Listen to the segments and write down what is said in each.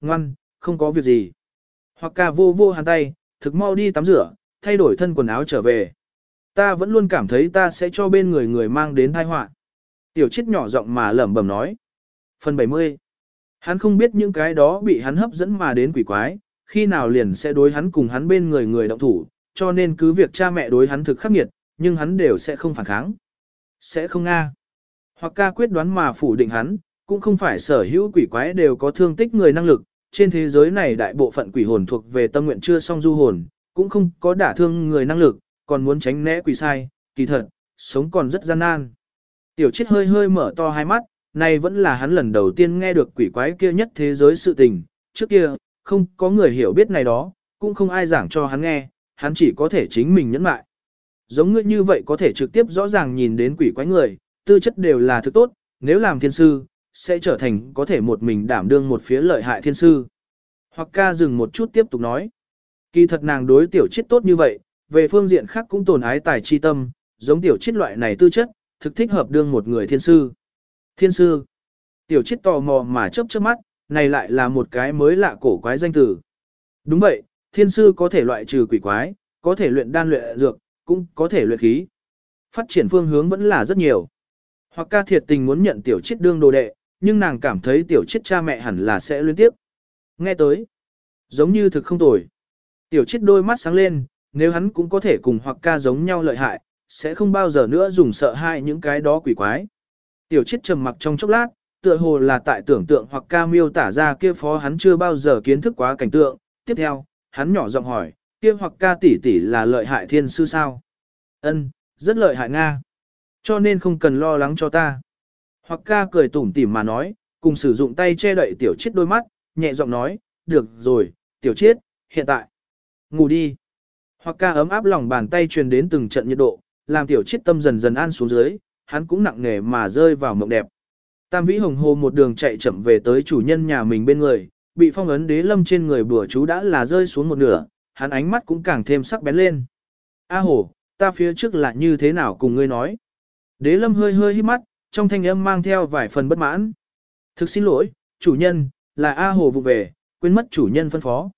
ngoan, không có việc gì. Hoặc ca vô vô hàn tay, thực mau đi tắm rửa, thay đổi thân quần áo trở về. Ta vẫn luôn cảm thấy ta sẽ cho bên người người mang đến tai họa. Tiểu chết nhỏ giọng mà lẩm bẩm nói. Phần 70 Hắn không biết những cái đó bị hắn hấp dẫn mà đến quỷ quái, khi nào liền sẽ đối hắn cùng hắn bên người người động thủ, cho nên cứ việc cha mẹ đối hắn thực khắc nghiệt, nhưng hắn đều sẽ không phản kháng. Sẽ không nga. Hoặc ca quyết đoán mà phủ định hắn, cũng không phải sở hữu quỷ quái đều có thương tích người năng lực, trên thế giới này đại bộ phận quỷ hồn thuộc về tâm nguyện chưa xong du hồn, cũng không có đả thương người năng lực, còn muốn tránh né quỷ sai, kỳ thật, sống còn rất gian nan. Tiểu chết hơi hơi mở to hai mắt, này vẫn là hắn lần đầu tiên nghe được quỷ quái kia nhất thế giới sự tình, trước kia, không có người hiểu biết này đó, cũng không ai giảng cho hắn nghe, hắn chỉ có thể chính mình nhẫn lại. Giống ngươi như vậy có thể trực tiếp rõ ràng nhìn đến quỷ quái người, tư chất đều là thứ tốt, nếu làm thiên sư, sẽ trở thành có thể một mình đảm đương một phía lợi hại thiên sư. Hoặc ca dừng một chút tiếp tục nói. Kỳ thật nàng đối tiểu chết tốt như vậy, về phương diện khác cũng tồn ái tài chi tâm, giống tiểu chết loại này tư chất, thực thích hợp đương một người thiên sư. Thiên sư. Tiểu chết tò mò mà chớp chớp mắt, này lại là một cái mới lạ cổ quái danh từ. Đúng vậy, thiên sư có thể loại trừ quỷ quái, có thể luyện đan luyện dược, cũng có thể luyện khí. Phát triển phương hướng vẫn là rất nhiều. Hoặc ca thiệt tình muốn nhận tiểu chết đương đồ đệ, nhưng nàng cảm thấy tiểu chết cha mẹ hẳn là sẽ liên tiếp. Nghe tới, giống như thực không tồi. Tiểu chết đôi mắt sáng lên, nếu hắn cũng có thể cùng hoặc ca giống nhau lợi hại, sẽ không bao giờ nữa dùng sợ hai những cái đó quỷ quái. Tiểu chết trầm mặc trong chốc lát, tựa hồ là tại tưởng tượng hoặc ca miêu tả ra kia phó hắn chưa bao giờ kiến thức quá cảnh tượng. Tiếp theo, hắn nhỏ giọng hỏi, kia hoặc ca tỷ tỷ là lợi hại thiên sư sao? Ân, rất lợi hại Nga. Cho nên không cần lo lắng cho ta. Hoặc ca cười tủm tỉm mà nói, cùng sử dụng tay che đậy tiểu chết đôi mắt, nhẹ giọng nói, được rồi, tiểu chết, hiện tại. Ngủ đi. Hoặc ca ấm áp lòng bàn tay truyền đến từng trận nhiệt độ, làm tiểu chết tâm dần dần an xuống dưới, hắn cũng nặng nề mà rơi vào mộng đẹp. Tam vĩ hồng hồ một đường chạy chậm về tới chủ nhân nhà mình bên người, bị phong ấn đế lâm trên người bùa chú đã là rơi xuống một nửa, hắn ánh mắt cũng càng thêm sắc bén lên. A hồ, ta phía trước là như thế nào cùng ngươi nói? Đế lâm hơi hơi hít mắt, trong thanh âm mang theo vài phần bất mãn. Thực xin lỗi, chủ nhân, là A hồ vụ về, quên mất chủ nhân phân phó.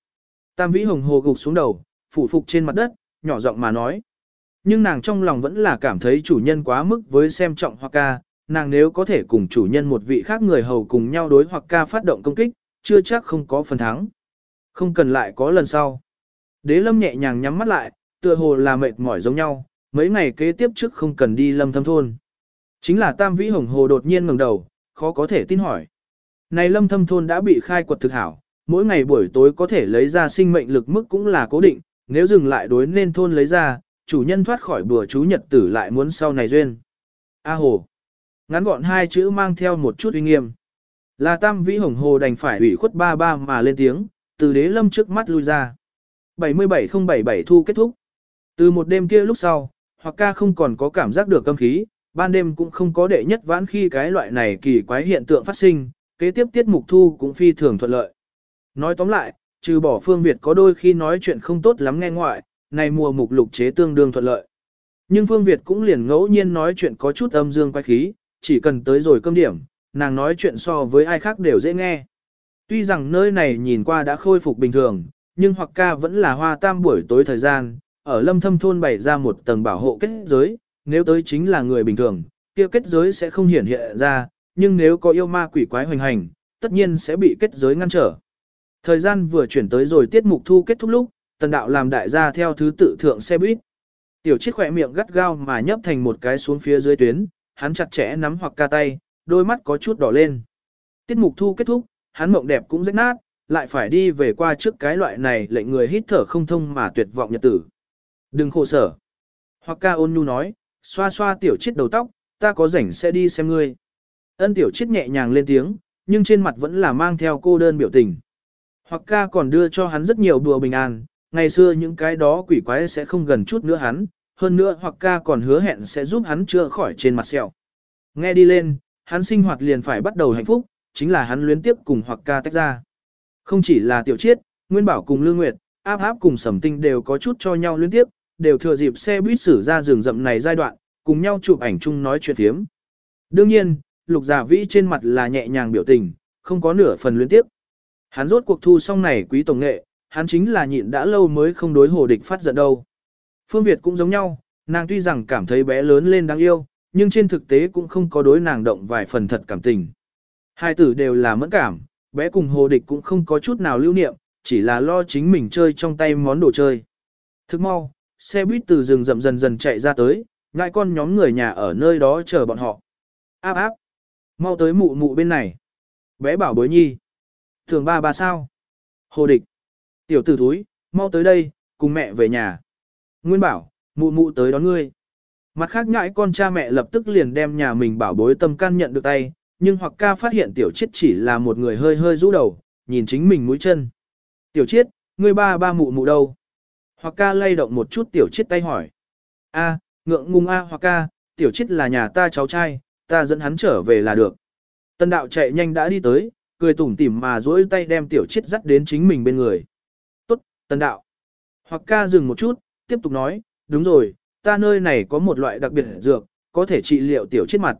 Tam vĩ hồng hồ gục xuống đầu, phủ phục trên mặt đất, nhỏ giọng mà nói. Nhưng nàng trong lòng vẫn là cảm thấy chủ nhân quá mức với xem trọng hoặc ca, nàng nếu có thể cùng chủ nhân một vị khác người hầu cùng nhau đối hoặc ca phát động công kích, chưa chắc không có phần thắng. Không cần lại có lần sau. Đế lâm nhẹ nhàng nhắm mắt lại, tựa hồ là mệt mỏi giống nhau, mấy ngày kế tiếp trước không cần đi lâm thâm thôn. Chính là tam vĩ hồng hồ đột nhiên ngẩng đầu, khó có thể tin hỏi. Này lâm thâm thôn đã bị khai quật thực hảo, mỗi ngày buổi tối có thể lấy ra sinh mệnh lực mức cũng là cố định, nếu dừng lại đối nên thôn lấy ra, chủ nhân thoát khỏi bùa chú nhật tử lại muốn sau này duyên. A hồ. Ngắn gọn hai chữ mang theo một chút uy nghiêm. Là tam vĩ hồng hồ đành phải ủy khuất ba ba mà lên tiếng, từ đế lâm trước mắt lui ra. 77077 thu kết thúc. Từ một đêm kia lúc sau, hoặc ca không còn có cảm giác được cơm khí, ban đêm cũng không có đệ nhất vãn khi cái loại này kỳ quái hiện tượng phát sinh, kế tiếp tiết mục thu cũng phi thường thuận lợi. Nói tóm lại, trừ bỏ phương Việt có đôi khi nói chuyện không tốt lắm nghe ngoại, này mùa mục lục chế tương đương thuận lợi. Nhưng phương Việt cũng liền ngẫu nhiên nói chuyện có chút âm dương quay khí, chỉ cần tới rồi cơm điểm, nàng nói chuyện so với ai khác đều dễ nghe. Tuy rằng nơi này nhìn qua đã khôi phục bình thường, nhưng hoặc ca vẫn là hoa tam buổi tối thời gian, ở lâm thâm thôn bày ra một tầng bảo hộ kết giới, nếu tới chính là người bình thường, kia kết giới sẽ không hiển hiện ra, nhưng nếu có yêu ma quỷ quái hoành hành, tất nhiên sẽ bị kết giới ngăn trở. Thời gian vừa chuyển tới rồi tiết mục thu kết thúc lúc, tần đạo làm đại gia theo thứ tự thượng xe buýt. Tiểu chiếc khỏe miệng gắt gao mà nhấp thành một cái xuống phía dưới tuyến, hắn chặt chẽ nắm hoặc ca tay, đôi mắt có chút đỏ lên. Tiết mục thu kết thúc, hắn mộng đẹp cũng rách nát, lại phải đi về qua trước cái loại này lệnh người hít thở không thông mà tuyệt vọng nhật tử. Đừng khổ sở. Hoặc ca ôn nhu nói, xoa xoa tiểu chiết đầu tóc, ta có rảnh sẽ đi xem ngươi. Ân tiểu chiết nhẹ nhàng lên tiếng, nhưng trên mặt vẫn là mang theo cô đơn biểu tình. Hoặc ca còn đưa cho hắn rất nhiều đùa bình an, ngày xưa những cái đó quỷ quái sẽ không gần chút nữa hắn, hơn nữa hoặc ca còn hứa hẹn sẽ giúp hắn chữa khỏi trên mặt sẹo. Nghe đi lên, hắn sinh hoạt liền phải bắt đầu hạnh phúc, chính là hắn luyến tiếp cùng hoặc ca tách ra. Không chỉ là tiểu chiết, Nguyên Bảo cùng Lương Nguyệt, áp áp cùng sầm tinh đều có chút cho nhau luyến tiếp, đều thừa dịp xe buýt xử ra rừng rậm này giai đoạn, cùng nhau chụp ảnh chung nói chuyện thiếm. Đương nhiên, lục giả vĩ trên mặt là nhẹ nhàng biểu tình, không có nửa phần luyến tiếp. Hắn rốt cuộc thu xong này quý tổng nghệ, hắn chính là nhịn đã lâu mới không đối hồ địch phát giận đâu. Phương Việt cũng giống nhau, nàng tuy rằng cảm thấy bé lớn lên đáng yêu, nhưng trên thực tế cũng không có đối nàng động vài phần thật cảm tình. Hai tử đều là mẫn cảm, bé cùng hồ địch cũng không có chút nào lưu niệm, chỉ là lo chính mình chơi trong tay món đồ chơi. Thức mau, xe buýt từ rừng rậm dần dần chạy ra tới, ngại con nhóm người nhà ở nơi đó chờ bọn họ. Áp áp, mau tới mụ mụ bên này. Bé bảo bối nhi. Thường ba ba sao? Hồ địch. Tiểu tử thúi, mau tới đây, cùng mẹ về nhà. Nguyên bảo, mụ mụ tới đón ngươi. Mặt khác ngại con cha mẹ lập tức liền đem nhà mình bảo bối tâm can nhận được tay, nhưng hoặc ca phát hiện tiểu chết chỉ là một người hơi hơi rũ đầu, nhìn chính mình mũi chân. Tiểu chết, ngươi ba ba mụ mụ đâu? Hoặc ca lay động một chút tiểu chết tay hỏi. A, ngượng ngùng a hoặc ca, tiểu chết là nhà ta cháu trai, ta dẫn hắn trở về là được. Tân đạo chạy nhanh đã đi tới, cười tủm tỉm mà duỗi tay đem tiểu chết dắt đến chính mình bên người. Tốt, tân đạo. Hoặc ca dừng một chút, tiếp tục nói, đúng rồi, ta nơi này có một loại đặc biệt dược, có thể trị liệu tiểu chết mặt.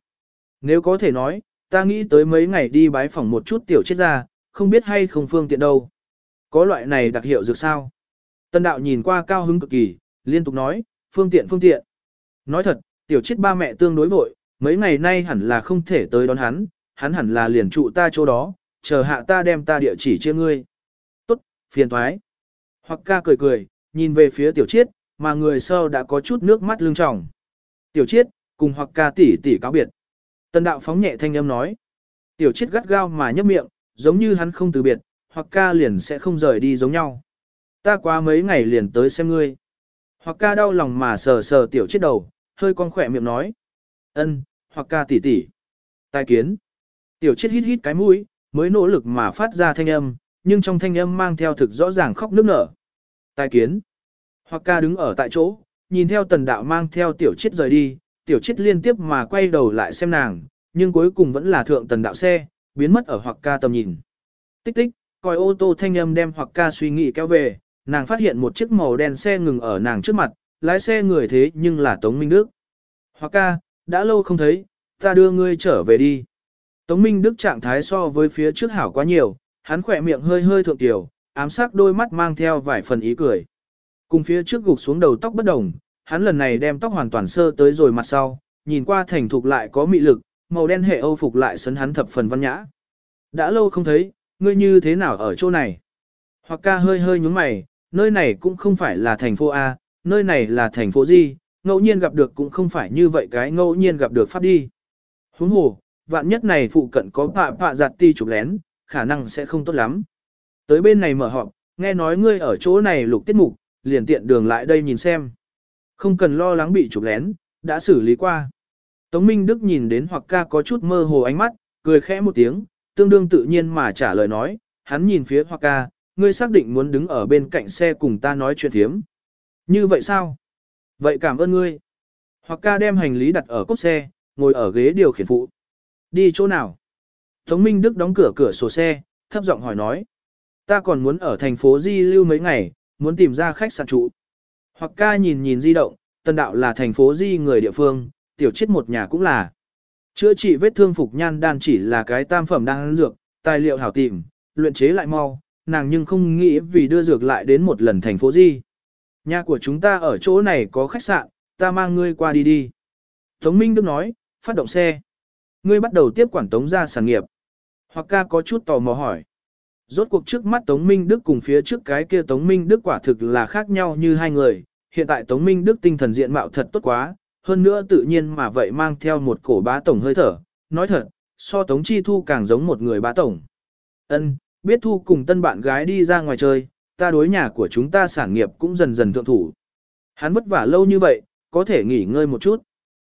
Nếu có thể nói, ta nghĩ tới mấy ngày đi bái phỏng một chút tiểu chết ra, không biết hay không phương tiện đâu. Có loại này đặc hiệu dược sao? Tân đạo nhìn qua cao hứng cực kỳ, liên tục nói, phương tiện phương tiện. Nói thật, tiểu chết ba mẹ tương đối vội, mấy ngày nay hẳn là không thể tới đón hắn, hắn hẳn là liền trụ ta chỗ đó, chờ hạ ta đem ta địa chỉ chia ngươi. Tốt, phiền thoái. Hoặc ca cười cười, nhìn về phía tiểu chiết, mà người sau đã có chút nước mắt lưng tròng. Tiểu chiết, cùng hoặc ca tỷ tỷ cáo biệt. Tân đạo phóng nhẹ thanh âm nói. Tiểu chiết gắt gao mà nhấp miệng, giống như hắn không từ biệt, hoặc ca liền sẽ không rời đi giống nhau. Ta qua mấy ngày liền tới xem ngươi. Hoặc ca đau lòng mà sờ sờ tiểu chiết đầu, hơi con khỏe miệng nói. ân, hoặc ca tỷ tỷ. Tai kiến. Tiểu chiết hít hít cái mũi, mới nỗ lực mà phát ra thanh âm, nhưng trong thanh âm mang theo thực rõ ràng khóc nức nở. Tai kiến. Hoặc ca đứng ở tại chỗ, nhìn theo tần đạo mang theo tiểu chết rời đi, tiểu chết liên tiếp mà quay đầu lại xem nàng, nhưng cuối cùng vẫn là thượng tần đạo xe, biến mất ở hoặc ca tầm nhìn. Tích tích, coi ô tô thanh âm đem hoặc ca suy nghĩ kéo về, nàng phát hiện một chiếc màu đen xe ngừng ở nàng trước mặt, lái xe người thế nhưng là Tống Minh Đức. Hoặc ca, đã lâu không thấy, ta đưa ngươi trở về đi. Tống Minh Đức trạng thái so với phía trước hảo quá nhiều, hắn khỏe miệng hơi hơi thượng tiểu, ám sắc đôi mắt mang theo vài phần ý cười. Cùng phía trước gục xuống đầu tóc bất đồng, hắn lần này đem tóc hoàn toàn sơ tới rồi mặt sau, nhìn qua thành thục lại có mị lực, màu đen hệ âu phục lại sấn hắn thập phần văn nhã. Đã lâu không thấy, ngươi như thế nào ở chỗ này? Hoặc ca hơi hơi nhúng mày, nơi này cũng không phải là thành phố A, nơi này là thành phố gì, ngẫu nhiên gặp được cũng không phải như vậy cái ngẫu nhiên gặp được pháp đi. Huống hồ, vạn nhất này phụ cận có pạ pạ giặt ti chụp lén, khả năng sẽ không tốt lắm. Tới bên này mở họp, nghe nói ngươi ở chỗ này lục tiết mục, liền tiện đường lại đây nhìn xem. Không cần lo lắng bị chụp lén, đã xử lý qua. Tống Minh Đức nhìn đến hoặc ca có chút mơ hồ ánh mắt, cười khẽ một tiếng, tương đương tự nhiên mà trả lời nói, hắn nhìn phía hoặc ca, ngươi xác định muốn đứng ở bên cạnh xe cùng ta nói chuyện thiếm. Như vậy sao? Vậy cảm ơn ngươi. Hoặc ca đem hành lý đặt ở cốp xe, ngồi ở ghế điều khiển phụ. Đi chỗ nào? Tống Minh Đức đóng cửa cửa sổ xe, thấp giọng hỏi nói. Ta còn muốn ở thành phố Di lưu mấy ngày, muốn tìm ra khách sạn trụ. Hoặc ca nhìn nhìn di động, tân đạo là thành phố Di người địa phương, tiểu chết một nhà cũng là. Chữa trị vết thương phục nhan đan chỉ là cái tam phẩm đang dược, tài liệu hảo tìm, luyện chế lại mau, nàng nhưng không nghĩ vì đưa dược lại đến một lần thành phố gì Nhà của chúng ta ở chỗ này có khách sạn, ta mang ngươi qua đi đi. Tống Minh Đức nói, phát động xe. Ngươi bắt đầu tiếp quản tống gia sản nghiệp. Hoặc ca có chút tò mò hỏi. Rốt cuộc trước mắt Tống Minh Đức cùng phía trước cái kia Tống Minh Đức quả thực là khác nhau như hai người. Hiện tại Tống Minh Đức tinh thần diện mạo thật tốt quá, hơn nữa tự nhiên mà vậy mang theo một cổ bá tổng hơi thở. Nói thật, so Tống Chi Thu càng giống một người bá tổng. Ân, biết Thu cùng tân bạn gái đi ra ngoài chơi, ta đối nhà của chúng ta sản nghiệp cũng dần dần thượng thủ. Hắn vất vả lâu như vậy, có thể nghỉ ngơi một chút.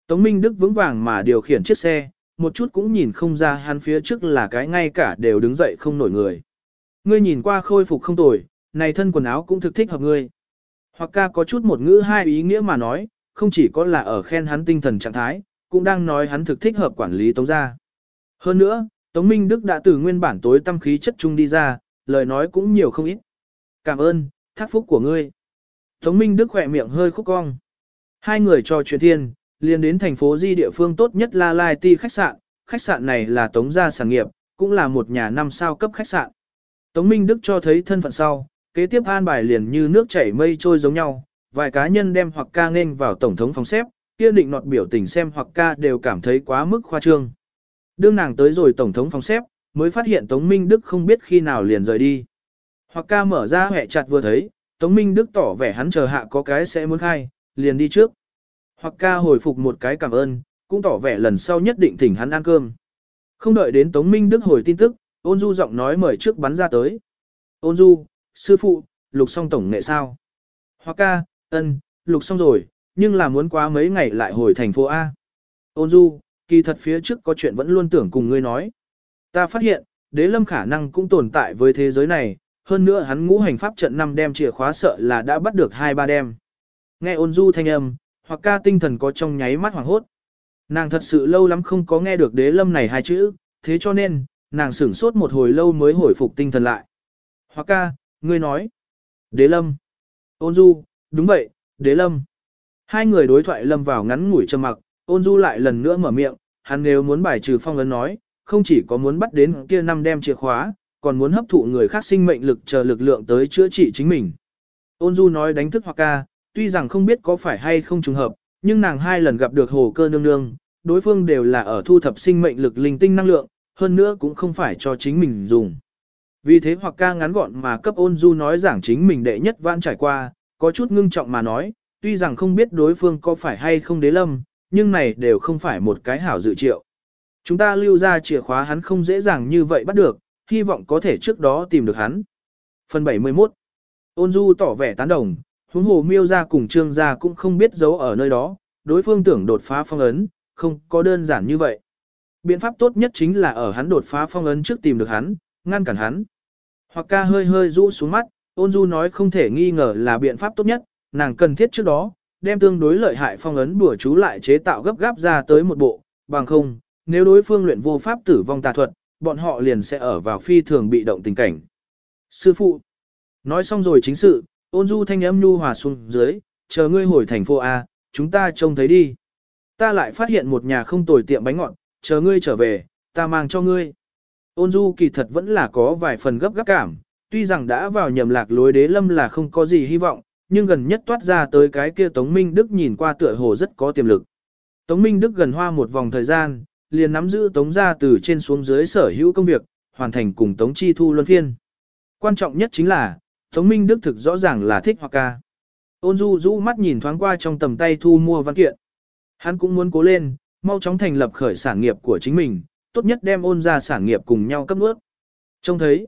Tống Minh Đức vững vàng mà điều khiển chiếc xe, một chút cũng nhìn không ra hắn phía trước là cái ngay cả đều đứng dậy không nổi người. Ngươi nhìn qua khôi phục không tồi, này thân quần áo cũng thực thích hợp ngươi. Hoặc ca có chút một ngữ hai ý nghĩa mà nói, không chỉ có là ở khen hắn tinh thần trạng thái, cũng đang nói hắn thực thích hợp quản lý Tống gia. Hơn nữa, Tống Minh Đức đã từ nguyên bản tối tâm khí chất trung đi ra, lời nói cũng nhiều không ít. Cảm ơn, thác phúc của ngươi. Tống Minh Đức khỏe miệng hơi khúc cong. Hai người trò chuyện thiên, liền đến thành phố Di địa phương tốt nhất La Lai Ti khách sạn. Khách sạn này là Tống gia sản nghiệp, cũng là một nhà năm sao cấp khách sạn. Tống Minh Đức cho thấy thân phận sau, kế tiếp an bài liền như nước chảy mây trôi giống nhau, vài cá nhân đem hoặc ca nên vào tổng thống phòng xếp, kia định nọt biểu tình xem hoặc ca đều cảm thấy quá mức khoa trương. Đương nàng tới rồi tổng thống phòng xếp, mới phát hiện Tống Minh Đức không biết khi nào liền rời đi. Hoặc ca mở ra hẹ chặt vừa thấy, Tống Minh Đức tỏ vẻ hắn chờ hạ có cái sẽ muốn khai, liền đi trước. Hoặc ca hồi phục một cái cảm ơn, cũng tỏ vẻ lần sau nhất định thỉnh hắn ăn cơm. Không đợi đến Tống Minh Đức hồi tin tức, ôn du giọng nói mời trước bắn ra tới. Ôn du, sư phụ, lục xong tổng nghệ sao? Hoặc ca, ân, lục xong rồi, nhưng là muốn quá mấy ngày lại hồi thành phố A. Ôn du, kỳ thật phía trước có chuyện vẫn luôn tưởng cùng ngươi nói. Ta phát hiện, đế lâm khả năng cũng tồn tại với thế giới này, hơn nữa hắn ngũ hành pháp trận năm đem chìa khóa sợ là đã bắt được hai ba đem. Nghe ôn du thanh âm, hoặc ca tinh thần có trong nháy mắt hoảng hốt. Nàng thật sự lâu lắm không có nghe được đế lâm này hai chữ, thế cho nên, nàng sửng sốt một hồi lâu mới hồi phục tinh thần lại. Hoặc ca, ngươi nói. Đế lâm. Ôn du, đúng vậy, đế lâm. Hai người đối thoại lâm vào ngắn ngủi trầm mặc, ôn du lại lần nữa mở miệng, hắn nếu muốn bài trừ phong ấn nói, không chỉ có muốn bắt đến kia năm đem chìa khóa, còn muốn hấp thụ người khác sinh mệnh lực chờ lực lượng tới chữa trị chính mình. Ôn du nói đánh thức hoặc ca, tuy rằng không biết có phải hay không trùng hợp, nhưng nàng hai lần gặp được hồ cơ nương nương, đối phương đều là ở thu thập sinh mệnh lực linh tinh năng lượng, hơn nữa cũng không phải cho chính mình dùng. Vì thế hoặc ca ngắn gọn mà cấp ôn du nói giảng chính mình đệ nhất vãn trải qua, có chút ngưng trọng mà nói, tuy rằng không biết đối phương có phải hay không đế lâm, nhưng này đều không phải một cái hảo dự triệu. Chúng ta lưu ra chìa khóa hắn không dễ dàng như vậy bắt được, hy vọng có thể trước đó tìm được hắn. Phần 71 Ôn du tỏ vẻ tán đồng, huống hồ miêu ra cùng trương gia cũng không biết giấu ở nơi đó, đối phương tưởng đột phá phong ấn, không có đơn giản như vậy. Biện pháp tốt nhất chính là ở hắn đột phá phong ấn trước tìm được hắn, ngăn cản hắn. Hoặc ca hơi hơi rũ xuống mắt, ôn du nói không thể nghi ngờ là biện pháp tốt nhất, nàng cần thiết trước đó, đem tương đối lợi hại phong ấn bùa chú lại chế tạo gấp gáp ra tới một bộ, bằng không, nếu đối phương luyện vô pháp tử vong tà thuật, bọn họ liền sẽ ở vào phi thường bị động tình cảnh. Sư phụ, nói xong rồi chính sự, ôn du thanh âm nhu hòa xuống dưới, chờ ngươi hồi thành phố A, chúng ta trông thấy đi. Ta lại phát hiện một nhà không tồi tiệm bánh ngọt, chờ ngươi trở về, ta mang cho ngươi. Ôn du kỳ thật vẫn là có vài phần gấp gáp cảm, tuy rằng đã vào nhầm lạc lối đế lâm là không có gì hy vọng, nhưng gần nhất toát ra tới cái kia Tống Minh Đức nhìn qua tựa hồ rất có tiềm lực. Tống Minh Đức gần hoa một vòng thời gian, liền nắm giữ Tống gia từ trên xuống dưới sở hữu công việc, hoàn thành cùng Tống Chi Thu luân phiên. Quan trọng nhất chính là, Tống Minh Đức thực rõ ràng là thích hoặc ca. Ôn du rũ mắt nhìn thoáng qua trong tầm tay thu mua văn kiện. Hắn cũng muốn cố lên, mau chóng thành lập khởi sản nghiệp của chính mình, tốt nhất đem ôn ra sản nghiệp cùng nhau cấp nước. Trông thấy,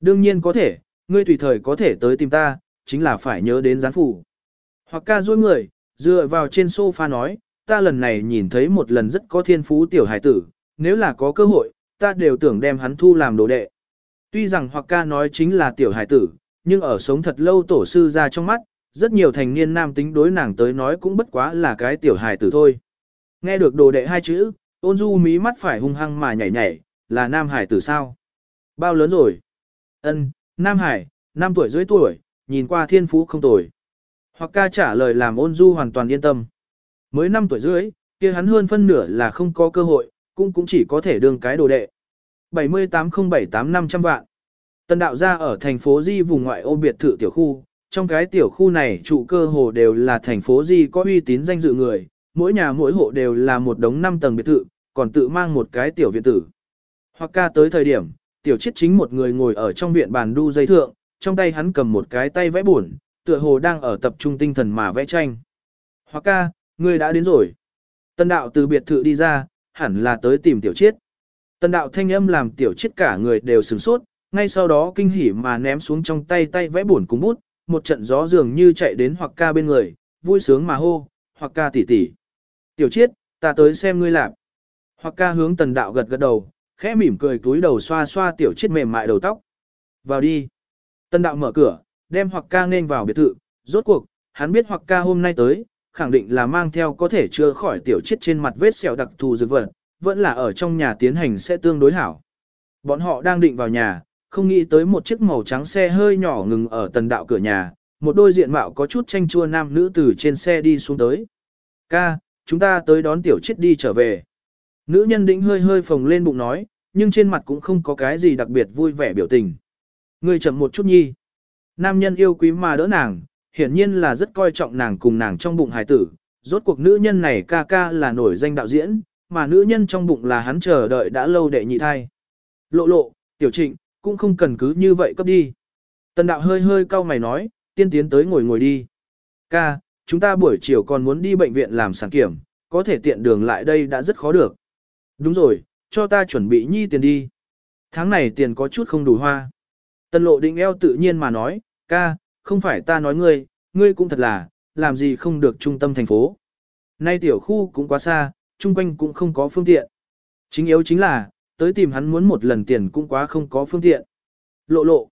đương nhiên có thể, ngươi tùy thời có thể tới tìm ta, chính là phải nhớ đến gián phủ. Hoặc ca duỗi người, dựa vào trên sofa nói, ta lần này nhìn thấy một lần rất có thiên phú tiểu hải tử, nếu là có cơ hội, ta đều tưởng đem hắn thu làm đồ đệ. Tuy rằng hoặc ca nói chính là tiểu hải tử, nhưng ở sống thật lâu tổ sư ra trong mắt, rất nhiều thành niên nam tính đối nàng tới nói cũng bất quá là cái tiểu hải tử thôi. Nghe được đồ đệ hai chữ, ôn du mí mắt phải hung hăng mà nhảy nhảy, là nam hải tử sao? Bao lớn rồi? Ân, nam hải, 5 tuổi dưới tuổi, nhìn qua thiên phú không tồi. Hoặc ca trả lời làm ôn du hoàn toàn yên tâm. Mới 5 tuổi dưới, kia hắn hơn phân nửa là không có cơ hội, cũng cũng chỉ có thể đương cái đồ đệ. 78078 vạn. tân đạo gia ở thành phố Di vùng ngoại ô biệt thự tiểu khu, trong cái tiểu khu này trụ cơ hồ đều là thành phố Di có uy tín danh dự người, mỗi nhà mỗi hộ đều là một đống 5 tầng biệt thự, còn tự mang một cái tiểu viện tử. Hoặc ca tới thời điểm, tiểu chiết chính một người ngồi ở trong viện bàn đu dây thượng, trong tay hắn cầm một cái tay vẽ buồn, tựa hồ đang ở tập trung tinh thần mà vẽ tranh. Hoặc ca, ngươi đã đến rồi. Tân đạo từ biệt thự đi ra, hẳn là tới tìm tiểu chiết. Tân đạo thanh âm làm tiểu chiết cả người đều sửng sốt, ngay sau đó kinh hỉ mà ném xuống trong tay tay vẽ buồn cùng bút, một trận gió dường như chạy đến hoặc ca bên người, vui sướng mà hô, hoặc ca tỉ tỉ. Tiểu chiết, ta tới xem ngươi làm. Hoặc ca hướng tần đạo gật gật đầu, khẽ mỉm cười túi đầu xoa xoa tiểu chiết mềm mại đầu tóc. Vào đi. Tần đạo mở cửa, đem hoặc ca nên vào biệt thự, rốt cuộc, hắn biết hoặc ca hôm nay tới, khẳng định là mang theo có thể chưa khỏi tiểu chiết trên mặt vết sẹo đặc thù dược vật, vẫn là ở trong nhà tiến hành sẽ tương đối hảo. Bọn họ đang định vào nhà, không nghĩ tới một chiếc màu trắng xe hơi nhỏ ngừng ở tần đạo cửa nhà, một đôi diện mạo có chút tranh chua nam nữ từ trên xe đi xuống tới. Ca, chúng ta tới đón tiểu chết đi trở về. Nữ nhân đĩnh hơi hơi phồng lên bụng nói, nhưng trên mặt cũng không có cái gì đặc biệt vui vẻ biểu tình. Ngươi chậm một chút nhi. Nam nhân yêu quý mà đỡ nàng, hiển nhiên là rất coi trọng nàng cùng nàng trong bụng hài tử. Rốt cuộc nữ nhân này ca ca là nổi danh đạo diễn, mà nữ nhân trong bụng là hắn chờ đợi đã lâu đệ nhị thai. Lộ lộ, tiểu trịnh, cũng không cần cứ như vậy cấp đi. Tần đạo hơi hơi cau mày nói, tiên tiến tới ngồi ngồi đi. Ca, chúng ta buổi chiều còn muốn đi bệnh viện làm sản kiểm, có thể tiện đường lại đây đã rất khó được. Đúng rồi, cho ta chuẩn bị nhi tiền đi. Tháng này tiền có chút không đủ hoa. Tần lộ định eo tự nhiên mà nói, ca, không phải ta nói ngươi, ngươi cũng thật là, làm gì không được trung tâm thành phố. Nay tiểu khu cũng quá xa, chung quanh cũng không có phương tiện. Chính yếu chính là, tới tìm hắn muốn một lần tiền cũng quá không có phương tiện. Lộ lộ.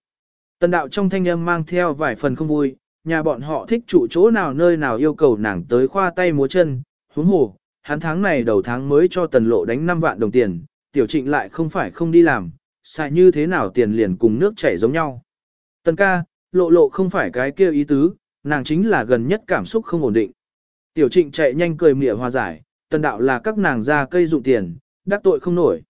Tần đạo trong thanh âm mang theo vài phần không vui, nhà bọn họ thích trụ chỗ nào nơi nào yêu cầu nàng tới khoa tay múa chân, huống hồ, hắn tháng này đầu tháng mới cho tần lộ đánh 5 vạn đồng tiền, tiểu trịnh lại không phải không đi làm, xài như thế nào tiền liền cùng nước chảy giống nhau. Tần ca, lộ lộ không phải cái kia ý tứ, nàng chính là gần nhất cảm xúc không ổn định. Tiểu trịnh chạy nhanh cười mỉa hòa giải, tần đạo là các nàng ra cây dụng tiền, đắc tội không nổi.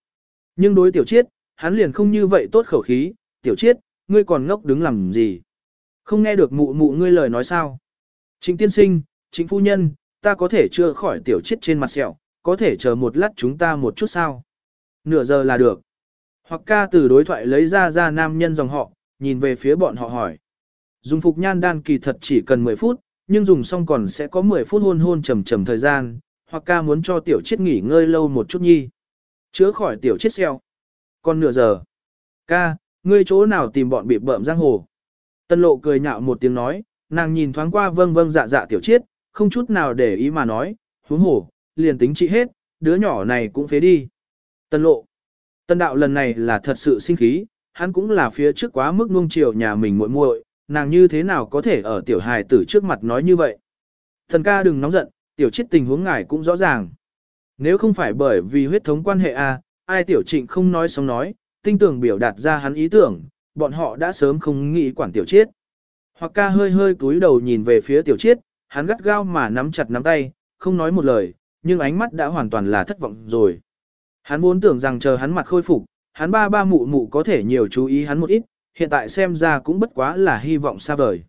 Nhưng đối tiểu chiết, hắn liền không như vậy tốt khẩu khí, tiểu chiết, ngươi còn ngốc đứng làm gì? Không nghe được mụ mụ ngươi lời nói sao? Trịnh tiên sinh, trịnh phu nhân, ta có thể chưa khỏi tiểu chiết trên mặt sẹo, có thể chờ một lát chúng ta một chút sao? Nửa giờ là được. Hoặc ca từ đối thoại lấy ra ra nam nhân dòng họ, nhìn về phía bọn họ hỏi. Dùng phục nhan đan kỳ thật chỉ cần 10 phút, nhưng dùng xong còn sẽ có 10 phút hôn hôn trầm trầm thời gian, hoặc ca muốn cho tiểu chết nghỉ ngơi lâu một chút nhi. Chữa khỏi tiểu chết xeo. Còn nửa giờ. Ca, ngươi chỗ nào tìm bọn bị bợm giang hồ. Tân lộ cười nhạo một tiếng nói, nàng nhìn thoáng qua vâng vâng dạ dạ tiểu chết, không chút nào để ý mà nói, huống hồ, liền tính trị hết, đứa nhỏ này cũng phế đi. Tân lộ. Tân đạo lần này là thật sự sinh khí, hắn cũng là phía trước quá mức nuông chiều nhà mình muội muội, nàng như thế nào có thể ở tiểu hài tử trước mặt nói như vậy. Thần ca đừng nóng giận, tiểu chết tình huống ngài cũng rõ ràng. Nếu không phải bởi vì huyết thống quan hệ A, ai tiểu trịnh không nói xong nói, tinh tưởng biểu đạt ra hắn ý tưởng, bọn họ đã sớm không nghĩ quản tiểu chết. Hoặc ca hơi hơi cúi đầu nhìn về phía tiểu chết, hắn gắt gao mà nắm chặt nắm tay, không nói một lời, nhưng ánh mắt đã hoàn toàn là thất vọng rồi. Hắn vốn tưởng rằng chờ hắn mặt khôi phục, hắn ba ba mụ mụ có thể nhiều chú ý hắn một ít, hiện tại xem ra cũng bất quá là hy vọng xa vời.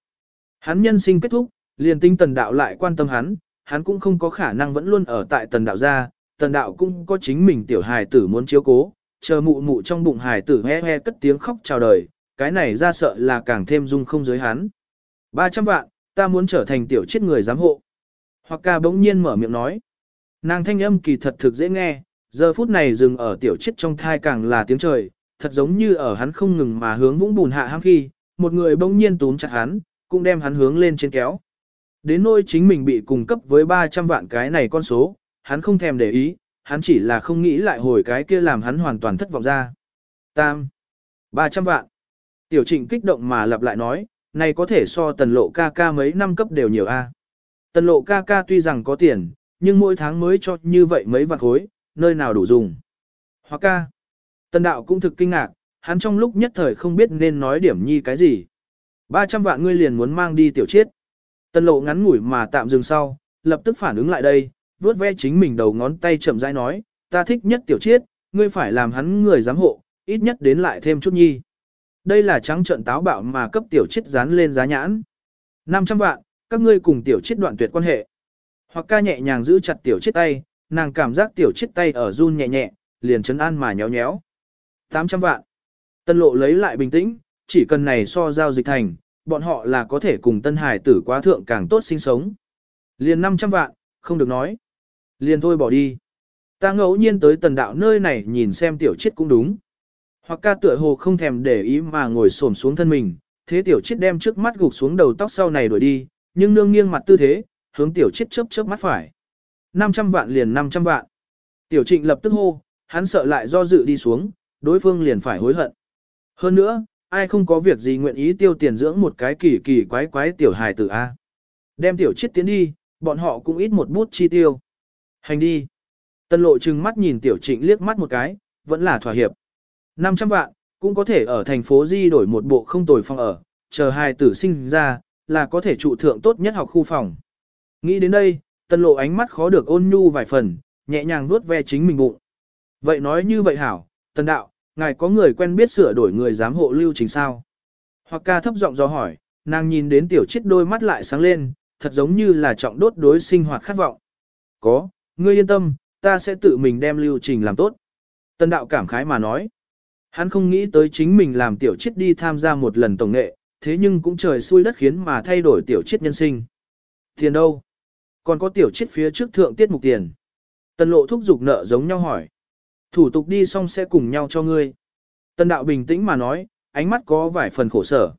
Hắn nhân sinh kết thúc, liền tinh tần đạo lại quan tâm hắn, hắn cũng không có khả năng vẫn luôn ở tại tần đạo gia, tần đạo cũng có chính mình tiểu hài tử muốn chiếu cố, chờ mụ mụ trong bụng hài tử he he cất tiếng khóc chào đời, cái này ra sợ là càng thêm dung không giới hắn. 300 vạn, ta muốn trở thành tiểu chết người giám hộ. Hoặc ca bỗng nhiên mở miệng nói. Nàng thanh âm kỳ thật thực dễ nghe, giờ phút này dừng ở tiểu chết trong thai càng là tiếng trời, thật giống như ở hắn không ngừng mà hướng vũng bùn hạ hăng khi, một người bỗng nhiên túm chặt hắn, cũng đem hắn hướng lên trên kéo. Đến nỗi chính mình bị cung cấp với 300 vạn cái này con số, hắn không thèm để ý, hắn chỉ là không nghĩ lại hồi cái kia làm hắn hoàn toàn thất vọng ra. Tam. 300 vạn. Tiểu trịnh kích động mà lặp lại nói, này có thể so tần lộ ca ca mấy năm cấp đều nhiều a. Tần lộ ca ca tuy rằng có tiền, nhưng mỗi tháng mới cho như vậy mấy vạn khối, nơi nào đủ dùng. Hoặc ca. Tần đạo cũng thực kinh ngạc, hắn trong lúc nhất thời không biết nên nói điểm nhi cái gì. 300 vạn ngươi liền muốn mang đi tiểu chiết. Tần lộ ngắn ngủi mà tạm dừng sau, lập tức phản ứng lại đây, vuốt ve chính mình đầu ngón tay chậm rãi nói, ta thích nhất tiểu chiết, ngươi phải làm hắn người giám hộ, ít nhất đến lại thêm chút nhi. Đây là trắng trận táo bạo mà cấp tiểu chiết dán lên giá nhãn. 500 vạn, các ngươi cùng tiểu chiết đoạn tuyệt quan hệ. Hoặc ca nhẹ nhàng giữ chặt tiểu chiết tay, nàng cảm giác tiểu chiết tay ở run nhẹ nhẹ, liền chấn an mà nhéo nhéo. 800 vạn. Tân lộ lấy lại bình tĩnh, chỉ cần này so giao dịch thành, bọn họ là có thể cùng tân hải tử quá thượng càng tốt sinh sống. Liền 500 vạn, không được nói. Liền thôi bỏ đi. Ta ngẫu nhiên tới tần đạo nơi này nhìn xem tiểu chết cũng đúng. Hoặc ca tựa hồ không thèm để ý mà ngồi xổm xuống thân mình, thế tiểu chết đem trước mắt gục xuống đầu tóc sau này đuổi đi, nhưng nương nghiêng mặt tư thế, hướng tiểu chết chớp chớp mắt phải. 500 vạn liền 500 vạn. Tiểu trịnh lập tức hô, hắn sợ lại do dự đi xuống, đối phương liền phải hối hận. Hơn nữa, ai không có việc gì nguyện ý tiêu tiền dưỡng một cái kỳ kỳ quái quái tiểu hài tử A. Đem tiểu chết tiến đi, bọn họ cũng ít một bút chi tiêu. Hành đi. Tân lộ trừng mắt nhìn tiểu trịnh liếc mắt một cái, vẫn là thỏa hiệp. 500 vạn, cũng có thể ở thành phố Di đổi một bộ không tồi phòng ở, chờ hài tử sinh ra, là có thể trụ thượng tốt nhất học khu phòng. Nghĩ đến đây, tân lộ ánh mắt khó được ôn nhu vài phần, nhẹ nhàng vuốt ve chính mình bụng. Vậy nói như vậy hảo, tân đạo, ngài có người quen biết sửa đổi người giám hộ lưu trình sao? Hoặc ca thấp giọng do hỏi, nàng nhìn đến tiểu chết đôi mắt lại sáng lên, thật giống như là trọng đốt đối sinh hoạt khát vọng. Có, ngươi yên tâm, ta sẽ tự mình đem lưu trình làm tốt. Tân đạo cảm khái mà nói. Hắn không nghĩ tới chính mình làm tiểu chết đi tham gia một lần tổng nghệ, thế nhưng cũng trời xui đất khiến mà thay đổi tiểu chết nhân sinh. Tiền đâu? Còn có tiểu chết phía trước thượng tiết mục tiền. tần lộ thúc giục nợ giống nhau hỏi. Thủ tục đi xong sẽ cùng nhau cho ngươi. tần đạo bình tĩnh mà nói, ánh mắt có vài phần khổ sở.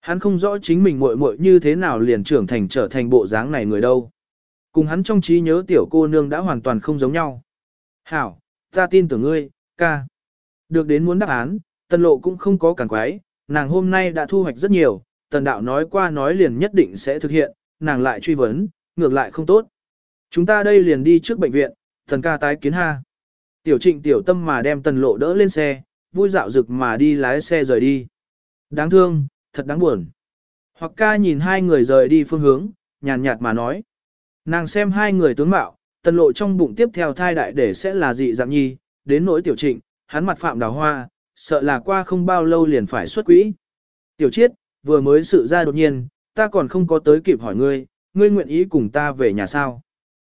Hắn không rõ chính mình muội muội như thế nào liền trưởng thành trở thành bộ dáng này người đâu. Cùng hắn trong trí nhớ tiểu cô nương đã hoàn toàn không giống nhau. Hảo, ta tin tưởng ngươi, ca. Được đến muốn đáp án, tần lộ cũng không có càng quái, nàng hôm nay đã thu hoạch rất nhiều, tần đạo nói qua nói liền nhất định sẽ thực hiện, nàng lại truy vấn, ngược lại không tốt. Chúng ta đây liền đi trước bệnh viện, Thần ca tái kiến ha. Tiểu trịnh tiểu tâm mà đem tần lộ đỡ lên xe, vui dạo rực mà đi lái xe rời đi. Đáng thương, thật đáng buồn. Hoặc ca nhìn hai người rời đi phương hướng, nhàn nhạt mà nói. Nàng xem hai người tướng mạo, tần lộ trong bụng tiếp theo thai đại để sẽ là dị dạng nhi, đến nỗi tiểu trịnh, hắn mặt phạm đào hoa, sợ là qua không bao lâu liền phải xuất quỹ. Tiểu chiết, vừa mới sự ra đột nhiên, ta còn không có tới kịp hỏi ngươi, ngươi nguyện ý cùng ta về nhà sao?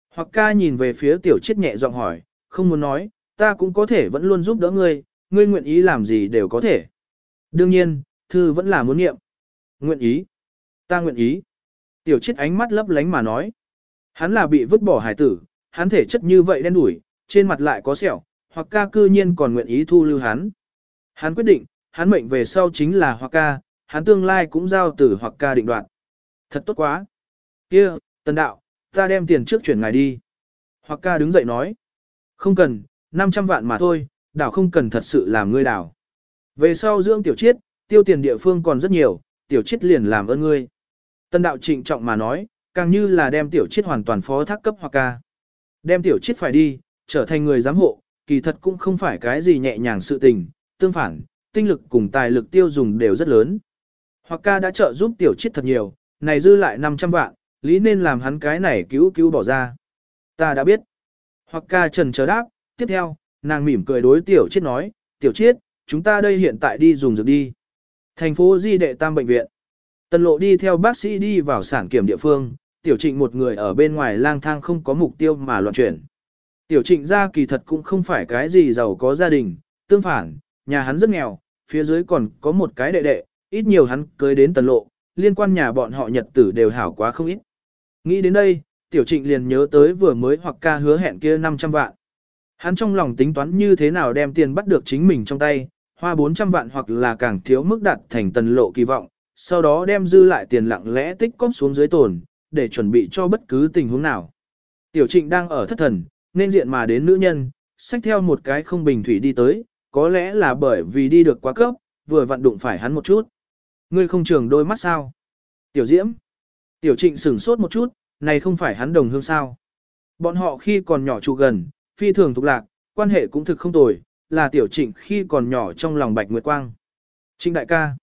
Hoặc ca nhìn về phía tiểu chiết nhẹ giọng hỏi, không muốn nói, ta cũng có thể vẫn luôn giúp đỡ ngươi, ngươi nguyện ý làm gì đều có thể. Đương nhiên, thư vẫn là muốn nghiệm. Nguyện ý. Ta nguyện ý. Tiểu chiết ánh mắt lấp lánh mà nói. Hắn là bị vứt bỏ hải tử, hắn thể chất như vậy đen đủi, trên mặt lại có sẹo, hoặc ca cư nhiên còn nguyện ý thu lưu hắn. Hắn quyết định, hắn mệnh về sau chính là hoặc ca, hắn tương lai cũng giao từ hoặc ca định đoạt. Thật tốt quá kia tần đạo, ta đem tiền trước chuyển ngài đi. Hoặc ca đứng dậy nói. Không cần, 500 vạn mà thôi, đảo không cần thật sự làm ngươi đảo. Về sau dưỡng tiểu chiết, tiêu tiền địa phương còn rất nhiều, tiểu chiết liền làm ơn ngươi. Tần đạo trịnh trọng mà nói, càng như là đem tiểu chiết hoàn toàn phó thác cấp hoặc ca. Đem tiểu chiết phải đi, trở thành người giám hộ, kỳ thật cũng không phải cái gì nhẹ nhàng sự tình, tương phản, tinh lực cùng tài lực tiêu dùng đều rất lớn. Hoặc ca đã trợ giúp tiểu chiết thật nhiều, này dư lại 500 vạn, lý nên làm hắn cái này cứu cứu bỏ ra. Ta đã biết. Hoặc ca trần chờ đáp, tiếp theo, nàng mỉm cười đối tiểu chiết nói, tiểu chiết, chúng ta đây hiện tại đi dùng dược đi. Thành phố Di Đệ Tam Bệnh viện. Tần lộ đi theo bác sĩ đi vào sản kiểm địa phương, tiểu trịnh một người ở bên ngoài lang thang không có mục tiêu mà loạn chuyển. Tiểu trịnh gia kỳ thật cũng không phải cái gì giàu có gia đình, tương phản, nhà hắn rất nghèo, phía dưới còn có một cái đệ đệ, ít nhiều hắn cưới đến tần lộ, liên quan nhà bọn họ nhật tử đều hảo quá không ít. Nghĩ đến đây, tiểu trịnh liền nhớ tới vừa mới hoặc ca hứa hẹn kia 500 vạn. Hắn trong lòng tính toán như thế nào đem tiền bắt được chính mình trong tay, hoa 400 vạn hoặc là càng thiếu mức đặt thành tần lộ kỳ vọng, sau đó đem dư lại tiền lặng lẽ tích cóp xuống dưới tồn, để chuẩn bị cho bất cứ tình huống nào. Tiểu trịnh đang ở thất thần, nên diện mà đến nữ nhân, xách theo một cái không bình thủy đi tới, có lẽ là bởi vì đi được quá cấp, vừa vặn đụng phải hắn một chút. Ngươi không trường đôi mắt sao? Tiểu Diễm. Tiểu Trịnh sửng sốt một chút, này không phải hắn đồng hương sao? Bọn họ khi còn nhỏ trụ gần, phi thường thuộc lạc, quan hệ cũng thực không tồi, là Tiểu Trịnh khi còn nhỏ trong lòng Bạch Nguyệt Quang. Trịnh đại ca.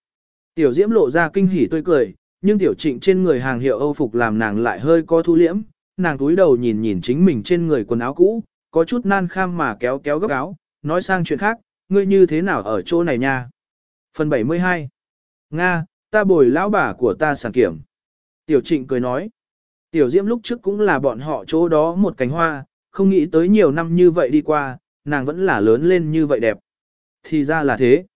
Tiểu Diễm lộ ra kinh hỉ tươi cười, nhưng Tiểu Trịnh trên người hàng hiệu Âu phục làm nàng lại hơi có thu liễm, nàng túi đầu nhìn nhìn chính mình trên người quần áo cũ, có chút nan kham mà kéo kéo góc áo, nói sang chuyện khác, ngươi như thế nào ở chỗ này nha? Phần 72 Nga, ta bồi lão bà của ta sản kiểm. Tiểu trịnh cười nói. Tiểu diễm lúc trước cũng là bọn họ chỗ đó một cánh hoa, không nghĩ tới nhiều năm như vậy đi qua, nàng vẫn là lớn lên như vậy đẹp. Thì ra là thế.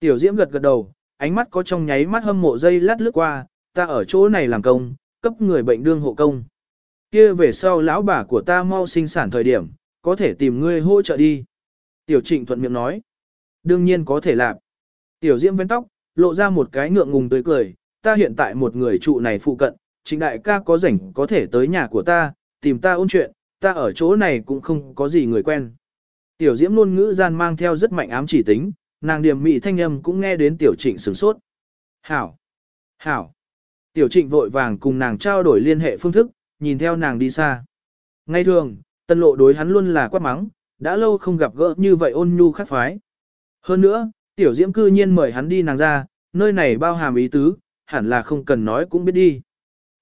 Tiểu diễm gật gật đầu, ánh mắt có trong nháy mắt hâm mộ dây lát lướt qua, ta ở chỗ này làm công, cấp người bệnh đương hộ công. Kia về sau lão bà của ta mau sinh sản thời điểm, có thể tìm ngươi hỗ trợ đi. Tiểu trịnh thuận miệng nói. Đương nhiên có thể làm. Tiểu diễm vén tóc, lộ ra một cái ngượng ngùng tươi cười, ta hiện tại một người trụ này phụ cận, chính đại ca có rảnh có thể tới nhà của ta, tìm ta ôn chuyện, ta ở chỗ này cũng không có gì người quen. Tiểu diễm luôn ngữ gian mang theo rất mạnh ám chỉ tính, nàng điểm mị thanh âm cũng nghe đến tiểu trịnh sửng sốt. Hảo! Hảo! Tiểu trịnh vội vàng cùng nàng trao đổi liên hệ phương thức, nhìn theo nàng đi xa. Ngay thường, tân lộ đối hắn luôn là quát mắng, đã lâu không gặp gỡ như vậy ôn nhu khắc phái. Hơn nữa, tiểu diễm cư nhiên mời hắn đi nàng ra, nơi này bao hàm ý tứ, hẳn là không cần nói cũng biết đi.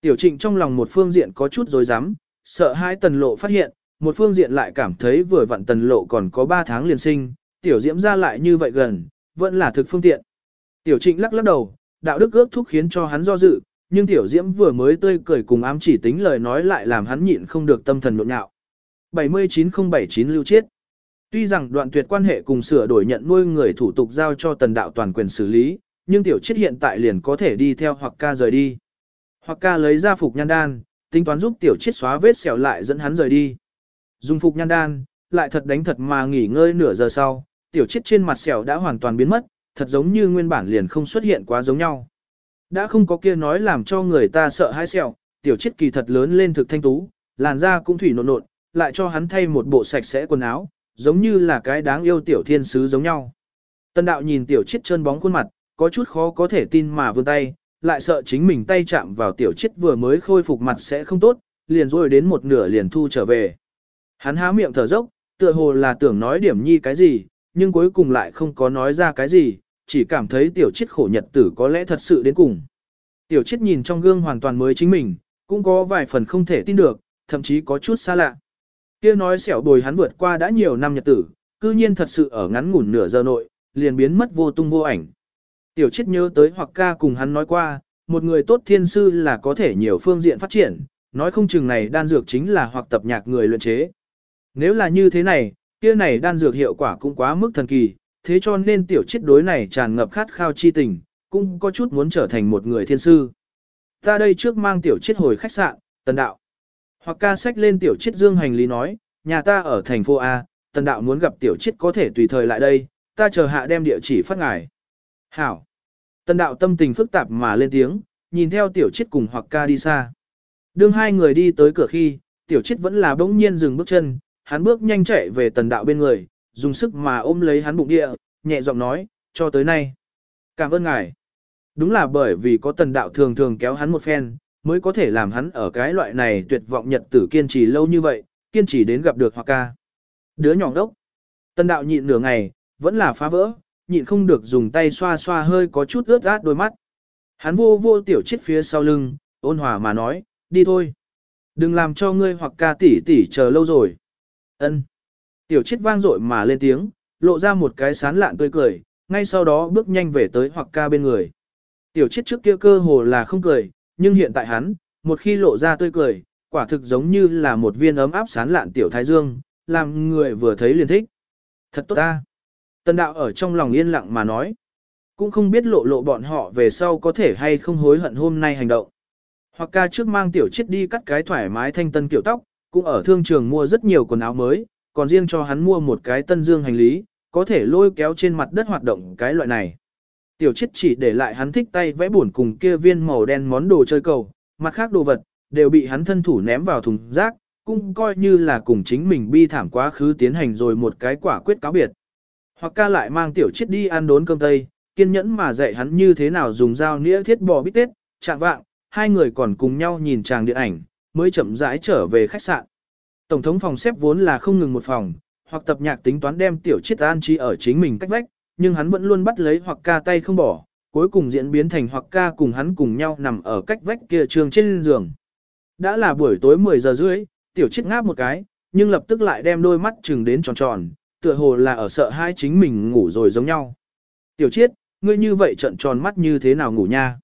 Tiểu trịnh trong lòng một phương diện có chút dối rắm sợ hai tần lộ phát hiện, một phương diện lại cảm thấy vừa vặn tần lộ còn có 3 tháng liền sinh, tiểu diễm ra lại như vậy gần, vẫn là thực phương tiện. Tiểu trịnh lắc lắc đầu, đạo đức ước thúc khiến cho hắn do dự, nhưng tiểu diễm vừa mới tươi cười cùng ám chỉ tính lời nói lại làm hắn nhịn không được tâm thần nhộn nhạo. 79079 lưu chiết Tuy rằng đoạn tuyệt quan hệ cùng sửa đổi nhận nuôi người thủ tục giao cho tần đạo toàn quyền xử lý, nhưng tiểu chiết hiện tại liền có thể đi theo hoặc ca rời đi. Hoặc ca lấy ra phục nhan đan, tính toán giúp tiểu chiết xóa vết sẹo lại dẫn hắn rời đi. Dùng phục nhan đan, lại thật đánh thật mà nghỉ ngơi nửa giờ sau, tiểu chiết trên mặt sẹo đã hoàn toàn biến mất, thật giống như nguyên bản liền không xuất hiện quá giống nhau. Đã không có kia nói làm cho người ta sợ hãi sẹo, tiểu chiết kỳ thật lớn lên thực thanh tú, làn da cũng thủy nộn nộn, lại cho hắn thay một bộ sạch sẽ quần áo, giống như là cái đáng yêu tiểu thiên sứ giống nhau. Tân đạo nhìn tiểu chiết trơn bóng khuôn mặt, có chút khó có thể tin mà vươn tay, lại sợ chính mình tay chạm vào tiểu chiết vừa mới khôi phục mặt sẽ không tốt, liền rồi đến một nửa liền thu trở về. Hắn há miệng thở dốc, tựa hồ là tưởng nói điểm nhi cái gì, nhưng cuối cùng lại không có nói ra cái gì, chỉ cảm thấy tiểu chiết khổ nhật tử có lẽ thật sự đến cùng. Tiểu chiết nhìn trong gương hoàn toàn mới chính mình, cũng có vài phần không thể tin được, thậm chí có chút xa lạ. Kia nói xẻo bồi hắn vượt qua đã nhiều năm nhật tử, cư nhiên thật sự ở ngắn ngủn nửa giờ nội, liền biến mất vô tung vô ảnh. Tiểu chết nhớ tới hoặc ca cùng hắn nói qua, một người tốt thiên sư là có thể nhiều phương diện phát triển, nói không chừng này đan dược chính là hoặc tập nhạc người luyện chế. Nếu là như thế này, kia này đan dược hiệu quả cũng quá mức thần kỳ, thế cho nên tiểu chết đối này tràn ngập khát khao chi tình, cũng có chút muốn trở thành một người thiên sư. Ta đây trước mang tiểu chết hồi khách sạn, tần đạo. Hoặc ca sách lên tiểu chết dương hành lý nói, nhà ta ở thành phố A, tần đạo muốn gặp tiểu chết có thể tùy thời lại đây, ta chờ hạ đem địa chỉ phát ngài. Hảo. Tần đạo tâm tình phức tạp mà lên tiếng, nhìn theo tiểu chết cùng hoặc ca đi xa. Đương hai người đi tới cửa khi, tiểu chết vẫn là bỗng nhiên dừng bước chân, hắn bước nhanh chạy về tần đạo bên người, dùng sức mà ôm lấy hắn bụng địa, nhẹ giọng nói, cho tới nay. Cảm ơn ngài. Đúng là bởi vì có tần đạo thường thường kéo hắn một phen, mới có thể làm hắn ở cái loại này tuyệt vọng nhật tử kiên trì lâu như vậy, kiên trì đến gặp được Hoặc ca. Đứa nhỏ đốc. Tần đạo nhịn nửa ngày, vẫn là phá vỡ, nhịn không được dùng tay xoa xoa hơi có chút ướt át đôi mắt. Hắn vô vô tiểu chết phía sau lưng, ôn hòa mà nói, đi thôi. Đừng làm cho ngươi hoặc ca tỷ tỷ chờ lâu rồi. Ân. Tiểu chết vang dội mà lên tiếng, lộ ra một cái sán lạn tươi cười, ngay sau đó bước nhanh về tới hoặc ca bên người. Tiểu chết trước kia cơ hồ là không cười, nhưng hiện tại hắn, một khi lộ ra tươi cười, quả thực giống như là một viên ấm áp sán lạn tiểu thái dương, làm người vừa thấy liền thích. Thật tốt ta. Tần đạo ở trong lòng yên lặng mà nói. Cũng không biết lộ lộ bọn họ về sau có thể hay không hối hận hôm nay hành động. Hoặc ca trước mang tiểu chết đi cắt cái thoải mái thanh tân kiểu tóc, cũng ở thương trường mua rất nhiều quần áo mới, còn riêng cho hắn mua một cái tân dương hành lý, có thể lôi kéo trên mặt đất hoạt động cái loại này. Tiểu chết chỉ để lại hắn thích tay vẽ buồn cùng kia viên màu đen món đồ chơi cầu, mặt khác đồ vật, đều bị hắn thân thủ ném vào thùng rác, cũng coi như là cùng chính mình bi thảm quá khứ tiến hành rồi một cái quả quyết cáo biệt. Hoặc ca lại mang tiểu chết đi ăn đốn cơm tây, kiên nhẫn mà dạy hắn như thế nào dùng dao nĩa thiết bò bít tết, chạm vạng, hai người còn cùng nhau nhìn chàng điện ảnh, mới chậm rãi trở về khách sạn. Tổng thống phòng xếp vốn là không ngừng một phòng, hoặc tập nhạc tính toán đem tiểu chết an trí ở chính mình cách vách, nhưng hắn vẫn luôn bắt lấy hoặc ca tay không bỏ, cuối cùng diễn biến thành hoặc ca cùng hắn cùng nhau nằm ở cách vách kia trường trên giường. Đã là buổi tối 10 giờ rưỡi, tiểu chết ngáp một cái, nhưng lập tức lại đem đôi mắt chừng đến tròn tròn, tựa hồ là ở sợ hai chính mình ngủ rồi giống nhau. Tiểu chiết, ngươi như vậy trận tròn mắt như thế nào ngủ nha?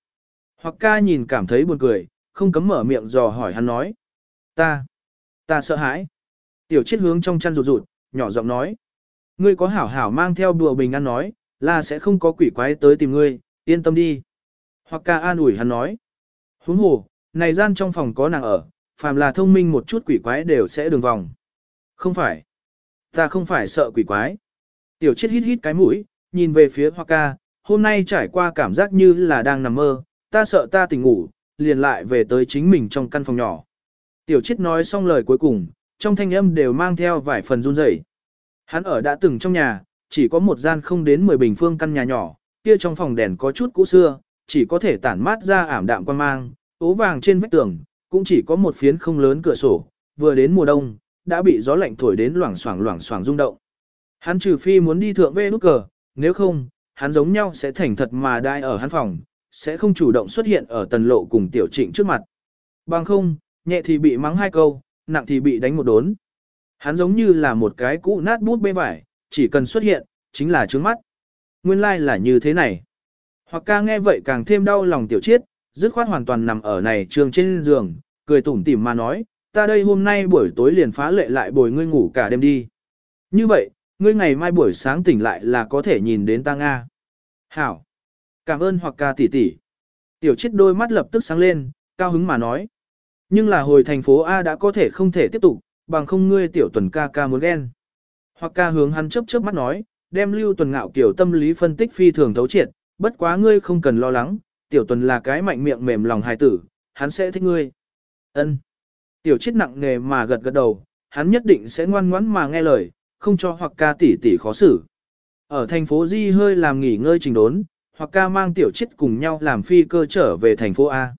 Hoặc ca nhìn cảm thấy buồn cười, không cấm mở miệng dò hỏi hắn nói. Ta, ta sợ hãi. Tiểu chiết hướng trong chăn rụt rụt, nhỏ giọng nói. Ngươi có hảo hảo mang theo đùa bình an nói, là sẽ không có quỷ quái tới tìm ngươi, yên tâm đi. Hoặc ca an ủi hắn nói. Huống hồ, này gian trong phòng có nàng ở, phàm là thông minh một chút quỷ quái đều sẽ đường vòng. Không phải. Ta không phải sợ quỷ quái. Tiểu chết hít hít cái mũi, nhìn về phía Hoa ca, hôm nay trải qua cảm giác như là đang nằm mơ, ta sợ ta tỉnh ngủ, liền lại về tới chính mình trong căn phòng nhỏ. Tiểu chết nói xong lời cuối cùng, trong thanh âm đều mang theo vài phần run rẩy. Hắn ở đã từng trong nhà, chỉ có một gian không đến 10 bình phương căn nhà nhỏ, kia trong phòng đèn có chút cũ xưa, chỉ có thể tản mát ra ảm đạm quan mang, ố vàng trên vách tường, cũng chỉ có một phiến không lớn cửa sổ, vừa đến mùa đông, đã bị gió lạnh thổi đến loảng xoảng loảng xoảng rung động. Hắn trừ phi muốn đi thượng về nút cờ, nếu không, hắn giống nhau sẽ thành thật mà đai ở hắn phòng, sẽ không chủ động xuất hiện ở tần lộ cùng tiểu trịnh trước mặt. Bằng không, nhẹ thì bị mắng hai câu, nặng thì bị đánh một đốn. Hắn giống như là một cái cũ nát bút bê vải, chỉ cần xuất hiện, chính là trướng mắt. Nguyên lai like là như thế này. Hoặc ca nghe vậy càng thêm đau lòng tiểu chiết, dứt khoát hoàn toàn nằm ở này trường trên giường, cười tủm tỉm mà nói, ta đây hôm nay buổi tối liền phá lệ lại bồi ngươi ngủ cả đêm đi. Như vậy, ngươi ngày mai buổi sáng tỉnh lại là có thể nhìn đến ta Nga. Hảo! Cảm ơn hoặc ca tỷ tỷ. Tiểu chết đôi mắt lập tức sáng lên, cao hứng mà nói. Nhưng là hồi thành phố A đã có thể không thể tiếp tục, bằng không ngươi tiểu tuần ca ca muốn ghen. Hoặc ca hướng hắn chớp chớp mắt nói, đem lưu tuần ngạo kiểu tâm lý phân tích phi thường thấu triệt, bất quá ngươi không cần lo lắng, tiểu tuần là cái mạnh miệng mềm lòng hài tử, hắn sẽ thích ngươi. Ân. Tiểu chết nặng nề mà gật gật đầu, hắn nhất định sẽ ngoan ngoãn mà nghe lời, không cho hoặc ca tỷ tỷ khó xử. Ở thành phố Di hơi làm nghỉ ngơi trình đốn, hoặc ca mang tiểu chết cùng nhau làm phi cơ trở về thành phố A.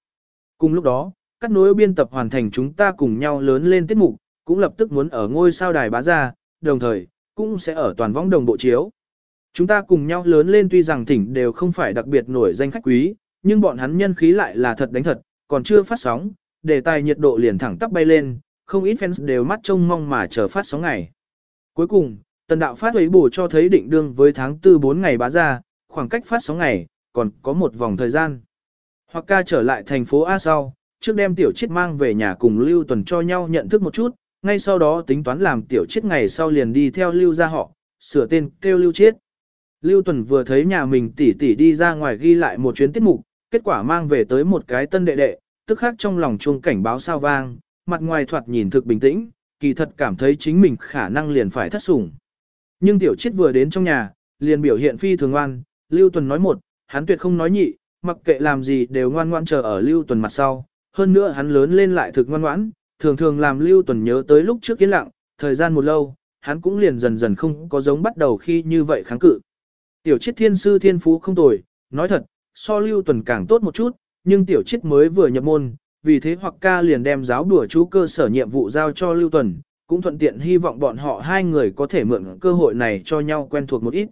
Cùng lúc đó, các nối biên tập hoàn thành chúng ta cùng nhau lớn lên tiết mục, cũng lập tức muốn ở ngôi sao đài bá ra, đồng thời, cũng sẽ ở toàn võng đồng bộ chiếu. Chúng ta cùng nhau lớn lên tuy rằng thỉnh đều không phải đặc biệt nổi danh khách quý, nhưng bọn hắn nhân khí lại là thật đánh thật, còn chưa phát sóng, đề tài nhiệt độ liền thẳng tắp bay lên, không ít fans đều mắt trông mong mà chờ phát sóng ngày. Cuối cùng, tần đạo phát ấy bổ cho thấy định đương với tháng 4 4 ngày bá ra, khoảng cách phát sóng ngày, còn có một vòng thời gian. Hoặc ca trở lại thành phố A sau, trước đem tiểu chiết mang về nhà cùng Lưu Tuần cho nhau nhận thức một chút, ngay sau đó tính toán làm tiểu chiết ngày sau liền đi theo Lưu ra họ, sửa tên kêu Lưu Chiết. Lưu Tuần vừa thấy nhà mình tỷ tỷ đi ra ngoài ghi lại một chuyến tiết mục, kết quả mang về tới một cái tân đệ đệ, tức khác trong lòng chuông cảnh báo sao vang, mặt ngoài thoạt nhìn thực bình tĩnh, kỳ thật cảm thấy chính mình khả năng liền phải thất sủng. Nhưng tiểu chiết vừa đến trong nhà, liền biểu hiện phi thường ngoan, Lưu Tuần nói một, hắn tuyệt không nói nhị, mặc kệ làm gì đều ngoan ngoan chờ ở Lưu Tuần mặt sau, hơn nữa hắn lớn lên lại thực ngoan ngoãn, thường thường làm Lưu Tuần nhớ tới lúc trước yên lặng, thời gian một lâu, hắn cũng liền dần dần không có giống bắt đầu khi như vậy kháng cự. Tiểu chiết thiên sư thiên phú không tồi, nói thật, so Lưu Tuần càng tốt một chút, nhưng tiểu chiết mới vừa nhập môn, vì thế hoặc ca liền đem giáo đùa chú cơ sở nhiệm vụ giao cho Lưu Tuần, cũng thuận tiện hy vọng bọn họ hai người có thể mượn cơ hội này cho nhau quen thuộc một ít.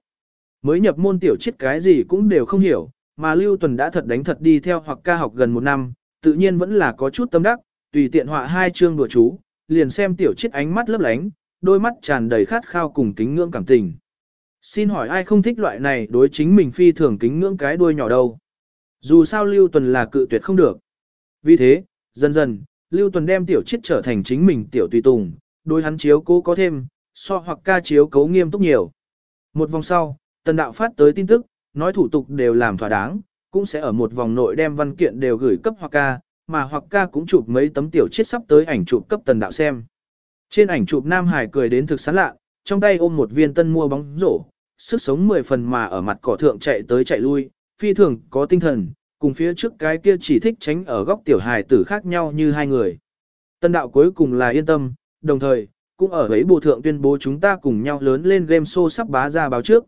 Mới nhập môn tiểu chiết cái gì cũng đều không hiểu, mà Lưu Tuần đã thật đánh thật đi theo hoặc ca học gần một năm, tự nhiên vẫn là có chút tâm đắc, tùy tiện họa hai chương đùa chú, liền xem tiểu chiết ánh mắt lấp lánh, đôi mắt tràn đầy khát khao cùng kính ngưỡng cảm tình. Xin hỏi ai không thích loại này đối chính mình phi thường kính ngưỡng cái đuôi nhỏ đâu. Dù sao Lưu Tuần là cự tuyệt không được. Vì thế, dần dần, Lưu Tuần đem tiểu chiết trở thành chính mình tiểu tùy tùng, đối hắn chiếu cố có thêm, so hoặc ca chiếu cấu nghiêm túc nhiều. Một vòng sau, tần đạo phát tới tin tức, nói thủ tục đều làm thỏa đáng, cũng sẽ ở một vòng nội đem văn kiện đều gửi cấp hoặc ca, mà hoặc ca cũng chụp mấy tấm tiểu chiết sắp tới ảnh chụp cấp tần đạo xem. Trên ảnh chụp Nam Hải cười đến thực sán lạ, trong tay ôm một viên tân mua bóng rổ, sức sống mười phần mà ở mặt cỏ thượng chạy tới chạy lui, phi thường có tinh thần, cùng phía trước cái kia chỉ thích tránh ở góc tiểu hài tử khác nhau như hai người. Tân đạo cuối cùng là yên tâm, đồng thời, cũng ở ấy bộ thượng tuyên bố chúng ta cùng nhau lớn lên game show sắp bá ra báo trước.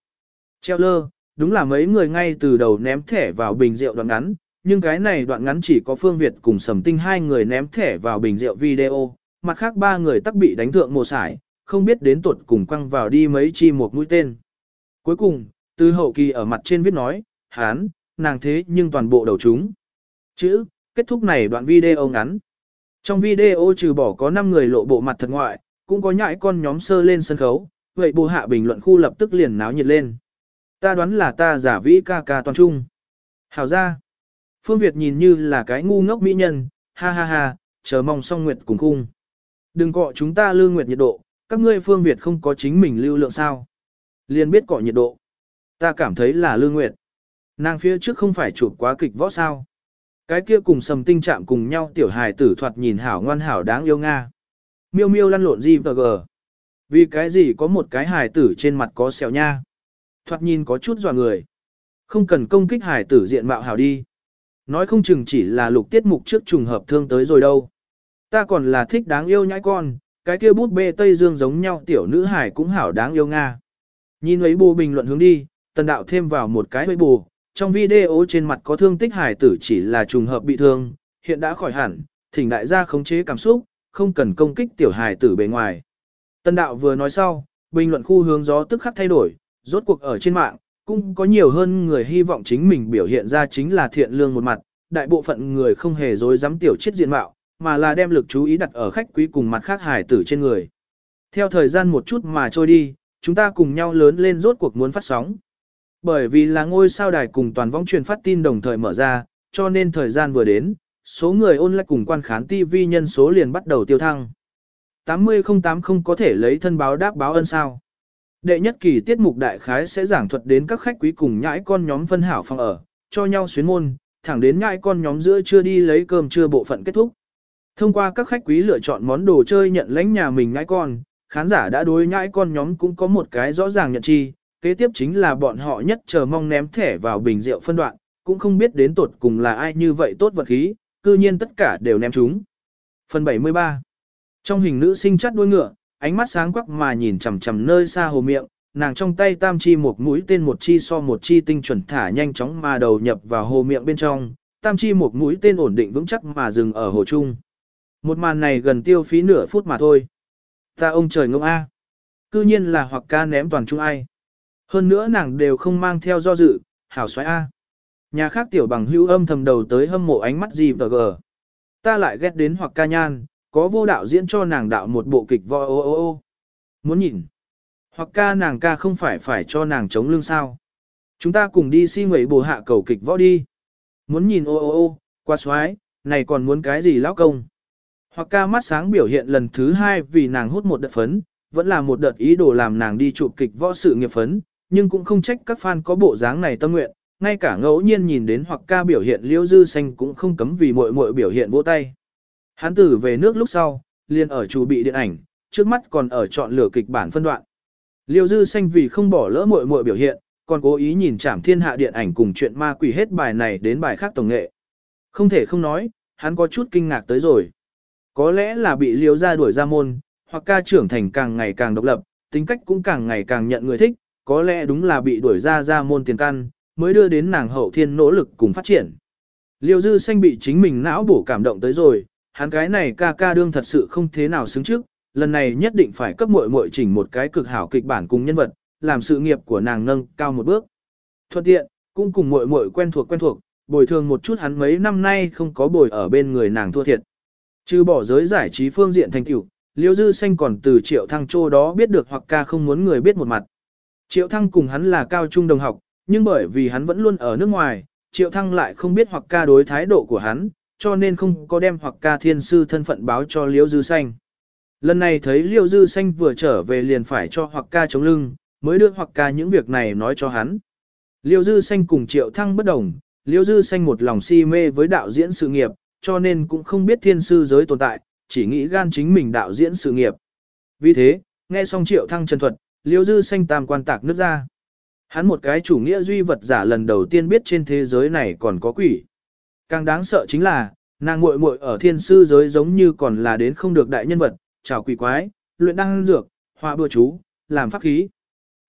Treo lơ, đúng là mấy người ngay từ đầu ném thẻ vào bình rượu đoạn ngắn, nhưng cái này đoạn ngắn chỉ có Phương Việt cùng Sầm Tinh hai người ném thẻ vào bình rượu video, mặt khác ba người tắc bị đánh thượng mồ sải, không biết đến tuột cùng quăng vào đi mấy chi một mũi tên. Cuối cùng, từ hậu kỳ ở mặt trên viết nói, hán, nàng thế nhưng toàn bộ đầu chúng. Chữ, kết thúc này đoạn video ngắn. Trong video trừ bỏ có 5 người lộ bộ mặt thật ngoại, cũng có nhãi con nhóm sơ lên sân khấu, vậy bù hạ bình luận khu lập tức liền náo nhiệt lên. Ta đoán là ta giả vĩ ca ca toàn trung. hào ra. Phương Việt nhìn như là cái ngu ngốc mỹ nhân, ha ha ha, chờ mong song nguyệt cùng khung. Đừng cọ chúng ta lưu nguyệt nhiệt độ, các ngươi Phương Việt không có chính mình lưu lượng sao. Liên biết cọ nhiệt độ. Ta cảm thấy là lưu nguyệt. Nàng phía trước không phải chụp quá kịch võ sao. Cái kia cùng sầm tinh trạng cùng nhau tiểu hài tử thoạt nhìn hảo ngoan hảo đáng yêu Nga. Miêu miêu lăn lộn gì và gờ. Vì cái gì có một cái hài tử trên mặt có sẹo nha. Thoạt nhìn có chút dọa người. Không cần công kích hài tử diện mạo hảo đi. Nói không chừng chỉ là lục tiết mục trước trùng hợp thương tới rồi đâu. Ta còn là thích đáng yêu nhãi con, cái kia bút bê Tây Dương giống nhau tiểu nữ hải cũng hảo đáng yêu Nga. Nhìn ấy bù bình luận hướng đi, tần đạo thêm vào một cái ấy bù, trong video trên mặt có thương tích hải tử chỉ là trùng hợp bị thương, hiện đã khỏi hẳn, thỉnh đại gia khống chế cảm xúc, không cần công kích tiểu hải tử bề ngoài. Tân đạo vừa nói sau, bình luận khu hướng gió tức khắc thay đổi, rốt cuộc ở trên mạng, cũng có nhiều hơn người hy vọng chính mình biểu hiện ra chính là thiện lương một mặt, đại bộ phận người không hề dối dám tiểu chết diện mạo, mà là đem lực chú ý đặt ở khách quý cùng mặt khác hải tử trên người. Theo thời gian một chút mà trôi đi, chúng ta cùng nhau lớn lên rốt cuộc muốn phát sóng. Bởi vì là ngôi sao đài cùng toàn vong truyền phát tin đồng thời mở ra, cho nên thời gian vừa đến, số người ôn lại cùng quan khán TV nhân số liền bắt đầu tiêu thăng. 80080 có thể lấy thân báo đáp báo ân sao. Đệ nhất kỳ tiết mục đại khái sẽ giảng thuật đến các khách quý cùng nhãi con nhóm phân hảo phòng ở, cho nhau xuyến môn, thẳng đến nhãi con nhóm giữa chưa đi lấy cơm trưa bộ phận kết thúc. Thông qua các khách quý lựa chọn món đồ chơi nhận lãnh nhà mình nhãi con, khán giả đã đối nhãi con nhóm cũng có một cái rõ ràng nhận chi, kế tiếp chính là bọn họ nhất chờ mong ném thẻ vào bình rượu phân đoạn, cũng không biết đến tột cùng là ai như vậy tốt vật khí, cư nhiên tất cả đều ném chúng. Phần 73 Trong hình nữ sinh chắt đuôi ngựa, ánh mắt sáng quắc mà nhìn chằm chằm nơi xa hồ miệng, nàng trong tay tam chi một mũi tên một chi so một chi tinh chuẩn thả nhanh chóng mà đầu nhập vào hồ miệng bên trong, tam chi một mũi tên ổn định vững chắc mà dừng ở hồ trung. Một màn này gần tiêu phí nửa phút mà thôi. Ta ông trời ngông A. Cư nhiên là hoặc ca ném toàn trung ai. Hơn nữa nàng đều không mang theo do dự, hảo xoáy A. Nhà khác tiểu bằng hữu âm thầm đầu tới hâm mộ ánh mắt gì và gờ. Ta lại ghét đến hoặc ca nhan, có vô đạo diễn cho nàng đạo một bộ kịch voi ô ô ô. Muốn nhìn. Hoặc ca nàng ca không phải phải cho nàng chống lưng sao. Chúng ta cùng đi si nguyện bồ hạ cầu kịch võ đi. Muốn nhìn ô ô ô, qua xoái, này còn muốn cái gì lão công. Hoặc ca mắt sáng biểu hiện lần thứ hai vì nàng hút một đợt phấn, vẫn là một đợt ý đồ làm nàng đi chụp kịch võ sự nghiệp phấn, nhưng cũng không trách các fan có bộ dáng này tâm nguyện, ngay cả ngẫu nhiên nhìn đến hoặc ca biểu hiện liêu dư xanh cũng không cấm vì muội muội biểu hiện vỗ tay. Hắn tử về nước lúc sau, liền ở chủ bị điện ảnh, trước mắt còn ở chọn lựa kịch bản phân đoạn. Liêu dư xanh vì không bỏ lỡ muội muội biểu hiện, còn cố ý nhìn chảm thiên hạ điện ảnh cùng chuyện ma quỷ hết bài này đến bài khác tổng nghệ. Không thể không nói, hắn có chút kinh ngạc tới rồi. Có lẽ là bị liêu ra đuổi ra môn, hoặc ca trưởng thành càng ngày càng độc lập, tính cách cũng càng ngày càng nhận người thích, có lẽ đúng là bị đuổi ra ra môn tiền căn, mới đưa đến nàng hậu thiên nỗ lực cùng phát triển. Liêu dư xanh bị chính mình não bổ cảm động tới rồi, hắn cái này ca ca đương thật sự không thế nào xứng trước, lần này nhất định phải cấp muội muội chỉnh một cái cực hảo kịch bản cùng nhân vật, làm sự nghiệp của nàng nâng cao một bước. Thuận tiện, cũng cùng muội muội quen thuộc quen thuộc, bồi thường một chút hắn mấy năm nay không có bồi ở bên người nàng thua thiệt. Trừ bỏ giới giải trí phương diện thành tiểu, Liêu Dư Xanh còn từ Triệu Thăng Châu đó biết được hoặc ca không muốn người biết một mặt. Triệu Thăng cùng hắn là cao trung đồng học, nhưng bởi vì hắn vẫn luôn ở nước ngoài, Triệu Thăng lại không biết hoặc ca đối thái độ của hắn, cho nên không có đem hoặc ca thiên sư thân phận báo cho liễu Dư Xanh. Lần này thấy liễu Dư Xanh vừa trở về liền phải cho hoặc ca chống lưng, mới đưa hoặc ca những việc này nói cho hắn. Liễu Dư Xanh cùng Triệu Thăng bất đồng, liễu Dư Xanh một lòng si mê với đạo diễn sự nghiệp, cho nên cũng không biết thiên sư giới tồn tại, chỉ nghĩ gan chính mình đạo diễn sự nghiệp. Vì thế, nghe xong Triệu Thăng trần thuật, liễu Dư Xanh tam quan tạc nước ra. Hắn một cái chủ nghĩa duy vật giả lần đầu tiên biết trên thế giới này còn có quỷ. Càng đáng sợ chính là, nàng muội muội ở thiên sư giới giống như còn là đến không được đại nhân vật, chào quỷ quái, luyện đăng dược, họa bừa chú, làm pháp khí.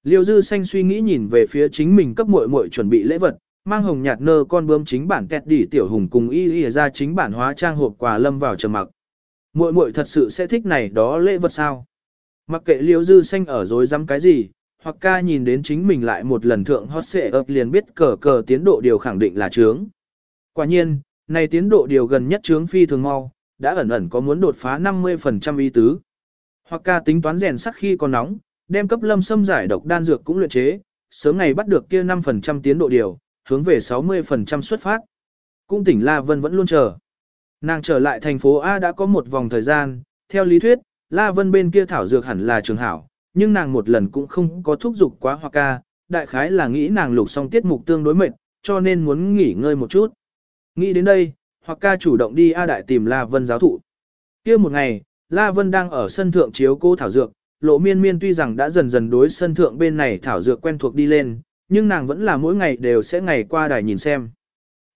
Liêu dư xanh suy nghĩ nhìn về phía chính mình cấp muội muội chuẩn bị lễ vật, mang hồng nhạt nơ con bướm chính bản kẹt đỉ tiểu hùng cùng y y ra chính bản hóa trang hộp quà lâm vào trầm mặc. Muội muội thật sự sẽ thích này đó lễ vật sao? Mặc kệ liêu dư xanh ở dối dám cái gì, hoặc ca nhìn đến chính mình lại một lần thượng hot xệ ập liền biết cờ cờ tiến độ điều khẳng định là trướng. Quả nhiên, này tiến độ điều gần nhất chướng phi thường mau, đã ẩn ẩn có muốn đột phá 50% ý tứ. Hoặc ca tính toán rèn sắt khi còn nóng, đem cấp lâm xâm giải độc đan dược cũng luyện chế, sớm ngày bắt được kia 5% tiến độ điều, hướng về 60% xuất phát. Cung tỉnh La Vân vẫn luôn chờ. Nàng trở lại thành phố A đã có một vòng thời gian, theo lý thuyết, La Vân bên kia thảo dược hẳn là trường hảo, nhưng nàng một lần cũng không có thúc giục quá hoặc ca, đại khái là nghĩ nàng lục xong tiết mục tương đối mệt, cho nên muốn nghỉ ngơi một chút. Nghĩ đến đây, hoặc ca chủ động đi A Đại tìm La Vân giáo thụ. kia một ngày, La Vân đang ở sân thượng chiếu cô thảo dược, lộ miên miên tuy rằng đã dần dần đối sân thượng bên này thảo dược quen thuộc đi lên, nhưng nàng vẫn là mỗi ngày đều sẽ ngày qua đài nhìn xem.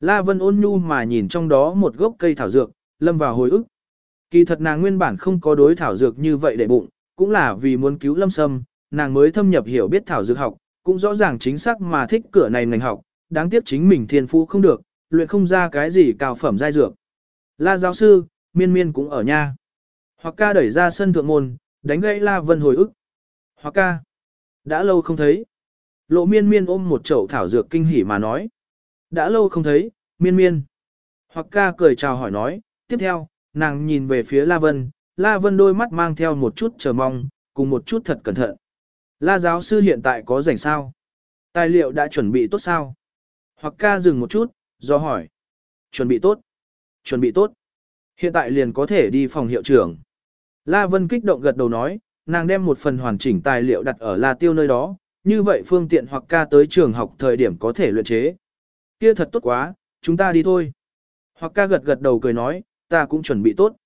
La Vân ôn nhu mà nhìn trong đó một gốc cây thảo dược, lâm vào hồi ức. Kỳ thật nàng nguyên bản không có đối thảo dược như vậy để bụng, cũng là vì muốn cứu lâm sâm, nàng mới thâm nhập hiểu biết thảo dược học, cũng rõ ràng chính xác mà thích cửa này ngành học, đáng tiếc chính mình thiên phú không được, luyện không ra cái gì cao phẩm giai dược. La giáo sư, miên miên cũng ở nha. Hoặc ca đẩy ra sân thượng môn, đánh gãy La Vân hồi ức. Hoặc ca, đã lâu không thấy. Lộ miên miên ôm một chậu thảo dược kinh hỉ mà nói. Đã lâu không thấy, miên miên. Hoặc ca cười chào hỏi nói, tiếp theo, nàng nhìn về phía La Vân, La Vân đôi mắt mang theo một chút chờ mong, cùng một chút thật cẩn thận. La giáo sư hiện tại có rảnh sao? Tài liệu đã chuẩn bị tốt sao? Hoặc ca dừng một chút, do hỏi. Chuẩn bị tốt. Chuẩn bị tốt. Hiện tại liền có thể đi phòng hiệu trưởng. La Vân kích động gật đầu nói, nàng đem một phần hoàn chỉnh tài liệu đặt ở La Tiêu nơi đó, như vậy phương tiện hoặc ca tới trường học thời điểm có thể luyện chế. Kia thật tốt quá, chúng ta đi thôi. Hoặc ca gật gật đầu cười nói, ta cũng chuẩn bị tốt.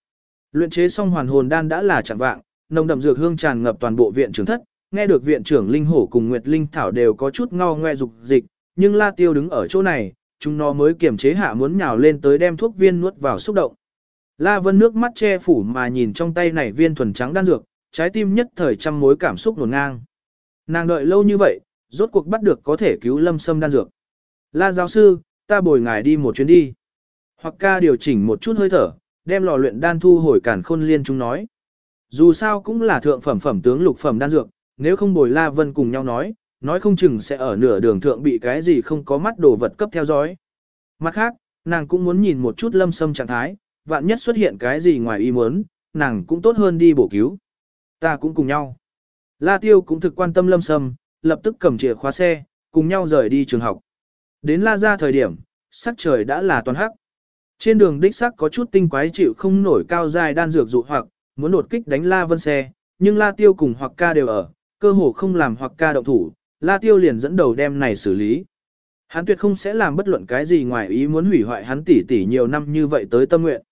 Luyện chế xong hoàn hồn đan đã là chẳng vạng, nồng đậm dược hương tràn ngập toàn bộ viện trưởng thất, nghe được viện trưởng Linh Hổ cùng Nguyệt Linh Thảo đều có chút ngao ngoe dục dịch, nhưng La Tiêu đứng ở chỗ này, chúng nó mới kiềm chế hạ muốn nhào lên tới đem thuốc viên nuốt vào xúc động. La Vân nước mắt che phủ mà nhìn trong tay này viên thuần trắng đan dược, trái tim nhất thời trăm mối cảm xúc nổn ngang. Nàng đợi lâu như vậy, rốt cuộc bắt được có thể cứu lâm sâm đan dược. La giáo sư, ta bồi ngài đi một chuyến đi. Hoặc ca điều chỉnh một chút hơi thở, đem lò luyện đan thu hồi cản khôn liên chúng nói. Dù sao cũng là thượng phẩm phẩm tướng lục phẩm đan dược, nếu không bồi La Vân cùng nhau nói, nói không chừng sẽ ở nửa đường thượng bị cái gì không có mắt đồ vật cấp theo dõi. Mặt khác, nàng cũng muốn nhìn một chút lâm sâm trạng thái, vạn nhất xuất hiện cái gì ngoài ý muốn, nàng cũng tốt hơn đi bổ cứu. Ta cũng cùng nhau. La Tiêu cũng thực quan tâm lâm sâm, lập tức cầm chìa khóa xe, cùng nhau rời đi trường học. Đến La ra thời điểm, sắc trời đã là toàn hắc. Trên đường đích sắc có chút tinh quái chịu không nổi cao dài đan dược dụ hoặc, muốn đột kích đánh La Vân xe, nhưng La Tiêu cùng hoặc ca đều ở, cơ hồ không làm hoặc ca động thủ, La Tiêu liền dẫn đầu đem này xử lý. Hắn tuyệt không sẽ làm bất luận cái gì ngoài ý muốn hủy hoại hắn tỷ tỷ nhiều năm như vậy tới tâm nguyện.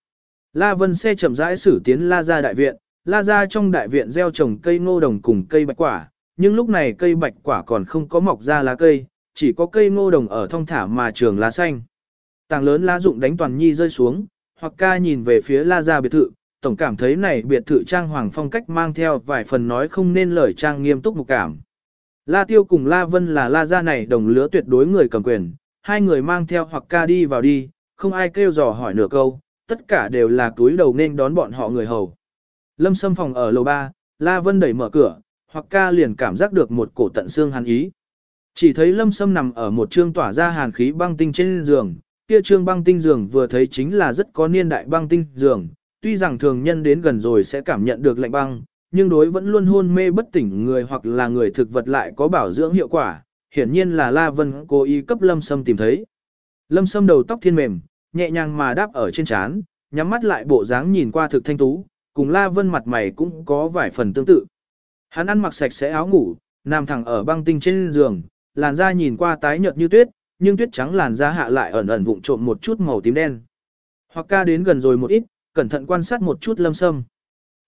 La Vân xe chậm rãi xử tiến La Gia đại viện, La Gia trong đại viện gieo trồng cây ngô đồng cùng cây bạch quả, nhưng lúc này cây bạch quả còn không có mọc ra lá cây, chỉ có cây ngô đồng ở thông thả mà trường lá xanh. Tàng lớn lá dụng đánh toàn nhi rơi xuống, hoặc ca nhìn về phía La Gia biệt thự, tổng cảm thấy này biệt thự trang hoàng phong cách mang theo vài phần nói không nên lời trang nghiêm túc mục cảm. La Tiêu cùng La Vân là La gia này đồng lứa tuyệt đối người cầm quyền, hai người mang theo hoặc ca đi vào đi, không ai kêu dò hỏi nửa câu, tất cả đều là túi đầu nên đón bọn họ người hầu. Lâm Sâm phòng ở lầu 3, La Vân đẩy mở cửa, hoặc ca liền cảm giác được một cổ tận xương hàn ý. Chỉ thấy Lâm Sâm nằm ở một trương tỏa ra hàn khí băng tinh trên giường, kia trương băng tinh giường vừa thấy chính là rất có niên đại băng tinh giường, tuy rằng thường nhân đến gần rồi sẽ cảm nhận được lạnh băng, nhưng đối vẫn luôn hôn mê bất tỉnh người hoặc là người thực vật lại có bảo dưỡng hiệu quả, hiển nhiên là La Vân cố ý cấp Lâm Sâm tìm thấy. Lâm Sâm đầu tóc thiên mềm, nhẹ nhàng mà đáp ở trên trán, nhắm mắt lại bộ dáng nhìn qua thực thanh tú, cùng La Vân mặt mày cũng có vài phần tương tự. Hắn ăn mặc sạch sẽ áo ngủ, nằm thẳng ở băng tinh trên giường, làn da nhìn qua tái nhợt như tuyết, nhưng tuyết trắng làn da hạ lại ẩn ẩn vụng trộm một chút màu tím đen. Hoặc ca đến gần rồi một ít, cẩn thận quan sát một chút lâm sâm.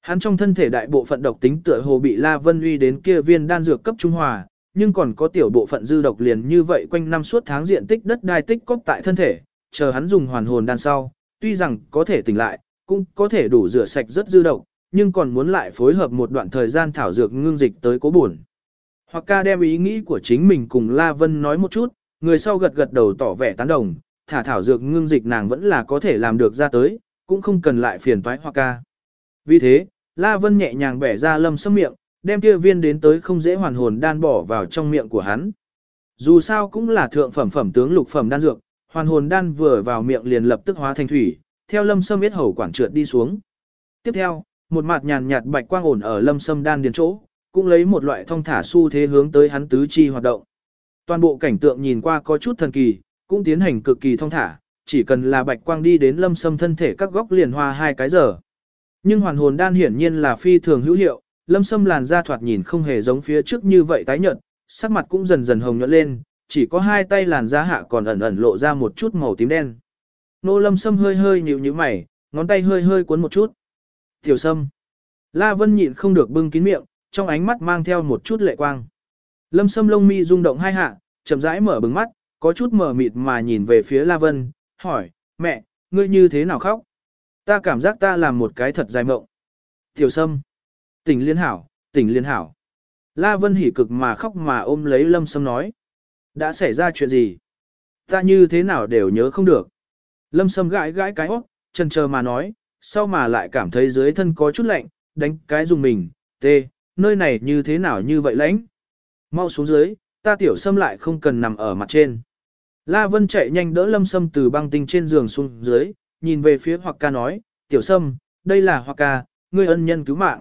Hắn trong thân thể đại bộ phận độc tính tựa hồ bị La Vân uy đến kia viên đan dược cấp trung hòa, nhưng còn có tiểu bộ phận dư độc liền như vậy quanh năm suốt tháng diện tích đất đai tích cóp tại thân thể, chờ hắn dùng hoàn hồn đan sau, tuy rằng có thể tỉnh lại, cũng có thể đủ rửa sạch rất dư độc, nhưng còn muốn lại phối hợp một đoạn thời gian thảo dược ngưng dịch tới cố buồn. Hoặc ca đem ý nghĩ của chính mình cùng La Vân nói một chút, người sau gật gật đầu tỏ vẻ tán đồng, thả thảo dược ngưng dịch nàng vẫn là có thể làm được ra tới, cũng không cần lại phiền toái Hoặc ca. Vì thế, La Vân nhẹ nhàng bẻ ra lâm sâm miệng, đem kia viên đến tới không dễ hoàn hồn đan bỏ vào trong miệng của hắn. Dù sao cũng là thượng phẩm phẩm tướng lục phẩm đan dược, hoàn hồn đan vừa vào miệng liền lập tức hóa thành thủy, theo lâm sâm biết hầu quản trượt đi xuống. Tiếp theo, một mặt nhàn nhạt bạch quang ổn ở lâm sâm đan điền chỗ, cũng lấy một loại thông thả xu thế hướng tới hắn tứ chi hoạt động. Toàn bộ cảnh tượng nhìn qua có chút thần kỳ, cũng tiến hành cực kỳ thông thả, chỉ cần là bạch quang đi đến lâm sâm thân thể các góc liền hoa hai cái giờ. Nhưng hoàn hồn đan hiển nhiên là phi thường hữu hiệu, lâm sâm làn da thoạt nhìn không hề giống phía trước như vậy tái nhợt, sắc mặt cũng dần dần hồng nhuận lên, chỉ có hai tay làn da hạ còn ẩn ẩn lộ ra một chút màu tím đen. Nô lâm sâm hơi hơi nhíu nhíu mày, ngón tay hơi hơi cuốn một chút. Tiểu sâm. La Vân nhịn không được bưng kín miệng, trong ánh mắt mang theo một chút lệ quang. Lâm sâm lông mi rung động hai hạ, chậm rãi mở bừng mắt, có chút mở mịt mà nhìn về phía La Vân, hỏi, mẹ, ngươi như thế nào khóc? Ta cảm giác ta làm một cái thật dài mộng. Tiểu sâm. Tỉnh liên hảo, tỉnh liên hảo. La Vân hỉ cực mà khóc mà ôm lấy Lâm Sâm nói. Đã xảy ra chuyện gì? Ta như thế nào đều nhớ không được. Lâm Sâm gãi gãi cái óc, chần chờ mà nói, sau mà lại cảm thấy dưới thân có chút lạnh, đánh cái dùng mình, tê, nơi này như thế nào như vậy lãnh. Mau xuống dưới, ta tiểu sâm lại không cần nằm ở mặt trên. La Vân chạy nhanh đỡ Lâm Sâm từ băng tinh trên giường xuống dưới, nhìn về phía Hoặc ca nói, tiểu sâm, đây là Hoặc ca, ngươi ân nhân cứu mạng.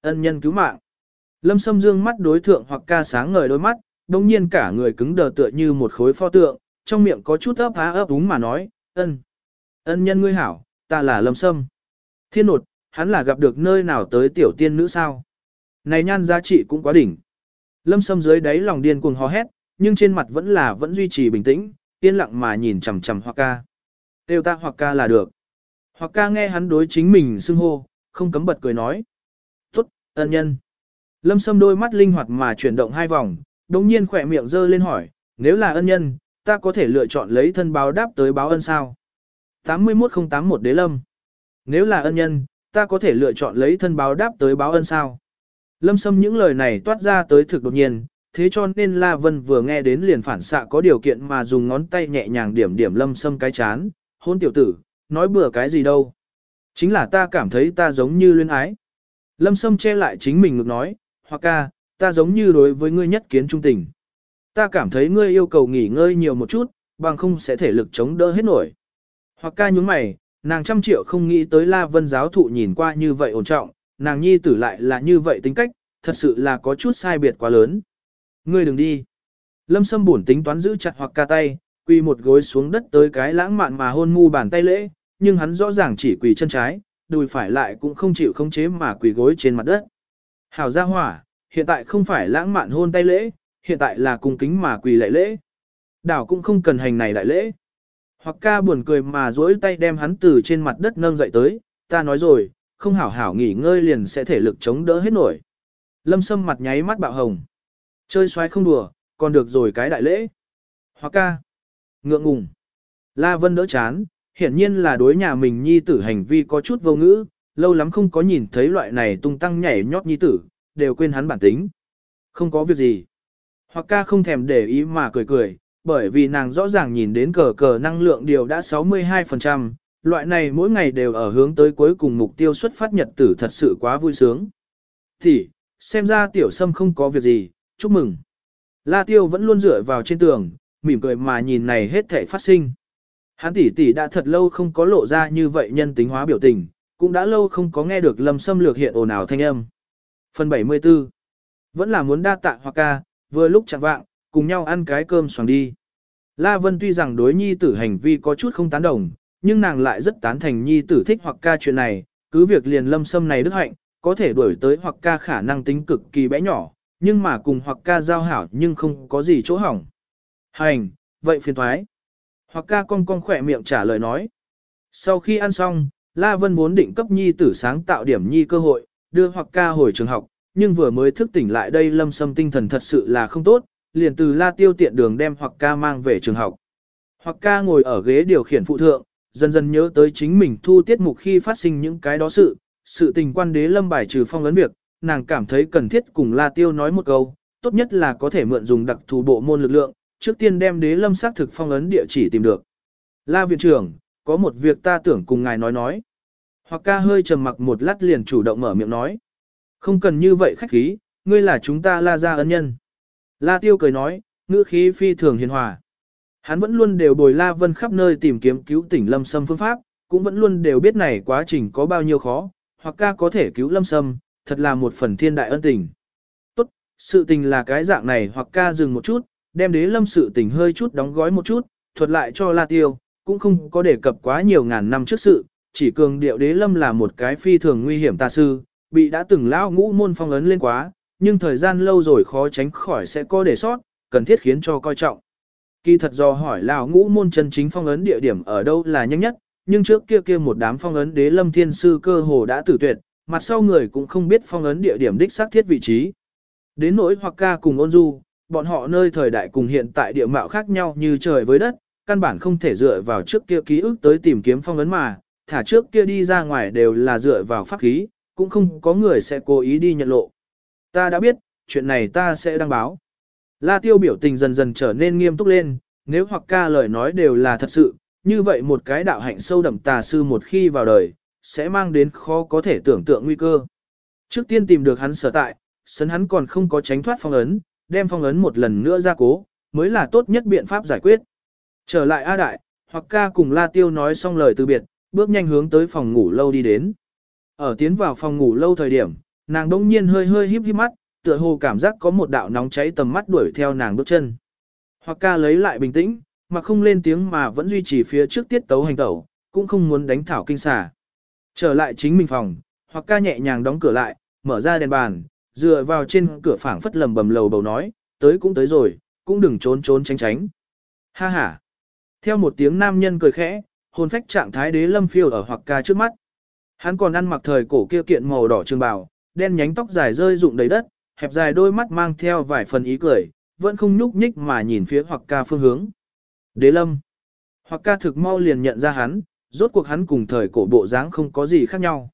Ân nhân cứu mạng. Lâm Sâm dương mắt đối thượng Hoặc ca sáng ngời đôi mắt, đồng nhiên cả người cứng đờ tựa như một khối pho tượng, trong miệng có chút ấp há ấp úng mà nói, ân, ân nhân ngươi hảo, ta là Lâm Sâm. Thiên nột, hắn là gặp được nơi nào tới tiểu tiên nữ sao? Này nhan giá trị cũng quá đỉnh. Lâm Sâm dưới đáy lòng điên cuồng hò hét, nhưng trên mặt vẫn là vẫn duy trì bình tĩnh, yên lặng mà nhìn chằm chằm Hoặc ca. Tiêu ta Hoặc ca là được. Hoặc ca nghe hắn đối chính mình xưng hô, không cấm bật cười nói. Tốt, ân nhân. Lâm Sâm đôi mắt linh hoạt mà chuyển động hai vòng, đồng nhiên khỏe miệng dơ lên hỏi, nếu là ân nhân, ta có thể lựa chọn lấy thân báo đáp tới báo ân sao? 81081 Đế Lâm Nếu là ân nhân, ta có thể lựa chọn lấy thân báo đáp tới báo ân sao? Lâm Sâm những lời này toát ra tới thực đột nhiên, thế cho nên La Vân vừa nghe đến liền phản xạ có điều kiện mà dùng ngón tay nhẹ nhàng điểm điểm Lâm Sâm cái chán, hôn tiểu tử, nói bừa cái gì đâu. Chính là ta cảm thấy ta giống như luyến ái. Lâm Sâm che lại chính mình ngược nói, hoặc ca, ta giống như đối với ngươi nhất kiến trung tình. Ta cảm thấy ngươi yêu cầu nghỉ ngơi nhiều một chút, bằng không sẽ thể lực chống đỡ hết nổi. Hoặc ca nhúng mày, nàng trăm triệu không nghĩ tới La Vân giáo thụ nhìn qua như vậy ổn trọng, nàng nhi tử lại là như vậy tính cách, thật sự là có chút sai biệt quá lớn. Ngươi đừng đi. Lâm Sâm buồn tính toán giữ chặt hoặc ca tay, quỳ một gối xuống đất tới cái lãng mạn mà hôn mu bàn tay lễ, nhưng hắn rõ ràng chỉ quỳ chân trái, đùi phải lại cũng không chịu khống chế mà quỳ gối trên mặt đất. Hảo gia hỏa, hiện tại không phải lãng mạn hôn tay lễ, hiện tại là cung kính mà quỳ lạy lễ. Đảo cũng không cần hành này đại lễ. Hoặc ca buồn cười mà duỗi tay đem hắn từ trên mặt đất nâng dậy tới, ta nói rồi, không hảo hảo nghỉ ngơi liền sẽ thể lực chống đỡ hết nổi. Lâm sâm mặt nháy mắt bạo hồng. Chơi xoay không đùa, còn được rồi cái đại lễ. Hoặc ca. Ngượng ngùng. La Vân đỡ chán, hiển nhiên là đối nhà mình nhi tử hành vi có chút vô ngữ, lâu lắm không có nhìn thấy loại này tung tăng nhảy nhót nhi tử, đều quên hắn bản tính. Không có việc gì. Hoặc ca không thèm để ý mà cười cười, bởi vì nàng rõ ràng nhìn đến cờ cờ năng lượng điều đã 62%, loại này mỗi ngày đều ở hướng tới cuối cùng mục tiêu xuất phát nhật tử thật sự quá vui sướng. Thì, xem ra tiểu sâm không có việc gì, chúc mừng. La tiêu vẫn luôn dựa vào trên tường, mỉm cười mà nhìn này hết thể phát sinh. Hắn tỷ tỷ đã thật lâu không có lộ ra như vậy nhân tính hóa biểu tình, cũng đã lâu không có nghe được lâm xâm lược hiện ồn ào thanh âm. Phần 74 Vẫn là muốn đa tạ hoặc ca, vừa lúc chẳng vạng, cùng nhau ăn cái cơm xoàng đi. La Vân tuy rằng đối nhi tử hành vi có chút không tán đồng, nhưng nàng lại rất tán thành nhi tử thích hoặc ca chuyện này, cứ việc liền lâm xâm này đức hạnh, có thể đuổi tới hoặc ca khả năng tính cực kỳ bé nhỏ, nhưng mà cùng hoặc ca giao hảo nhưng không có gì chỗ hỏng. Hành, vậy phiền thoái. Hoặc ca cong cong khỏe miệng trả lời nói. Sau khi ăn xong, La Vân muốn định cấp nhi tử sáng tạo điểm nhi cơ hội, đưa hoặc ca hồi trường học, nhưng vừa mới thức tỉnh lại đây lâm xâm tinh thần thật sự là không tốt, liền từ La Tiêu tiện đường đem hoặc ca mang về trường học. Hoặc ca ngồi ở ghế điều khiển phụ thượng, dần dần nhớ tới chính mình thu tiết mục khi phát sinh những cái đó sự, sự tình quan đế lâm bài trừ phong ấn việc, nàng cảm thấy cần thiết cùng La Tiêu nói một câu, tốt nhất là có thể mượn dùng đặc thù bộ môn lực lượng, trước tiên đem đế lâm xác thực phong ấn địa chỉ tìm được. La viện trưởng, có một việc ta tưởng cùng ngài nói nói. Hoặc ca hơi trầm mặc một lát liền chủ động mở miệng nói. Không cần như vậy khách khí, ngươi là chúng ta la gia ân nhân. La tiêu cười nói, ngữ khí phi thường hiền hòa. Hắn vẫn luôn đều bồi La Vân khắp nơi tìm kiếm cứu tỉnh Lâm Sâm phương pháp, cũng vẫn luôn đều biết này quá trình có bao nhiêu khó, hoặc ca có thể cứu Lâm Sâm, thật là một phần thiên đại ân tình. Tốt, sự tình là cái dạng này hoặc ca dừng một chút, đem đế lâm sự tình hơi chút đóng gói một chút, thuật lại cho La Tiêu, cũng không có đề cập quá nhiều ngàn năm trước sự, chỉ cường điệu đế lâm là một cái phi thường nguy hiểm tà sư, bị đã từng lão ngũ môn phong ấn lên quá, nhưng thời gian lâu rồi khó tránh khỏi sẽ có để sót, cần thiết khiến cho coi trọng. Kỳ thật do hỏi lão ngũ môn chân chính phong ấn địa điểm ở đâu là nhanh nhất, nhưng trước kia kia một đám phong ấn đế lâm thiên sư cơ hồ đã tử tuyệt, mặt sau người cũng không biết phong ấn địa điểm đích xác thiết vị trí. Đến nỗi hoặc ca cùng ôn du, bọn họ nơi thời đại cùng hiện tại địa mạo khác nhau như trời với đất, căn bản không thể dựa vào trước kia ký ức tới tìm kiếm phong ấn mà, thả trước kia đi ra ngoài đều là dựa vào pháp khí, cũng không có người sẽ cố ý đi nhận lộ. Ta đã biết, chuyện này ta sẽ đăng báo. La tiêu biểu tình dần dần trở nên nghiêm túc lên, nếu hoặc ca lời nói đều là thật sự, như vậy một cái đạo hạnh sâu đậm tà sư một khi vào đời, sẽ mang đến khó có thể tưởng tượng nguy cơ. Trước tiên tìm được hắn sở tại, sấn hắn còn không có tránh thoát phong ấn, đem phong ấn một lần nữa ra cố, mới là tốt nhất biện pháp giải quyết. Trở lại A Đại, hoặc ca cùng La Tiêu nói xong lời từ biệt, bước nhanh hướng tới phòng ngủ lâu đi đến. Ở tiến vào phòng ngủ lâu thời điểm, nàng đông nhiên hơi hơi híp híp mắt, tựa hồ cảm giác có một đạo nóng cháy tầm mắt đuổi theo nàng bước chân. Hoặc ca lấy lại bình tĩnh, mà không lên tiếng mà vẫn duy trì phía trước tiết tấu hành tẩu, cũng không muốn đánh thảo kinh xà. Trở lại chính mình phòng, hoặc ca nhẹ nhàng đóng cửa lại, mở ra đèn bàn, dựa vào trên cửa phảng phất lầm bầm lầu bầu nói, tới cũng tới rồi, cũng đừng trốn trốn tránh tránh. Ha ha. Theo một tiếng nam nhân cười khẽ, hồn phách trạng thái đế lâm phiêu ở hoặc ca trước mắt. Hắn còn ăn mặc thời cổ kia kiện màu đỏ trường bào, đen nhánh tóc dài rơi rụng đầy đất, hẹp dài đôi mắt mang theo vài phần ý cười, vẫn không nhúc nhích mà nhìn phía hoặc ca phương hướng. Đế lâm. Hoặc ca thực mau liền nhận ra hắn, rốt cuộc hắn cùng thời cổ bộ dáng không có gì khác nhau.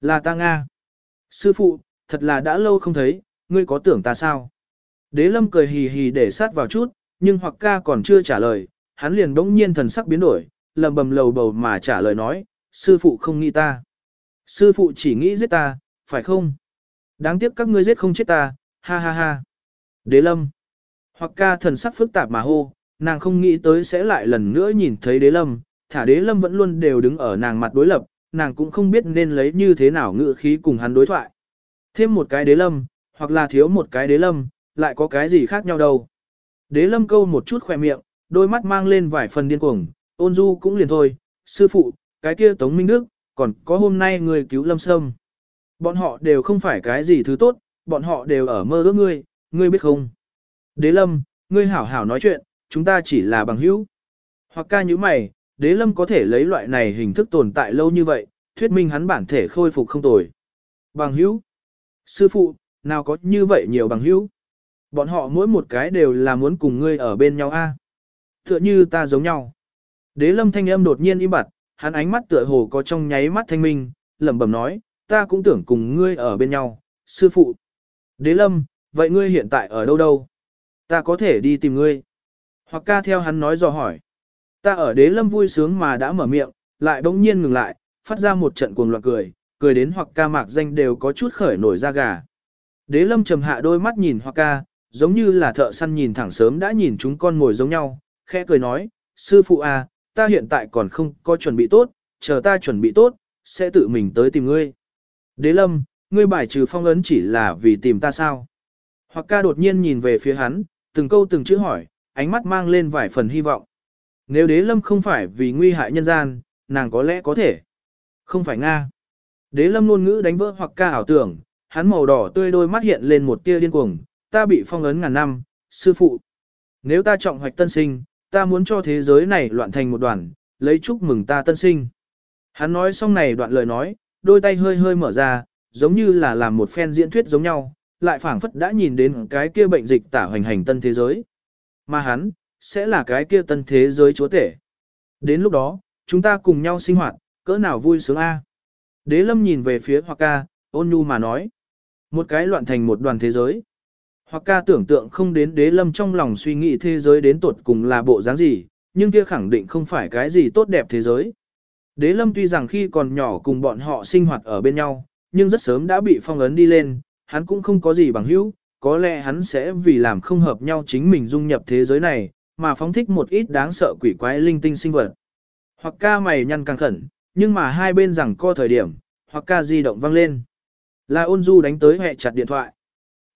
Là ta Nga. Sư phụ, thật là đã lâu không thấy, ngươi có tưởng ta sao? Đế lâm cười hì hì để sát vào chút, nhưng hoặc ca còn chưa trả lời, hắn liền đống nhiên thần sắc biến đổi, lầm bầm lầu bầu mà trả lời nói, sư phụ không nghĩ ta. Sư phụ chỉ nghĩ giết ta, phải không? Đáng tiếc các ngươi giết không chết ta, ha ha ha. Đế lâm. Hoặc ca thần sắc phức tạp mà hô, nàng không nghĩ tới sẽ lại lần nữa nhìn thấy đế lâm, thả đế lâm vẫn luôn đều đứng ở nàng mặt đối lập, nàng cũng không biết nên lấy như thế nào ngự khí cùng hắn đối thoại. Thêm một cái đế lâm, hoặc là thiếu một cái đế lâm, lại có cái gì khác nhau đâu. Đế lâm câu một chút khỏe miệng, đôi mắt mang lên vài phần điên cuồng, ôn du cũng liền thôi, sư phụ, cái kia Tống Minh Đức, còn có hôm nay người cứu lâm sâm. Bọn họ đều không phải cái gì thứ tốt, bọn họ đều ở mơ ước ngươi, ngươi biết không? Đế lâm, ngươi hảo hảo nói chuyện, chúng ta chỉ là bằng hữu. Hoặc ca như mày, đế lâm có thể lấy loại này hình thức tồn tại lâu như vậy, thuyết minh hắn bản thể khôi phục không tồi. Bằng hữu. Sư phụ, nào có như vậy nhiều bằng hữu. Bọn họ mỗi một cái đều là muốn cùng ngươi ở bên nhau a. Tựa như ta giống nhau. Đế lâm thanh âm đột nhiên im bặt, hắn ánh mắt tựa hồ có trong nháy mắt thanh minh, lẩm bẩm nói, ta cũng tưởng cùng ngươi ở bên nhau, sư phụ. Đế lâm, vậy ngươi hiện tại ở đâu đâu? Ta có thể đi tìm ngươi. Hoặc ca theo hắn nói dò hỏi. Ta ở đế lâm vui sướng mà đã mở miệng, lại bỗng nhiên ngừng lại, phát ra một trận cuồng loạn cười, cười đến hoặc ca mạc danh đều có chút khởi nổi da gà. Đế lâm trầm hạ đôi mắt nhìn hoặc ca, giống như là thợ săn nhìn thẳng sớm đã nhìn chúng con ngồi giống nhau, khẽ cười nói, sư phụ à, ta hiện tại còn không có chuẩn bị tốt, chờ ta chuẩn bị tốt, sẽ tự mình tới tìm ngươi. Đế lâm, ngươi bài trừ phong ấn chỉ là vì tìm ta sao? Hoặc ca đột nhiên nhìn về phía hắn, từng câu từng chữ hỏi, ánh mắt mang lên vài phần hy vọng. Nếu đế lâm không phải vì nguy hại nhân gian, nàng có lẽ có thể. Không phải Nga. Đế lâm ngôn ngữ đánh vỡ hoặc ca ảo tưởng, hắn màu đỏ tươi đôi mắt hiện lên một tia điên cuồng, ta bị phong ấn ngàn năm, sư phụ. Nếu ta trọng hoạch tân sinh, ta muốn cho thế giới này loạn thành một đoàn, lấy chúc mừng ta tân sinh. Hắn nói xong này đoạn lời nói, đôi tay hơi hơi mở ra, giống như là làm một phen diễn thuyết giống nhau, lại phảng phất đã nhìn đến cái kia bệnh dịch tả hoành hành tân thế giới. Mà hắn, sẽ là cái kia tân thế giới chúa tể. Đến lúc đó, chúng ta cùng nhau sinh hoạt, cỡ nào vui sướng a. Đế lâm nhìn về phía Hoa ca, ôn nhu mà nói. Một cái loạn thành một đoàn thế giới. Hoặc ca tưởng tượng không đến đế lâm trong lòng suy nghĩ thế giới đến tột cùng là bộ dáng gì, nhưng kia khẳng định không phải cái gì tốt đẹp thế giới. Đế lâm tuy rằng khi còn nhỏ cùng bọn họ sinh hoạt ở bên nhau, nhưng rất sớm đã bị phong ấn đi lên, hắn cũng không có gì bằng hữu, có lẽ hắn sẽ vì làm không hợp nhau chính mình dung nhập thế giới này, mà phóng thích một ít đáng sợ quỷ quái linh tinh sinh vật. Hoặc ca mày nhăn căng khẩn, nhưng mà hai bên rằng co thời điểm, hoặc ca di động vang lên. Là ôn du đánh tới hệ chặt điện thoại.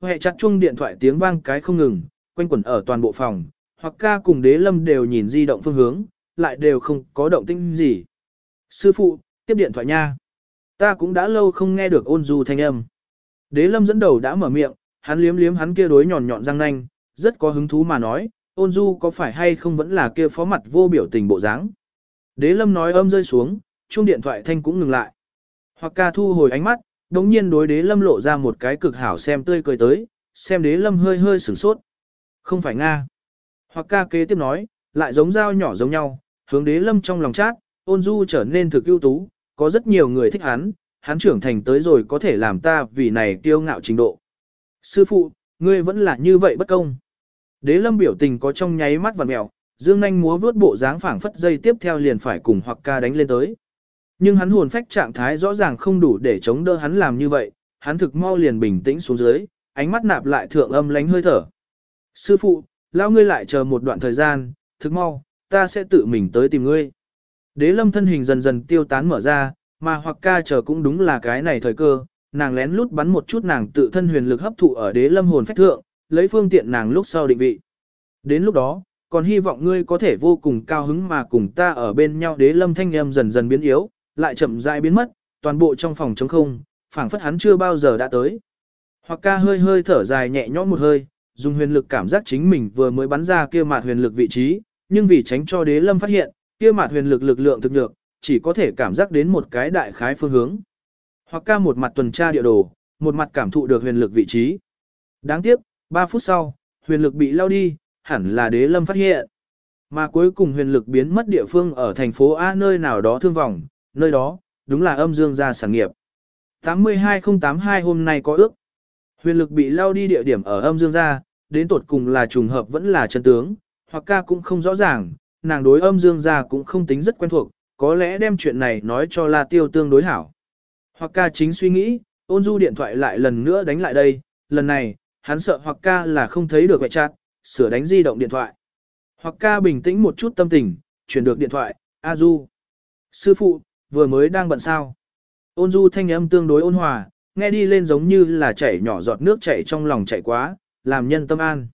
Hệ chặt chung điện thoại tiếng vang cái không ngừng, quanh quẩn ở toàn bộ phòng, hoặc ca cùng đế lâm đều nhìn di động phương hướng, lại đều không có động tĩnh gì. Sư phụ, tiếp điện thoại nha. Ta cũng đã lâu không nghe được ôn du thanh âm. Đế lâm dẫn đầu đã mở miệng, hắn liếm liếm hắn kia đối nhọn nhọn răng nanh, rất có hứng thú mà nói, ôn du có phải hay không vẫn là kia phó mặt vô biểu tình bộ dáng. Đế lâm nói âm rơi xuống, chuông điện thoại thanh cũng ngừng lại. Hoặc ca thu hồi ánh mắt, đống nhiên đối đế lâm lộ ra một cái cực hảo xem tươi cười tới, xem đế lâm hơi hơi sửng sốt. Không phải Nga. Hoặc ca kế tiếp nói, lại giống dao nhỏ giống nhau, hướng đế lâm trong lòng chát, ôn du trở nên thực ưu tú, có rất nhiều người thích hắn, hắn trưởng thành tới rồi có thể làm ta vì này kiêu ngạo trình độ. Sư phụ, ngươi vẫn là như vậy bất công. Đế lâm biểu tình có trong nháy mắt và mèo, dương nanh múa vướt bộ dáng phảng phất dây tiếp theo liền phải cùng hoặc ca đánh lên tới. Nhưng hắn hồn phách trạng thái rõ ràng không đủ để chống đỡ hắn làm như vậy, hắn thực mau liền bình tĩnh xuống dưới, ánh mắt nạp lại thượng âm lánh hơi thở. Sư phụ, lao ngươi lại chờ một đoạn thời gian, thực mau, ta sẽ tự mình tới tìm ngươi. Đế lâm thân hình dần dần tiêu tán mở ra, mà hoặc ca chờ cũng đúng là cái này thời cơ, nàng lén lút bắn một chút nàng tự thân huyền lực hấp thụ ở đế lâm hồn phách thượng, lấy phương tiện nàng lúc sau định vị. Đến lúc đó, còn hy vọng ngươi có thể vô cùng cao hứng mà cùng ta ở bên nhau đế lâm thanh âm dần dần biến yếu, lại chậm rãi biến mất, toàn bộ trong phòng trống không, phảng phất hắn chưa bao giờ đã tới. Hoặc ca hơi hơi thở dài nhẹ nhõm một hơi, dùng huyền lực cảm giác chính mình vừa mới bắn ra kia mạt huyền lực vị trí, nhưng vì tránh cho đế lâm phát hiện, kia mạt huyền lực lực lượng thực được, chỉ có thể cảm giác đến một cái đại khái phương hướng. Hoặc ca một mặt tuần tra địa đồ, một mặt cảm thụ được huyền lực vị trí. Đáng tiếc, 3 phút sau, huyền lực bị lao đi, hẳn là đế lâm phát hiện. Mà cuối cùng huyền lực biến mất địa phương ở thành phố A nơi nào đó thương vòng nơi đó, đúng là âm dương gia sản nghiệp. 82082 hôm nay có ước. Huyền lực bị lao đi địa điểm ở âm dương gia, đến tột cùng là trùng hợp vẫn là chân tướng, hoặc ca cũng không rõ ràng, nàng đối âm dương gia cũng không tính rất quen thuộc, có lẽ đem chuyện này nói cho La Tiêu tương đối hảo. Hoặc ca chính suy nghĩ, ôn du điện thoại lại lần nữa đánh lại đây, lần này, hắn sợ hoặc ca là không thấy được vệ chặt, sửa đánh di động điện thoại. Hoặc ca bình tĩnh một chút tâm tình, chuyển được điện thoại, A Du. Sư phụ, vừa mới đang bận sao. Ôn du thanh âm tương đối ôn hòa, nghe đi lên giống như là chảy nhỏ giọt nước chảy trong lòng chảy quá, làm nhân tâm an.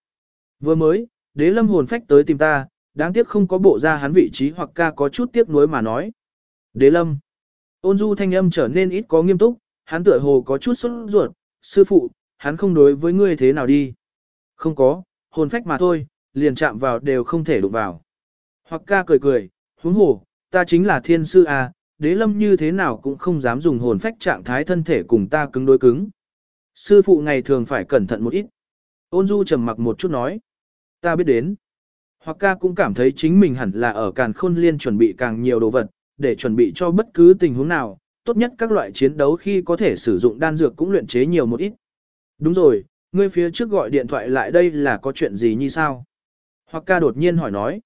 Vừa mới, đế lâm hồn phách tới tìm ta, đáng tiếc không có bộ ra hắn vị trí hoặc ca có chút tiếc nuối mà nói. Đế lâm. Ôn du thanh âm trở nên ít có nghiêm túc, hắn tựa hồ có chút sốt ruột, sư phụ, hắn không đối với ngươi thế nào đi. Không có, hồn phách mà thôi, liền chạm vào đều không thể đụng vào. Hoặc ca cười cười, huống hồ, ta chính là thiên sư à, đế lâm như thế nào cũng không dám dùng hồn phách trạng thái thân thể cùng ta cứng đối cứng. Sư phụ ngày thường phải cẩn thận một ít. Ôn du trầm mặc một chút nói. Ta biết đến. Hoặc ca cũng cảm thấy chính mình hẳn là ở càn khôn liên chuẩn bị càng nhiều đồ vật, để chuẩn bị cho bất cứ tình huống nào, tốt nhất các loại chiến đấu khi có thể sử dụng đan dược cũng luyện chế nhiều một ít. Đúng rồi, ngươi phía trước gọi điện thoại lại đây là có chuyện gì như sao? Hoặc ca đột nhiên hỏi nói.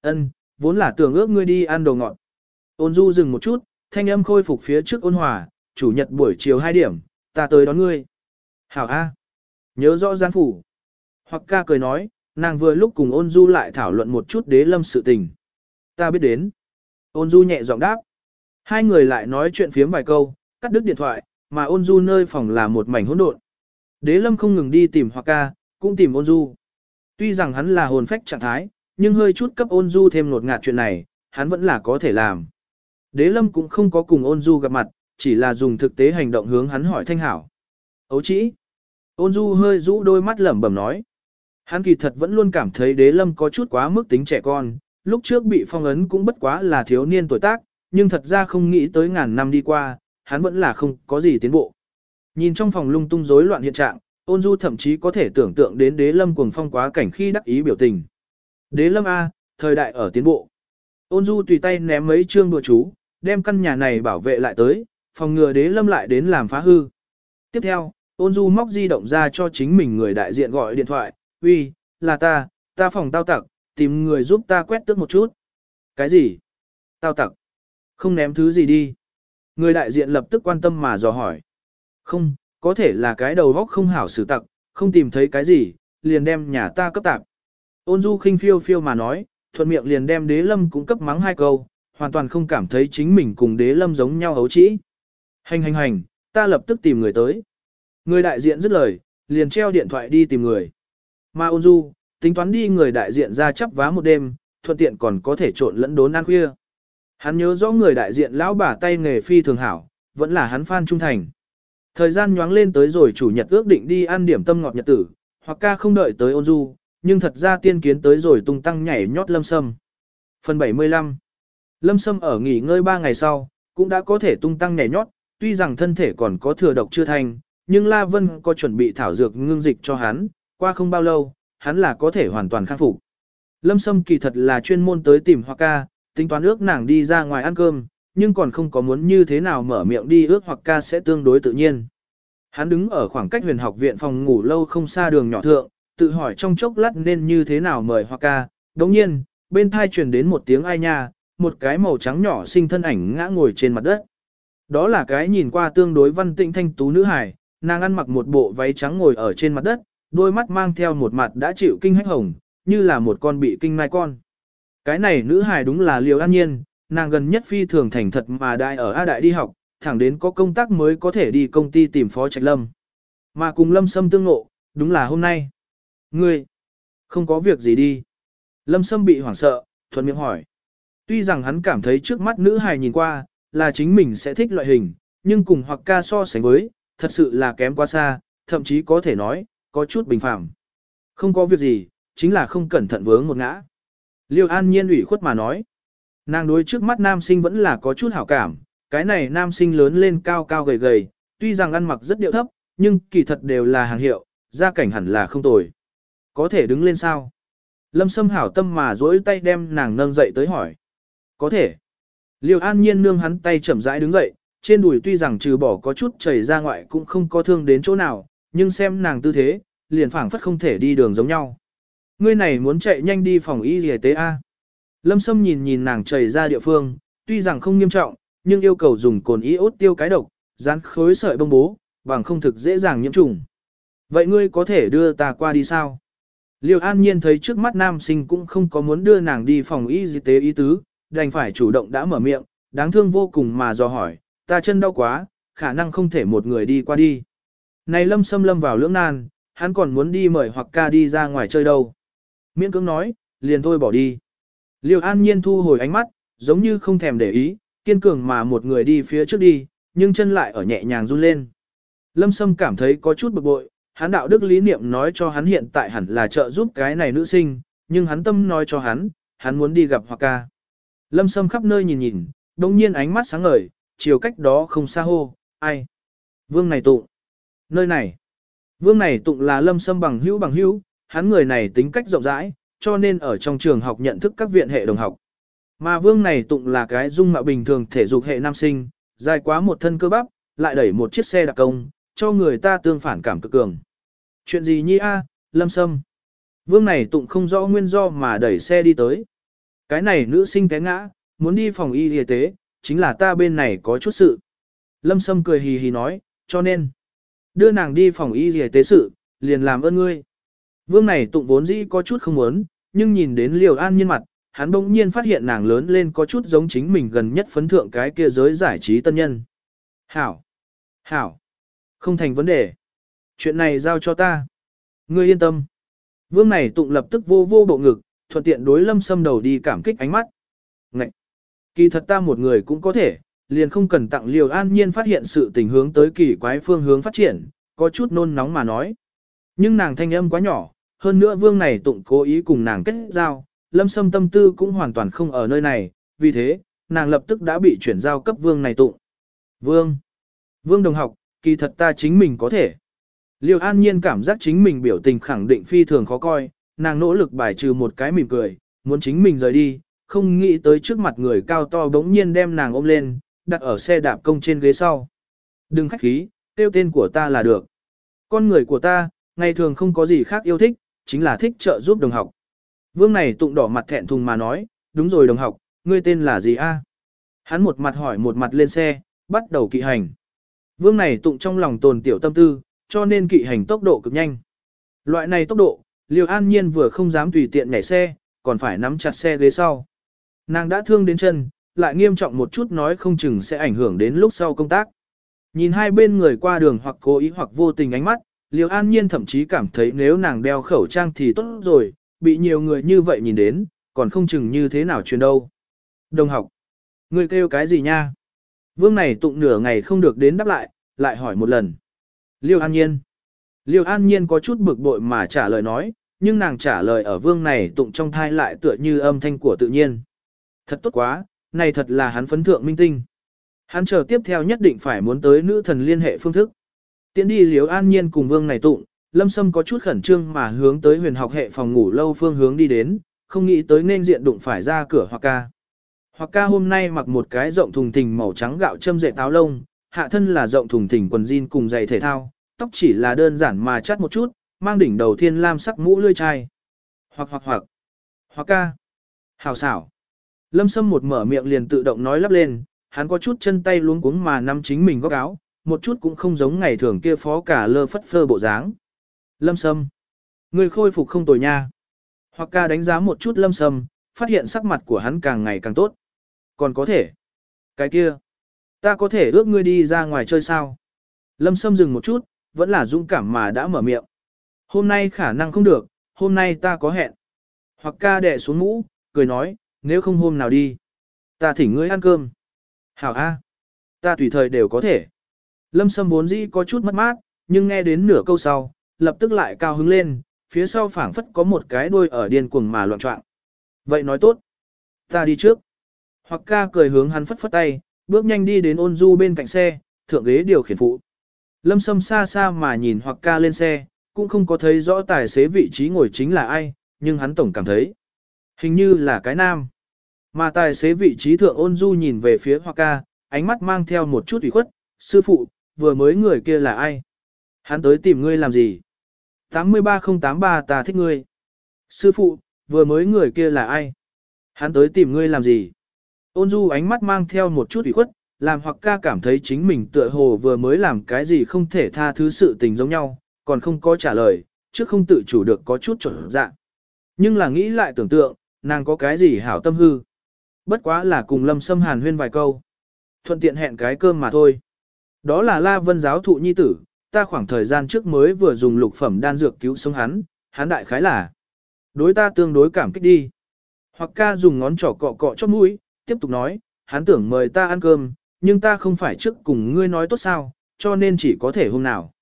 Ân, vốn là tưởng ước ngươi đi ăn đồ ngọt. Ôn du dừng một chút, thanh âm khôi phục phía trước ôn hòa, chủ nhật buổi chiều 2 điểm, ta tới đón ngươi. Hảo A. Nhớ rõ gian phủ. Hoặc ca cười nói, nàng vừa lúc cùng ôn du lại thảo luận một chút đế lâm sự tình. Ta biết đến. Ôn du nhẹ giọng đáp. Hai người lại nói chuyện phiếm vài câu, cắt đứt điện thoại, mà ôn du nơi phòng là một mảnh hỗn độn. Đế lâm không ngừng đi tìm hoặc ca, cũng tìm ôn du. Tuy rằng hắn là hồn phách trạng thái, nhưng hơi chút cấp ôn du thêm nột ngạt chuyện này, hắn vẫn là có thể làm. Đế lâm cũng không có cùng ôn du gặp mặt, chỉ là dùng thực tế hành động hướng hắn hỏi thanh hảo. Ấu chỉ. Ôn du hơi rũ đôi mắt lẩm bẩm nói. Hắn kỳ thật vẫn luôn cảm thấy đế lâm có chút quá mức tính trẻ con, lúc trước bị phong ấn cũng bất quá là thiếu niên tuổi tác, nhưng thật ra không nghĩ tới ngàn năm đi qua, hắn vẫn là không có gì tiến bộ. Nhìn trong phòng lung tung rối loạn hiện trạng, ôn du thậm chí có thể tưởng tượng đến đế lâm cuồng phong quá cảnh khi đắc ý biểu tình. Đế lâm A, thời đại ở tiến bộ. Ôn du tùy tay ném mấy chương đùa chú, đem căn nhà này bảo vệ lại tới, phòng ngừa đế lâm lại đến làm phá hư. Tiếp theo, ôn du móc di động ra cho chính mình người đại diện gọi điện thoại, uy, là ta, ta phòng tao tặc, tìm người giúp ta quét tước một chút. Cái gì? Tao tặc. Không ném thứ gì đi. Người đại diện lập tức quan tâm mà dò hỏi. Không, có thể là cái đầu góc không hảo xử tặc, không tìm thấy cái gì, liền đem nhà ta cấp tạp. Ôn du khinh phiêu phiêu mà nói, thuận miệng liền đem đế lâm cũng cấp mắng hai câu, hoàn toàn không cảm thấy chính mình cùng đế lâm giống nhau hấu trĩ. Hành hành hành, ta lập tức tìm người tới. Người đại diện dứt lời, liền treo điện thoại đi tìm người. Ma ôn du, tính toán đi người đại diện ra chấp vá một đêm, thuận tiện còn có thể trộn lẫn đốn ăn khuya. Hắn nhớ rõ người đại diện lão bà tay nghề phi thường hảo, vẫn là hắn fan trung thành. Thời gian nhoáng lên tới rồi chủ nhật ước định đi ăn điểm tâm ngọt nhật tử, hoặc ca không đợi tới ôn du, nhưng thật ra tiên kiến tới rồi tung tăng nhảy nhót lâm sâm. Phần 75 Lâm sâm ở nghỉ ngơi 3 ngày sau, cũng đã có thể tung tăng nhảy nhót, tuy rằng thân thể còn có thừa độc chưa thành, nhưng La Vân có chuẩn bị thảo dược ngưng dịch cho hắn, qua không bao lâu, hắn là có thể hoàn toàn khắc phục. Lâm Sâm kỳ thật là chuyên môn tới tìm Hoa ca, tính toán ước nàng đi ra ngoài ăn cơm, nhưng còn không có muốn như thế nào mở miệng đi ước hoặc ca sẽ tương đối tự nhiên. Hắn đứng ở khoảng cách huyền học viện phòng ngủ lâu không xa đường nhỏ thượng, tự hỏi trong chốc lát nên như thế nào mời hoặc ca. Đồng nhiên, bên thai truyền đến một tiếng ai nha, một cái màu trắng nhỏ sinh thân ảnh ngã ngồi trên mặt đất. Đó là cái nhìn qua tương đối văn tĩnh thanh tú nữ hài, nàng ăn mặc một bộ váy trắng ngồi ở trên mặt đất, đôi mắt mang theo một mặt đã chịu kinh hách hồng, như là một con bị kinh mai con. Cái này nữ hài đúng là liều An Nhiên, nàng gần nhất phi thường thành thật mà đại ở A Đại đi học, thẳng đến có công tác mới có thể đi công ty tìm Phó Trạch Lâm. Mà cùng Lâm Sâm tương ngộ, đúng là hôm nay. Ngươi, không có việc gì đi. Lâm Sâm bị hoảng sợ, thuận miệng hỏi. Tuy rằng hắn cảm thấy trước mắt nữ hài nhìn qua, là chính mình sẽ thích loại hình, nhưng cùng hoặc ca so sánh với, thật sự là kém quá xa, thậm chí có thể nói, có chút bình phạm. Không có việc gì, chính là không cẩn thận vướng một ngã. Liêu An Nhiên ủy khuất mà nói. Nàng đối trước mắt nam sinh vẫn là có chút hảo cảm, cái này nam sinh lớn lên cao cao gầy gầy, tuy rằng ăn mặc rất điệu thấp, nhưng kỳ thật đều là hàng hiệu, gia cảnh hẳn là không tồi. Có thể đứng lên sao? Lâm Sâm hảo tâm mà duỗi tay đem nàng nâng dậy tới hỏi. Có thể. Liêu An Nhiên nương hắn tay chậm rãi đứng dậy, trên đùi tuy rằng trừ bỏ có chút chảy ra ngoại cũng không có thương đến chỗ nào, nhưng xem nàng tư thế, liền phảng phất không thể đi đường giống nhau. Ngươi này muốn chạy nhanh đi phòng y y tế A. Lâm Sâm nhìn nhìn nàng chảy ra địa phương, tuy rằng không nghiêm trọng, nhưng yêu cầu dùng cồn iốt tiêu cái độc, dán khối sợi bông bố, bằng không thực dễ dàng nhiễm trùng. Vậy ngươi có thể đưa ta qua đi sao? Liêu An Nhiên thấy trước mắt nam sinh cũng không có muốn đưa nàng đi phòng y tế ý tứ, đành phải chủ động đã mở miệng, đáng thương vô cùng mà dò hỏi, ta chân đau quá, khả năng không thể một người đi qua đi. Này lâm xâm lâm vào lưỡng nan, hắn còn muốn đi mời hoặc ca đi ra ngoài chơi đâu. Miễn cưỡng nói, liền thôi bỏ đi. Liêu an nhiên thu hồi ánh mắt, giống như không thèm để ý, kiên cường mà một người đi phía trước đi, nhưng chân lại ở nhẹ nhàng run lên. Lâm Sâm cảm thấy có chút bực bội, hắn đạo đức lý niệm nói cho hắn hiện tại hẳn là trợ giúp cái này nữ sinh, nhưng hắn tâm nói cho hắn, hắn muốn đi gặp Hoặc ca. Lâm Sâm khắp nơi nhìn nhìn, đồng nhiên ánh mắt sáng ngời, chiều cách đó không xa hô, ai? Vương này tụng. Nơi này. Vương này tụng là Lâm Sâm bằng hữu bằng hữu, hắn người này tính cách rộng rãi, cho nên ở trong trường học nhận thức các viện hệ đồng học. Mà vương này tụng là cái dung mạo bình thường thể dục hệ nam sinh, dài quá một thân cơ bắp, lại đẩy một chiếc xe đặc công, cho người ta tương phản cảm cực cường. Chuyện gì nhi a, Lâm Sâm? Vương này tụng không rõ nguyên do mà đẩy xe đi tới. Cái này nữ sinh té ngã, muốn đi phòng y y tế, chính là ta bên này có chút sự. Lâm Sâm cười hì hì nói, cho nên, đưa nàng đi phòng y y tế sự, liền làm ơn ngươi. Vương này tụng vốn dĩ có chút không muốn, nhưng nhìn đến liều an nhiên mặt, hắn bỗng nhiên phát hiện nàng lớn lên có chút giống chính mình gần nhất phấn thượng cái kia giới giải trí tân nhân. Hảo! Hảo! Không thành vấn đề. Chuyện này giao cho ta. Ngươi yên tâm. Vương này tụng lập tức vô vô bộ ngực, thuận tiện đối lâm sâm đầu đi cảm kích ánh mắt. Ngậy! Kỳ thật ta một người cũng có thể, liền không cần tặng liều an nhiên phát hiện sự tình hướng tới kỳ quái phương hướng phát triển, có chút nôn nóng mà nói. Nhưng nàng thanh âm quá nhỏ, hơn nữa vương này tụng cố ý cùng nàng kết giao, lâm sâm tâm tư cũng hoàn toàn không ở nơi này, vì thế, nàng lập tức đã bị chuyển giao cấp vương này tụng. Vương! Vương đồng học, kỳ thật ta chính mình có thể. Liêu an nhiên cảm giác chính mình biểu tình khẳng định phi thường khó coi, nàng nỗ lực bài trừ một cái mỉm cười, muốn chính mình rời đi, không nghĩ tới trước mặt người cao to bỗng nhiên đem nàng ôm lên, đặt ở xe đạp công trên ghế sau. Đừng khách khí, tiêu tên của ta là được. Con người của ta, ngày thường không có gì khác yêu thích, chính là thích trợ giúp đồng học. Vương này tụng đỏ mặt thẹn thùng mà nói, đúng rồi đồng học, ngươi tên là gì a? Hắn một mặt hỏi một mặt lên xe, bắt đầu kỵ hành. Vương này tụng trong lòng tồn tiểu tâm tư, cho nên kỵ hành tốc độ cực nhanh. Loại này tốc độ, Liêu An Nhiên vừa không dám tùy tiện nhảy xe, còn phải nắm chặt xe ghế sau. Nàng đã thương đến chân, lại nghiêm trọng một chút nói không chừng sẽ ảnh hưởng đến lúc sau công tác. Nhìn hai bên người qua đường hoặc cố ý hoặc vô tình ánh mắt, Liêu An Nhiên thậm chí cảm thấy nếu nàng đeo khẩu trang thì tốt rồi, bị nhiều người như vậy nhìn đến, còn không chừng như thế nào truyền đâu. Đồng học, người kêu cái gì nha? Vương này tụng nửa ngày không được đến đáp lại, lại hỏi một lần. Liêu An Nhiên. Liêu An Nhiên có chút bực bội mà trả lời nói, nhưng nàng trả lời ở vương này tụng trong thai lại tựa như âm thanh của tự nhiên. Thật tốt quá, này thật là hắn phấn thượng minh tinh. Hắn chờ tiếp theo nhất định phải muốn tới nữ thần liên hệ phương thức. Tiến đi liếu An Nhiên cùng vương này tụng, Lâm Sâm có chút khẩn trương mà hướng tới huyền học hệ phòng ngủ lâu phương hướng đi đến, không nghĩ tới nên diện đụng phải ra cửa hoặc ca. Hoặc ca hôm nay mặc một cái rộng thùng thình màu trắng gạo châm dệt táo lông, hạ thân là rộng thùng thình quần jean cùng giày thể thao, tóc chỉ là đơn giản mà chắt một chút, mang đỉnh đầu thiên lam sắc mũ lươi chai. Hoặc hoặc hoặc, hoặc ca, hào xảo. Lâm Sâm một mở miệng liền tự động nói lắp lên, hắn có chút chân tay luống cuống mà nắm chính mình góc áo, một chút cũng không giống ngày thường kia phó cả lơ phất phơ bộ dáng. Lâm Sâm, người khôi phục không tồi nha. Hoặc ca đánh giá một chút Lâm Sâm, phát hiện sắc mặt của hắn càng ngày càng tốt. Còn có thể. Cái kia. Ta có thể ước ngươi đi ra ngoài chơi sao? Lâm Sâm dừng một chút, vẫn là dũng cảm mà đã mở miệng. Hôm nay khả năng không được, hôm nay ta có hẹn. Hoặc ca đẻ xuống mũ, cười nói, nếu không hôm nào đi. Ta thỉnh ngươi ăn cơm. Hảo A. Ta tùy thời đều có thể. Lâm Sâm vốn dĩ có chút mất mát, nhưng nghe đến nửa câu sau, lập tức lại cao hứng lên, phía sau phảng phất có một cái đuôi ở điên cuồng mà loạn trọng. Vậy nói tốt. Ta đi trước. Hoặc ca cười hướng hắn phất phất tay, bước nhanh đi đến ôn du bên cạnh xe, thượng ghế điều khiển phụ. Lâm Sâm xa xa mà nhìn hoặc ca lên xe, cũng không có thấy rõ tài xế vị trí ngồi chính là ai, nhưng hắn tổng cảm thấy. Hình như là cái nam. Mà tài xế vị trí thượng ôn du nhìn về phía Hoa ca, ánh mắt mang theo một chút ủy khuất, sư phụ, vừa mới người kia là ai? Hắn tới tìm ngươi làm gì? 83083 ta thích ngươi. Sư phụ, vừa mới người kia là ai? Hắn tới tìm ngươi làm gì? Ôn du ánh mắt mang theo một chút ủy khuất, làm hoặc ca cảm thấy chính mình tựa hồ vừa mới làm cái gì không thể tha thứ sự tình giống nhau, còn không có trả lời, chứ không tự chủ được có chút trở dạng. Nhưng là nghĩ lại tưởng tượng, nàng có cái gì hảo tâm hư. Bất quá là cùng lâm xâm hàn huyên vài câu. Thuận tiện hẹn cái cơm mà thôi. Đó là La Vân giáo thụ nhi tử, ta khoảng thời gian trước mới vừa dùng lục phẩm đan dược cứu sống hắn, hắn đại khái là. Đối ta tương đối cảm kích đi. Hoặc ca dùng ngón trỏ cọ cọ chót mũi, tiếp tục nói, hắn tưởng mời ta ăn cơm, nhưng ta không phải trước cùng ngươi nói tốt sao, cho nên chỉ có thể hôm nào.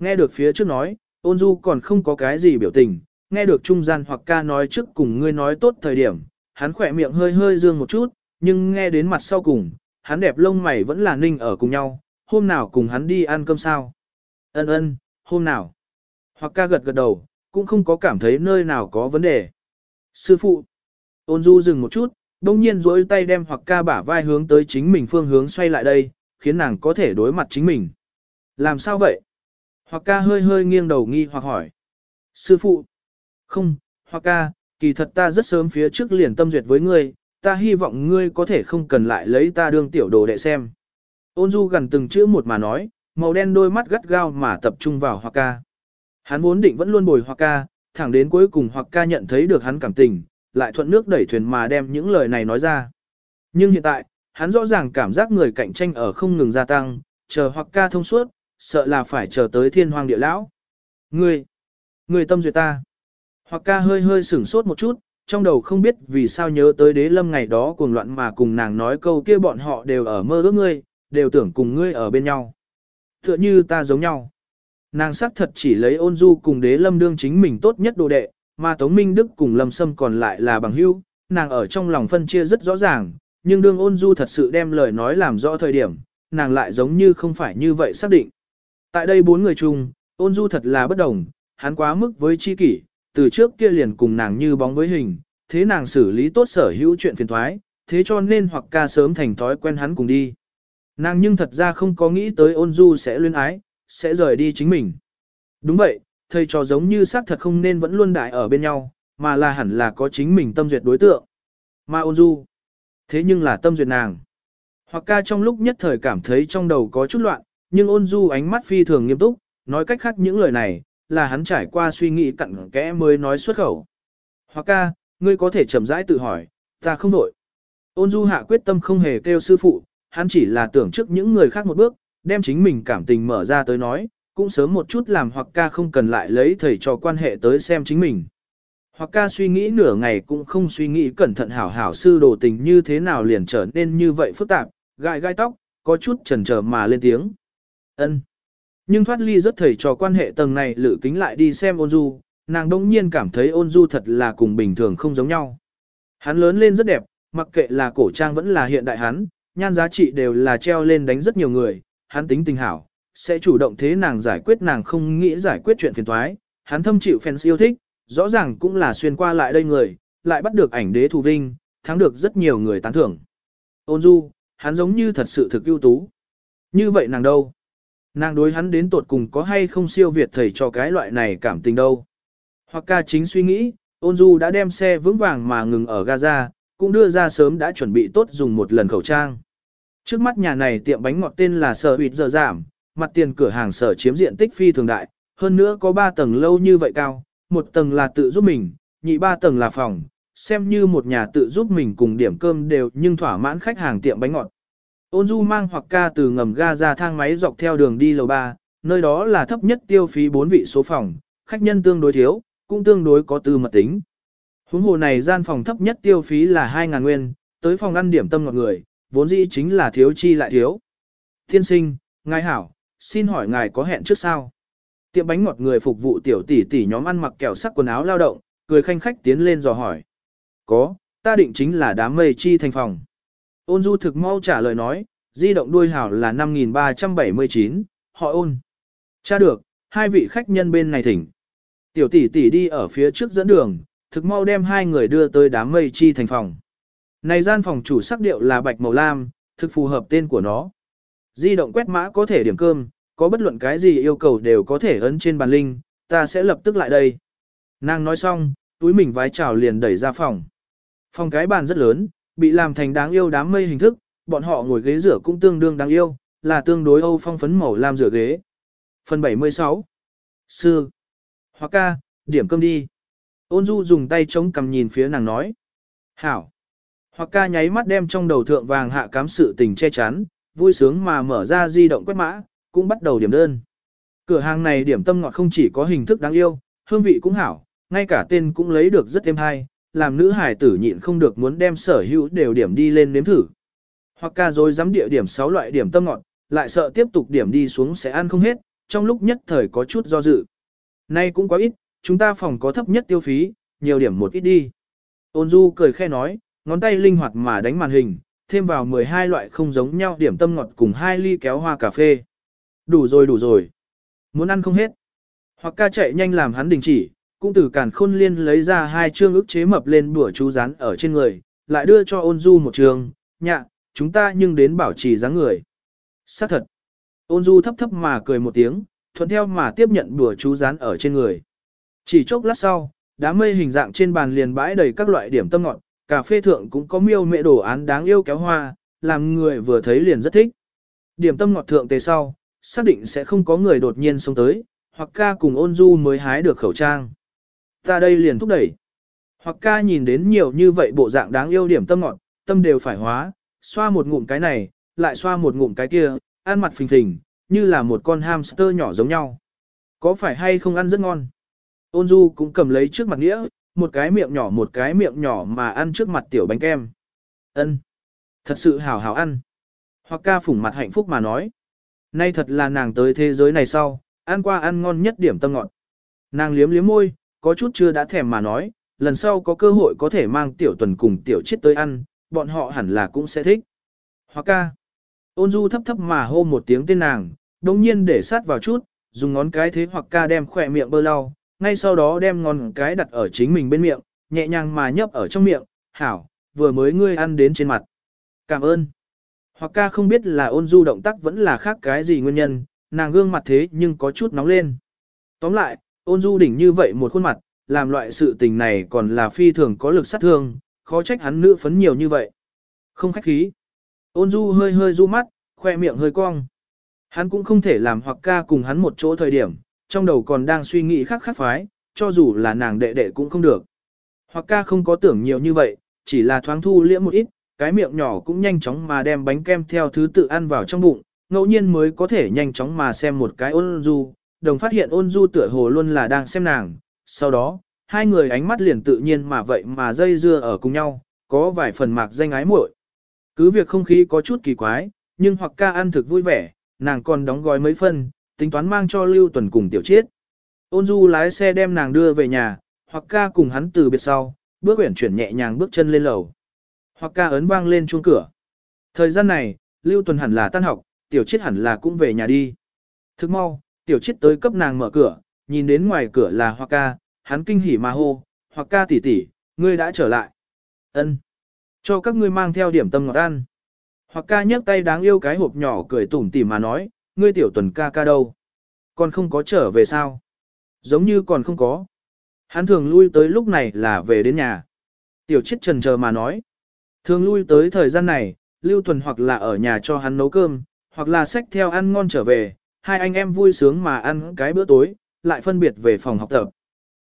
Nghe được phía trước nói, ôn du còn không có cái gì biểu tình, nghe được trung gian hoặc ca nói trước cùng ngươi nói tốt thời điểm, hắn khỏe miệng hơi hơi dương một chút, nhưng nghe đến mặt sau cùng, hắn đẹp lông mày vẫn là ninh ở cùng nhau, hôm nào cùng hắn đi ăn cơm sao. Ân ân, hôm nào. Hoặc ca gật gật đầu, cũng không có cảm thấy nơi nào có vấn đề. Sư phụ. Ôn du dừng một chút, đông nhiên duỗi tay đem hoặc ca bả vai hướng tới chính mình phương hướng xoay lại đây, khiến nàng có thể đối mặt chính mình. Làm sao vậy? Hoặc ca hơi hơi nghiêng đầu nghi hoặc hỏi. Sư phụ. Không, hoặc ca, kỳ thật ta rất sớm phía trước liền tâm duyệt với ngươi, ta hy vọng ngươi có thể không cần lại lấy ta đương tiểu đồ đệ xem. Ôn du gần từng chữ một mà nói, màu đen đôi mắt gắt gao mà tập trung vào Hoặc ca. Hắn vốn định vẫn luôn bồi Hoặc ca, thẳng đến cuối cùng Hoặc ca nhận thấy được hắn cảm tình, lại thuận nước đẩy thuyền mà đem những lời này nói ra. Nhưng hiện tại, hắn rõ ràng cảm giác người cạnh tranh ở không ngừng gia tăng, chờ Hoặc ca thông suốt, sợ là phải chờ tới thiên hoàng địa lão. Ngươi, ngươi tâm duyệt ta. Hoặc ca hơi hơi sửng sốt một chút, trong đầu không biết vì sao nhớ tới đế lâm ngày đó cuồng loạn mà cùng nàng nói câu kia bọn họ đều ở mơ ước ngươi, đều tưởng cùng ngươi ở bên nhau. Tựa như ta giống nhau. Nàng xác thật chỉ lấy ôn du cùng đế lâm đương chính mình tốt nhất đồ đệ, mà Tống Minh Đức cùng Lâm Sâm còn lại là bằng hữu, nàng ở trong lòng phân chia rất rõ ràng, nhưng đương ôn du thật sự đem lời nói làm rõ thời điểm, nàng lại giống như không phải như vậy xác định. Tại đây bốn người chung, ôn du thật là bất đồng, hắn quá mức với chi kỷ, từ trước kia liền cùng nàng như bóng với hình, thế nàng xử lý tốt sở hữu chuyện phiền thoái, thế cho nên hoặc ca sớm thành thói quen hắn cùng đi. Nàng nhưng thật ra không có nghĩ tới ôn du sẽ luyến ái, sẽ rời đi chính mình. Đúng vậy, thầy trò giống như xác thật không nên vẫn luôn đại ở bên nhau, mà là hẳn là có chính mình tâm duyệt đối tượng. Mà ôn du, thế nhưng là tâm duyệt nàng. Hoặc ca trong lúc nhất thời cảm thấy trong đầu có chút loạn, nhưng ôn du ánh mắt phi thường nghiêm túc, nói cách khác những lời này, là hắn trải qua suy nghĩ cặn kẽ mới nói xuất khẩu. Hoặc ca, ngươi có thể chậm rãi tự hỏi, ta không đổi. Ôn du hạ quyết tâm không hề kêu sư phụ, hắn chỉ là tưởng trước những người khác một bước, đem chính mình cảm tình mở ra tới nói, cũng sớm một chút làm hoặc ca không cần lại lấy thầy trò quan hệ tới xem chính mình. Hoặc ca suy nghĩ nửa ngày cũng không suy nghĩ cẩn thận hảo hảo sư đồ tình như thế nào liền trở nên như vậy phức tạp, gai gai tóc, có chút chần chờ mà lên tiếng ân Nhưng thoát ly rất thầy trò quan hệ tầng này lự kính lại đi xem ôn du, nàng đông nhiên cảm thấy ôn du thật là cùng bình thường không giống nhau. Hắn lớn lên rất đẹp, mặc kệ là cổ trang vẫn là hiện đại hắn, nhan giá trị đều là treo lên đánh rất nhiều người, hắn tính tình hảo, sẽ chủ động thế nàng giải quyết nàng không nghĩ giải quyết chuyện phiền toái, hắn thâm chịu fans yêu thích, rõ ràng cũng là xuyên qua lại đây người, lại bắt được ảnh đế thù vinh, thắng được rất nhiều người tán thưởng. Ôn du, hắn giống như thật sự thực ưu tú. Như vậy nàng đâu? Nàng đối hắn đến tột cùng có hay không siêu việt thầy cho cái loại này cảm tình đâu? Hoặc ca chính suy nghĩ, ôn du đã đem xe vững vàng mà ngừng ở Gaza, cũng đưa ra sớm đã chuẩn bị tốt dùng một lần khẩu trang. Trước mắt nhà này tiệm bánh ngọt tên là Sở Huyệt Giờ Giảm, mặt tiền cửa hàng sở chiếm diện tích phi thường đại, hơn nữa có 3 tầng lâu như vậy cao, một tầng là tự giúp mình, nhị ba tầng là phòng, xem như một nhà tự giúp mình cùng điểm cơm đều nhưng thỏa mãn khách hàng tiệm bánh ngọt. Ôn du mang hoặc ca từ ngầm ga ra thang máy dọc theo đường đi lầu 3, nơi đó là thấp nhất tiêu phí 4 vị số phòng, khách nhân tương đối thiếu, cũng tương đối có tư mật tính. Huống hồ này gian phòng thấp nhất tiêu phí là 2.000 nguyên, tới phòng ăn điểm tâm ngọt người, vốn dĩ chính là thiếu chi lại thiếu. Thiên sinh, ngài hảo, xin hỏi ngài có hẹn trước sao? Tiệm bánh ngọt người phục vụ tiểu tỷ tỷ nhóm ăn mặc kẹo sắc quần áo lao động, cười khanh khách tiến lên dò hỏi. Có, ta định chính là đám mây chi thành phòng. Ôn du thực mau trả lời nói, di động đuôi hảo là 5379, họ ôn. Cha được, hai vị khách nhân bên này thỉnh. Tiểu tỷ tỷ đi ở phía trước dẫn đường, thực mau đem hai người đưa tới đám mây chi thành phòng. Này gian phòng chủ sắc điệu là bạch màu lam, thực phù hợp tên của nó. Di động quét mã có thể điểm cơm, có bất luận cái gì yêu cầu đều có thể ấn trên bàn linh, ta sẽ lập tức lại đây. Nàng nói xong, túi mình vái chào liền đẩy ra phòng. Phòng cái bàn rất lớn, bị làm thành đáng yêu đám mây hình thức, bọn họ ngồi ghế rửa cũng tương đương đáng yêu, là tương đối Âu phong phấn màu làm rửa ghế. Phần 76 Sư Hoa ca, điểm cơm đi. Ôn du dùng tay chống cầm nhìn phía nàng nói. Hảo. Hoa ca nháy mắt đem trong đầu thượng vàng hạ cám sự tình che chắn, vui sướng mà mở ra di động quét mã, cũng bắt đầu điểm đơn. Cửa hàng này điểm tâm ngọt không chỉ có hình thức đáng yêu, hương vị cũng hảo, ngay cả tên cũng lấy được rất êm hay, làm nữ hải tử nhịn không được muốn đem sở hữu đều điểm đi lên nếm thử. Hoặc ca rồi dám địa điểm 6 loại điểm tâm ngọt, lại sợ tiếp tục điểm đi xuống sẽ ăn không hết, trong lúc nhất thời có chút do dự. Nay cũng quá ít, chúng ta phòng có thấp nhất tiêu phí, nhiều điểm một ít đi. Ôn du cười khe nói, ngón tay linh hoạt mà đánh màn hình, thêm vào 12 loại không giống nhau điểm tâm ngọt cùng hai ly kéo hoa cà phê. Đủ rồi đủ rồi. Muốn ăn không hết. Hoặc ca chạy nhanh làm hắn đình chỉ, cũng từ càn khôn liên lấy ra hai chương ức chế mập lên bữa chú rán ở trên người, lại đưa cho ôn du một trường, nhạ, chúng ta nhưng đến bảo trì dáng người. xác thật. Ôn du thấp thấp mà cười một tiếng, thuận theo mà tiếp nhận bữa chú rán ở trên người. Chỉ chốc lát sau, đám mây hình dạng trên bàn liền bãi đầy các loại điểm tâm ngọt, cà phê thượng cũng có miêu mẹ đồ án đáng yêu kéo hoa, làm người vừa thấy liền rất thích. Điểm tâm ngọt thượng tề sau, xác định sẽ không có người đột nhiên xông tới, hoặc ca cùng ôn du mới hái được khẩu trang. Ta đây liền thúc đẩy. Hoặc ca nhìn đến nhiều như vậy bộ dạng đáng yêu điểm tâm ngọt, tâm đều phải hóa, xoa một ngụm cái này, lại xoa một ngụm cái kia, ăn mặt phình phình, như là một con hamster nhỏ giống nhau. Có phải hay không ăn rất ngon? Ôn du cũng cầm lấy trước mặt nghĩa, một cái miệng nhỏ một cái miệng nhỏ mà ăn trước mặt tiểu bánh kem. Ân, Thật sự hảo hảo ăn. Hoặc ca phủng mặt hạnh phúc mà nói. Nay thật là nàng tới thế giới này sau, ăn qua ăn ngon nhất điểm tâm ngọt. Nàng liếm liếm môi, có chút chưa đã thèm mà nói, lần sau có cơ hội có thể mang tiểu tuần cùng tiểu chết tới ăn, bọn họ hẳn là cũng sẽ thích. Hoặc ca. Ôn du thấp thấp mà hô một tiếng tên nàng, đồng nhiên để sát vào chút, dùng ngón cái thế hoặc ca đem khỏe miệng bơ lau, ngay sau đó đem ngón cái đặt ở chính mình bên miệng, nhẹ nhàng mà nhấp ở trong miệng, hảo, vừa mới ngươi ăn đến trên mặt. Cảm ơn. Hoặc ca không biết là ôn du động tác vẫn là khác cái gì nguyên nhân, nàng gương mặt thế nhưng có chút nóng lên. Tóm lại, ôn du đỉnh như vậy một khuôn mặt, làm loại sự tình này còn là phi thường có lực sát thương, khó trách hắn nữ phấn nhiều như vậy. Không khách khí. Ôn du hơi hơi du mắt, khoe miệng hơi cong. Hắn cũng không thể làm hoặc ca cùng hắn một chỗ thời điểm, trong đầu còn đang suy nghĩ khác khác phái, cho dù là nàng đệ đệ cũng không được. Hoặc ca không có tưởng nhiều như vậy, chỉ là thoáng thu liễm một ít, cái miệng nhỏ cũng nhanh chóng mà đem bánh kem theo thứ tự ăn vào trong bụng, ngẫu nhiên mới có thể nhanh chóng mà xem một cái ôn du, đồng phát hiện ôn du tựa hồ luôn là đang xem nàng, sau đó, hai người ánh mắt liền tự nhiên mà vậy mà dây dưa ở cùng nhau, có vài phần mạc danh ái muội. Cứ việc không khí có chút kỳ quái, nhưng hoặc ca ăn thực vui vẻ, nàng còn đóng gói mấy phân, tính toán mang cho Lưu Tuần cùng tiểu chiết. Ôn du lái xe đem nàng đưa về nhà, hoặc ca cùng hắn từ biệt sau, bước quyển chuyển nhẹ nhàng bước chân lên lầu. Hoặc ca ấn vang lên chuông cửa. Thời gian này, Lưu Tuần hẳn là tan học, tiểu chiết hẳn là cũng về nhà đi. Thức mau, tiểu chết tới cấp nàng mở cửa, nhìn đến ngoài cửa là Hoa ca, hắn kinh hỉ mà hô, Hoa ca tỷ tỷ, ngươi đã trở lại. Ân, Cho các ngươi mang theo điểm tâm ngọt ăn. Hoa ca nhấc tay đáng yêu cái hộp nhỏ cười tủm tỉm mà nói, ngươi tiểu tuần ca ca đâu? Còn không có trở về sao? Giống như còn không có. Hắn thường lui tới lúc này là về đến nhà. Tiểu chết trần chờ mà nói. Thường lui tới thời gian này, lưu tuần hoặc là ở nhà cho hắn nấu cơm, hoặc là xách theo ăn ngon trở về, hai anh em vui sướng mà ăn cái bữa tối, lại phân biệt về phòng học tập.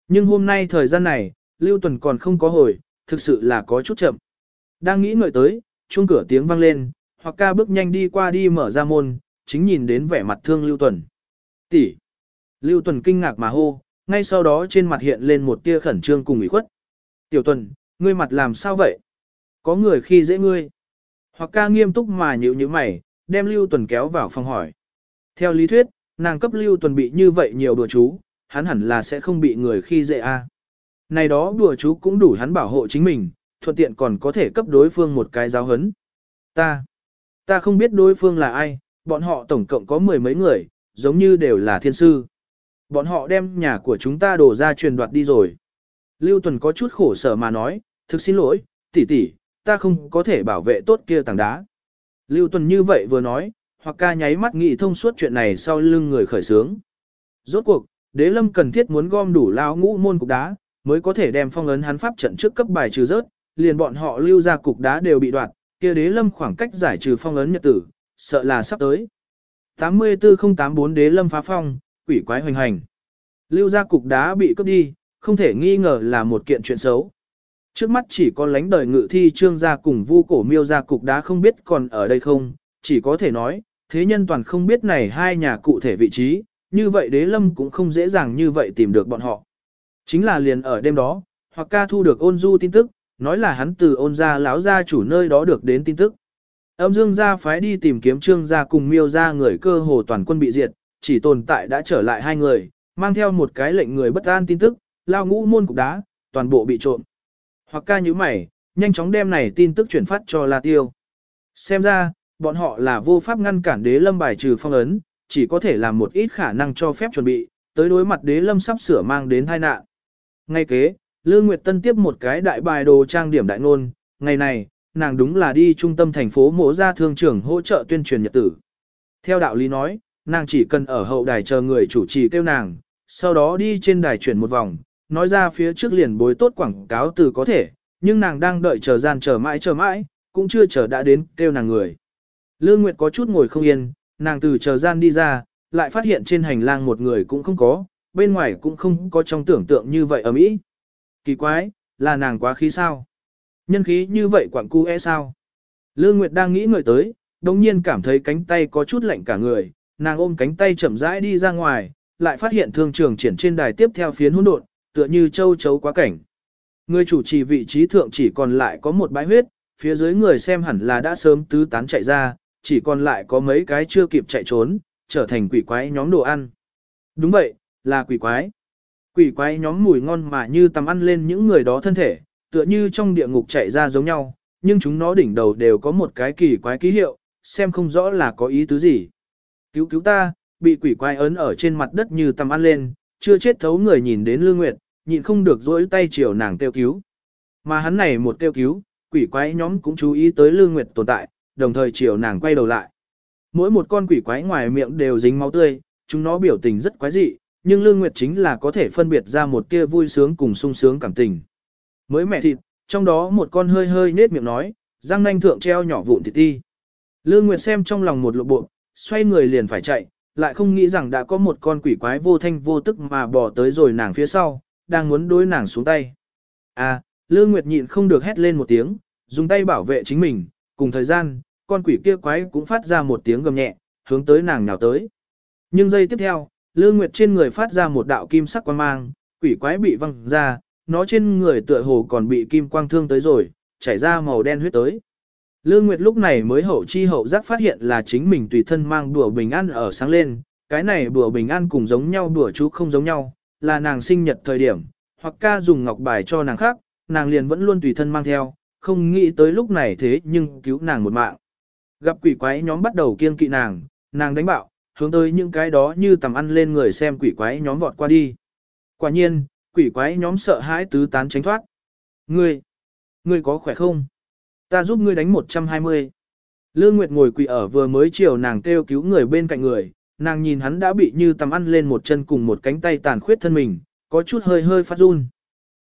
Nhưng hôm nay thời gian này, lưu tuần còn không có hồi, thực sự là có chút chậm. Đang nghĩ ngợi tới, chuông cửa tiếng vang lên, hoặc ca bước nhanh đi qua đi mở ra môn, chính nhìn đến vẻ mặt thương Lưu Tuần. Tỷ. Lưu Tuần kinh ngạc mà hô, ngay sau đó trên mặt hiện lên một tia khẩn trương cùng ủy khuất. Tiểu Tuần, ngươi mặt làm sao vậy? Có người khi dễ ngươi. Hoặc ca nghiêm túc mà nhịu như mày, đem Lưu Tuần kéo vào phòng hỏi. Theo lý thuyết, nàng cấp Lưu Tuần bị như vậy nhiều đùa chú, hắn hẳn là sẽ không bị người khi dễ a. Này đó đùa chú cũng đủ hắn bảo hộ chính mình, thuận tiện còn có thể cấp đối phương một cái giáo hấn. Ta, ta không biết đối phương là ai, bọn họ tổng cộng có mười mấy người, giống như đều là thiên sư. Bọn họ đem nhà của chúng ta đổ ra truyền đoạt đi rồi. Lưu Tuần có chút khổ sở mà nói, thực xin lỗi, tỷ tỷ, ta không có thể bảo vệ tốt kia tảng đá. Lưu Tuần như vậy vừa nói, hoặc ca nháy mắt nghĩ thông suốt chuyện này sau lưng người khởi sướng. Rốt cuộc, đế lâm cần thiết muốn gom đủ lao ngũ môn cục đá, mới có thể đem phong ấn hắn pháp trận trước cấp bài trừ rớt, liền bọn họ lưu ra cục đá đều bị đoạt, kia đế lâm khoảng cách giải trừ phong ấn nhật tử, sợ là sắp tới. 84084 đế lâm phá phong, quỷ quái hoành hành. Lưu ra cục đá bị cướp đi, không thể nghi ngờ là một kiện chuyện xấu. Trước mắt chỉ có lánh đời ngự thi trương gia cùng vu cổ miêu gia cục đá không biết còn ở đây không, chỉ có thể nói, thế nhân toàn không biết này hai nhà cụ thể vị trí, như vậy đế lâm cũng không dễ dàng như vậy tìm được bọn họ. Chính là liền ở đêm đó, hoặc ca thu được ôn du tin tức, nói là hắn từ ôn gia lão gia chủ nơi đó được đến tin tức. Âm dương gia phái đi tìm kiếm trương gia cùng miêu gia người cơ hồ toàn quân bị diệt, chỉ tồn tại đã trở lại hai người, mang theo một cái lệnh người bất an tin tức, lao ngũ môn cục đá, toàn bộ bị trộm. Hoặc ca như mày, nhanh chóng đem này tin tức chuyển phát cho La Tiêu. Xem ra, bọn họ là vô pháp ngăn cản đế lâm bài trừ phong ấn, chỉ có thể làm một ít khả năng cho phép chuẩn bị, tới đối mặt đế lâm sắp sửa mang đến tai nạn. Ngay kế, Lương Nguyệt Tân tiếp một cái đại bài đồ trang điểm đại ngôn, ngày này, nàng đúng là đi trung tâm thành phố mổ ra thương trưởng hỗ trợ tuyên truyền nhật tử. Theo đạo lý nói, nàng chỉ cần ở hậu đài chờ người chủ trì kêu nàng, sau đó đi trên đài chuyển một vòng, nói ra phía trước liền bối tốt quảng cáo từ có thể, nhưng nàng đang đợi chờ gian chờ mãi chờ mãi, cũng chưa chờ đã đến kêu nàng người. Lương Nguyệt có chút ngồi không yên, nàng từ chờ gian đi ra, lại phát hiện trên hành lang một người cũng không có, bên ngoài cũng không có trong tưởng tượng như vậy ở Mỹ. Kỳ quái, là nàng quá khí sao? Nhân khí như vậy quảng cu e sao? Lương Nguyệt đang nghĩ người tới, đồng nhiên cảm thấy cánh tay có chút lạnh cả người, nàng ôm cánh tay chậm rãi đi ra ngoài, lại phát hiện thương trường triển trên đài tiếp theo phiến hỗn độn, tựa như châu chấu quá cảnh. Người chủ trì vị trí thượng chỉ còn lại có một bãi huyết, phía dưới người xem hẳn là đã sớm tứ tán chạy ra, chỉ còn lại có mấy cái chưa kịp chạy trốn, trở thành quỷ quái nhóm đồ ăn. Đúng vậy, là quỷ quái. Quỷ quái nhóm mùi ngon mà như tầm ăn lên những người đó thân thể, tựa như trong địa ngục chạy ra giống nhau, nhưng chúng nó đỉnh đầu đều có một cái kỳ quái ký hiệu, xem không rõ là có ý tứ gì. Cứu cứu ta, bị quỷ quái ấn ở trên mặt đất như tầm ăn lên, chưa chết thấu người nhìn đến Lương Nguyệt, nhịn không được dỗi tay chiều nàng kêu cứu. Mà hắn này một kêu cứu, quỷ quái nhóm cũng chú ý tới Lương Nguyệt tồn tại, đồng thời chiều nàng quay đầu lại. Mỗi một con quỷ quái ngoài miệng đều dính máu tươi, chúng nó biểu tình rất quái dị, nhưng Lương Nguyệt chính là có thể phân biệt ra một tia vui sướng cùng sung sướng cảm tình. Mới mẹ thịt, trong đó một con hơi hơi nết miệng nói, răng nanh thượng treo nhỏ vụn thịt ti. Lương Nguyệt xem trong lòng một lộ bộ, xoay người liền phải chạy, lại không nghĩ rằng đã có một con quỷ quái vô thanh vô tức mà bỏ tới rồi nàng phía sau, đang muốn đối nàng xuống tay. À, Lương Nguyệt nhịn không được hét lên một tiếng, dùng tay bảo vệ chính mình, cùng thời gian, con quỷ kia quái cũng phát ra một tiếng gầm nhẹ, hướng tới nàng nhào tới. Nhưng giây tiếp theo, Lương Nguyệt trên người phát ra một đạo kim sắc quang mang, quỷ quái bị văng ra, nó trên người tựa hồ còn bị kim quang thương tới rồi, chảy ra màu đen huyết tới. Lương Nguyệt lúc này mới hậu chi hậu giác phát hiện là chính mình tùy thân mang bùa bình an ở sáng lên, cái này bùa bình an cùng giống nhau bùa chú không giống nhau, là nàng sinh nhật thời điểm, hoặc ca dùng ngọc bài cho nàng khác, nàng liền vẫn luôn tùy thân mang theo, không nghĩ tới lúc này thế nhưng cứu nàng một mạng. Gặp quỷ quái nhóm bắt đầu kiêng kỵ nàng, nàng đánh bạo, hướng tới những cái đó như tầm ăn lên người xem quỷ quái nhóm vọt qua đi. Quả nhiên, quỷ quái nhóm sợ hãi tứ tán tránh thoát. Ngươi, ngươi có khỏe không? Ta giúp ngươi đánh 120. Lương Nguyệt ngồi quỳ ở vừa mới chiều nàng kêu cứu người bên cạnh người, nàng nhìn hắn đã bị như tầm ăn lên một chân cùng một cánh tay tàn khuyết thân mình, có chút hơi hơi phát run.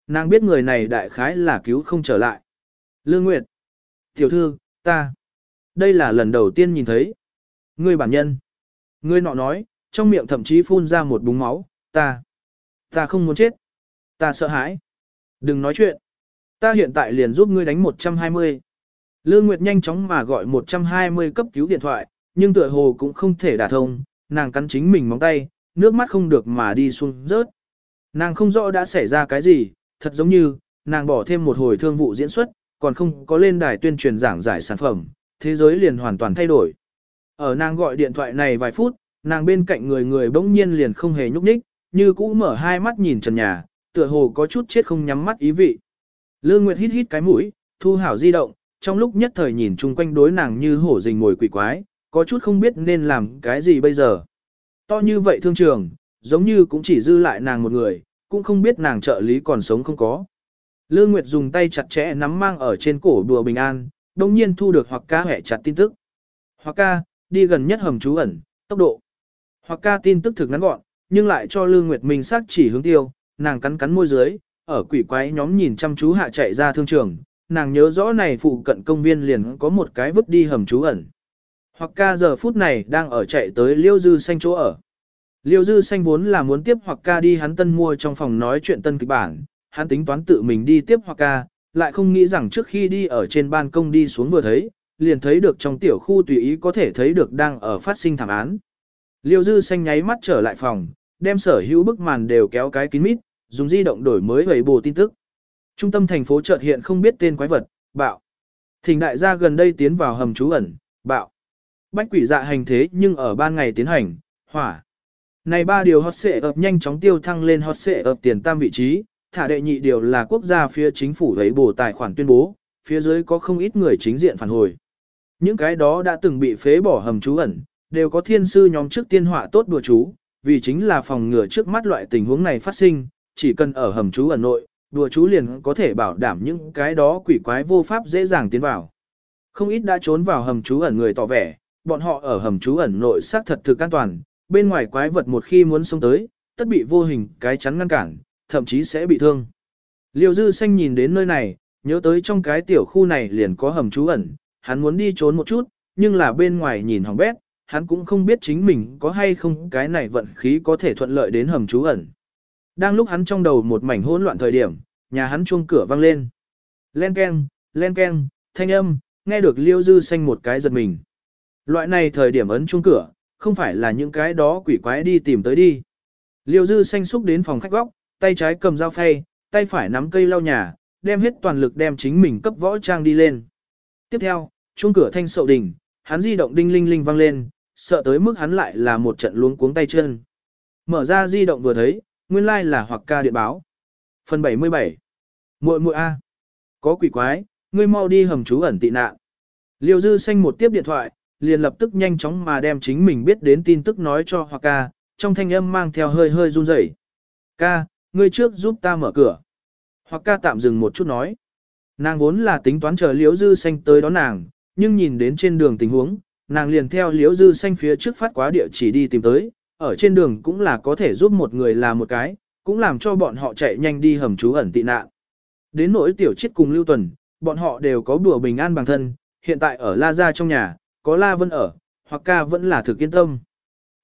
Nàng biết người này đại khái là cứu không trở lại. Lương Nguyệt. Tiểu thư, ta. Đây là lần đầu tiên nhìn thấy. Ngươi bản nhân. Ngươi nọ nói, trong miệng thậm chí phun ra một búng máu, ta. Ta không muốn chết. Ta sợ hãi. Đừng nói chuyện. Ta hiện tại liền giúp ngươi đánh 120. Lương Nguyệt nhanh chóng mà gọi 120 cấp cứu điện thoại, nhưng tựa hồ cũng không thể đả thông, nàng cắn chính mình móng tay, nước mắt không được mà đi xuống rớt. Nàng không rõ đã xảy ra cái gì, thật giống như, nàng bỏ thêm một hồi thương vụ diễn xuất, còn không có lên đài tuyên truyền giảng giải sản phẩm, thế giới liền hoàn toàn thay đổi. Ở nàng gọi điện thoại này vài phút, nàng bên cạnh người người bỗng nhiên liền không hề nhúc nhích, như cũ mở hai mắt nhìn trần nhà, tựa hồ có chút chết không nhắm mắt ý vị. Lương Nguyệt hít hít cái mũi, thu hảo di động, trong lúc nhất thời nhìn chung quanh đối nàng như hổ rình ngồi quỷ quái, có chút không biết nên làm cái gì bây giờ. To như vậy thương trường, giống như cũng chỉ dư lại nàng một người, cũng không biết nàng trợ lý còn sống không có. Lương Nguyệt dùng tay chặt chẽ nắm mang ở trên cổ đùa bình an, đồng nhiên thu được hoặc ca hẹ chặt tin tức. Hoặc ca, đi gần nhất hầm trú ẩn, tốc độ. Hoặc ca tin tức thực ngắn gọn, nhưng lại cho Lương Nguyệt Minh xác chỉ hướng tiêu, nàng cắn cắn môi dưới, ở quỷ quái nhóm nhìn chăm chú hạ chạy ra thương trường, nàng nhớ rõ này phụ cận công viên liền có một cái vứt đi hầm trú ẩn. Hoặc ca giờ phút này đang ở chạy tới Liêu Dư Xanh chỗ ở. Liêu Dư Xanh vốn là muốn tiếp hoặc ca đi hắn tân mua trong phòng nói chuyện tân kịch bản, hắn tính toán tự mình đi tiếp hoặc ca, lại không nghĩ rằng trước khi đi ở trên ban công đi xuống vừa thấy, liền thấy được trong tiểu khu tùy ý có thể thấy được đang ở phát sinh thảm án. Liêu Dư Xanh nháy mắt trở lại phòng, đem sở hữu bức màn đều kéo cái kín mít, dùng di động đổi mới vầy bù tin tức. Trung tâm thành phố chợt hiện không biết tên quái vật, bạo. Thỉnh đại gia gần đây tiến vào hầm trú ẩn, bạo. Bách quỷ dạ hành thế nhưng ở ban ngày tiến hành, hỏa. Này ba điều hot xệ ập nhanh chóng tiêu thăng lên hot xệ ập tiền tam vị trí, thả đệ nhị điều là quốc gia phía chính phủ thấy bổ tài khoản tuyên bố, phía dưới có không ít người chính diện phản hồi. Những cái đó đã từng bị phế bỏ hầm trú ẩn, đều có thiên sư nhóm trước tiên họa tốt đùa chú, vì chính là phòng ngừa trước mắt loại tình huống này phát sinh, chỉ cần ở hầm trú ẩn nội, đùa chú liền có thể bảo đảm những cái đó quỷ quái vô pháp dễ dàng tiến vào. Không ít đã trốn vào hầm trú ẩn người tỏ vẻ, bọn họ ở hầm trú ẩn nội xác thật thực an toàn, bên ngoài quái vật một khi muốn xông tới, tất bị vô hình cái chắn ngăn cản, thậm chí sẽ bị thương. Liêu dư xanh nhìn đến nơi này, nhớ tới trong cái tiểu khu này liền có hầm trú ẩn, hắn muốn đi trốn một chút, nhưng là bên ngoài nhìn hỏng bét, hắn cũng không biết chính mình có hay không cái này vận khí có thể thuận lợi đến hầm trú ẩn. Đang lúc hắn trong đầu một mảnh hỗn loạn thời điểm, nhà hắn chuông cửa vang lên. Len keng, len keng, thanh âm, nghe được liêu dư xanh một cái giật mình. Loại này thời điểm ấn chuông cửa, không phải là những cái đó quỷ quái đi tìm tới đi. Liêu dư xanh xúc đến phòng khách góc, tay trái cầm dao phay, tay phải nắm cây lau nhà, đem hết toàn lực đem chính mình cấp võ trang đi lên. Tiếp theo, chuông cửa thanh sậu đỉnh, hắn di động đinh linh linh vang lên, sợ tới mức hắn lại là một trận luống cuống tay chân. Mở ra di động vừa thấy, nguyên lai like là hoặc ca điện báo. Phần 77 muội muội A. Có quỷ quái, ngươi mau đi hầm trú ẩn tị nạn. Liêu dư xanh một tiếp điện thoại, liền lập tức nhanh chóng mà đem chính mình biết đến tin tức nói cho hoặc ca, trong thanh âm mang theo hơi hơi run rẩy. Ca, ngươi trước giúp ta mở cửa. Hoặc ca tạm dừng một chút nói. Nàng vốn là tính toán chờ liễu dư xanh tới đón nàng, nhưng nhìn đến trên đường tình huống, nàng liền theo liễu dư xanh phía trước phát quá địa chỉ đi tìm tới, ở trên đường cũng là có thể giúp một người làm một cái, cũng làm cho bọn họ chạy nhanh đi hầm trú ẩn tị nạn. Đến nỗi tiểu chết cùng lưu tuần, bọn họ đều có đùa bình an bằng thân, hiện tại ở La Gia trong nhà, có La Vân ở, hoặc ca vẫn là thực yên tâm.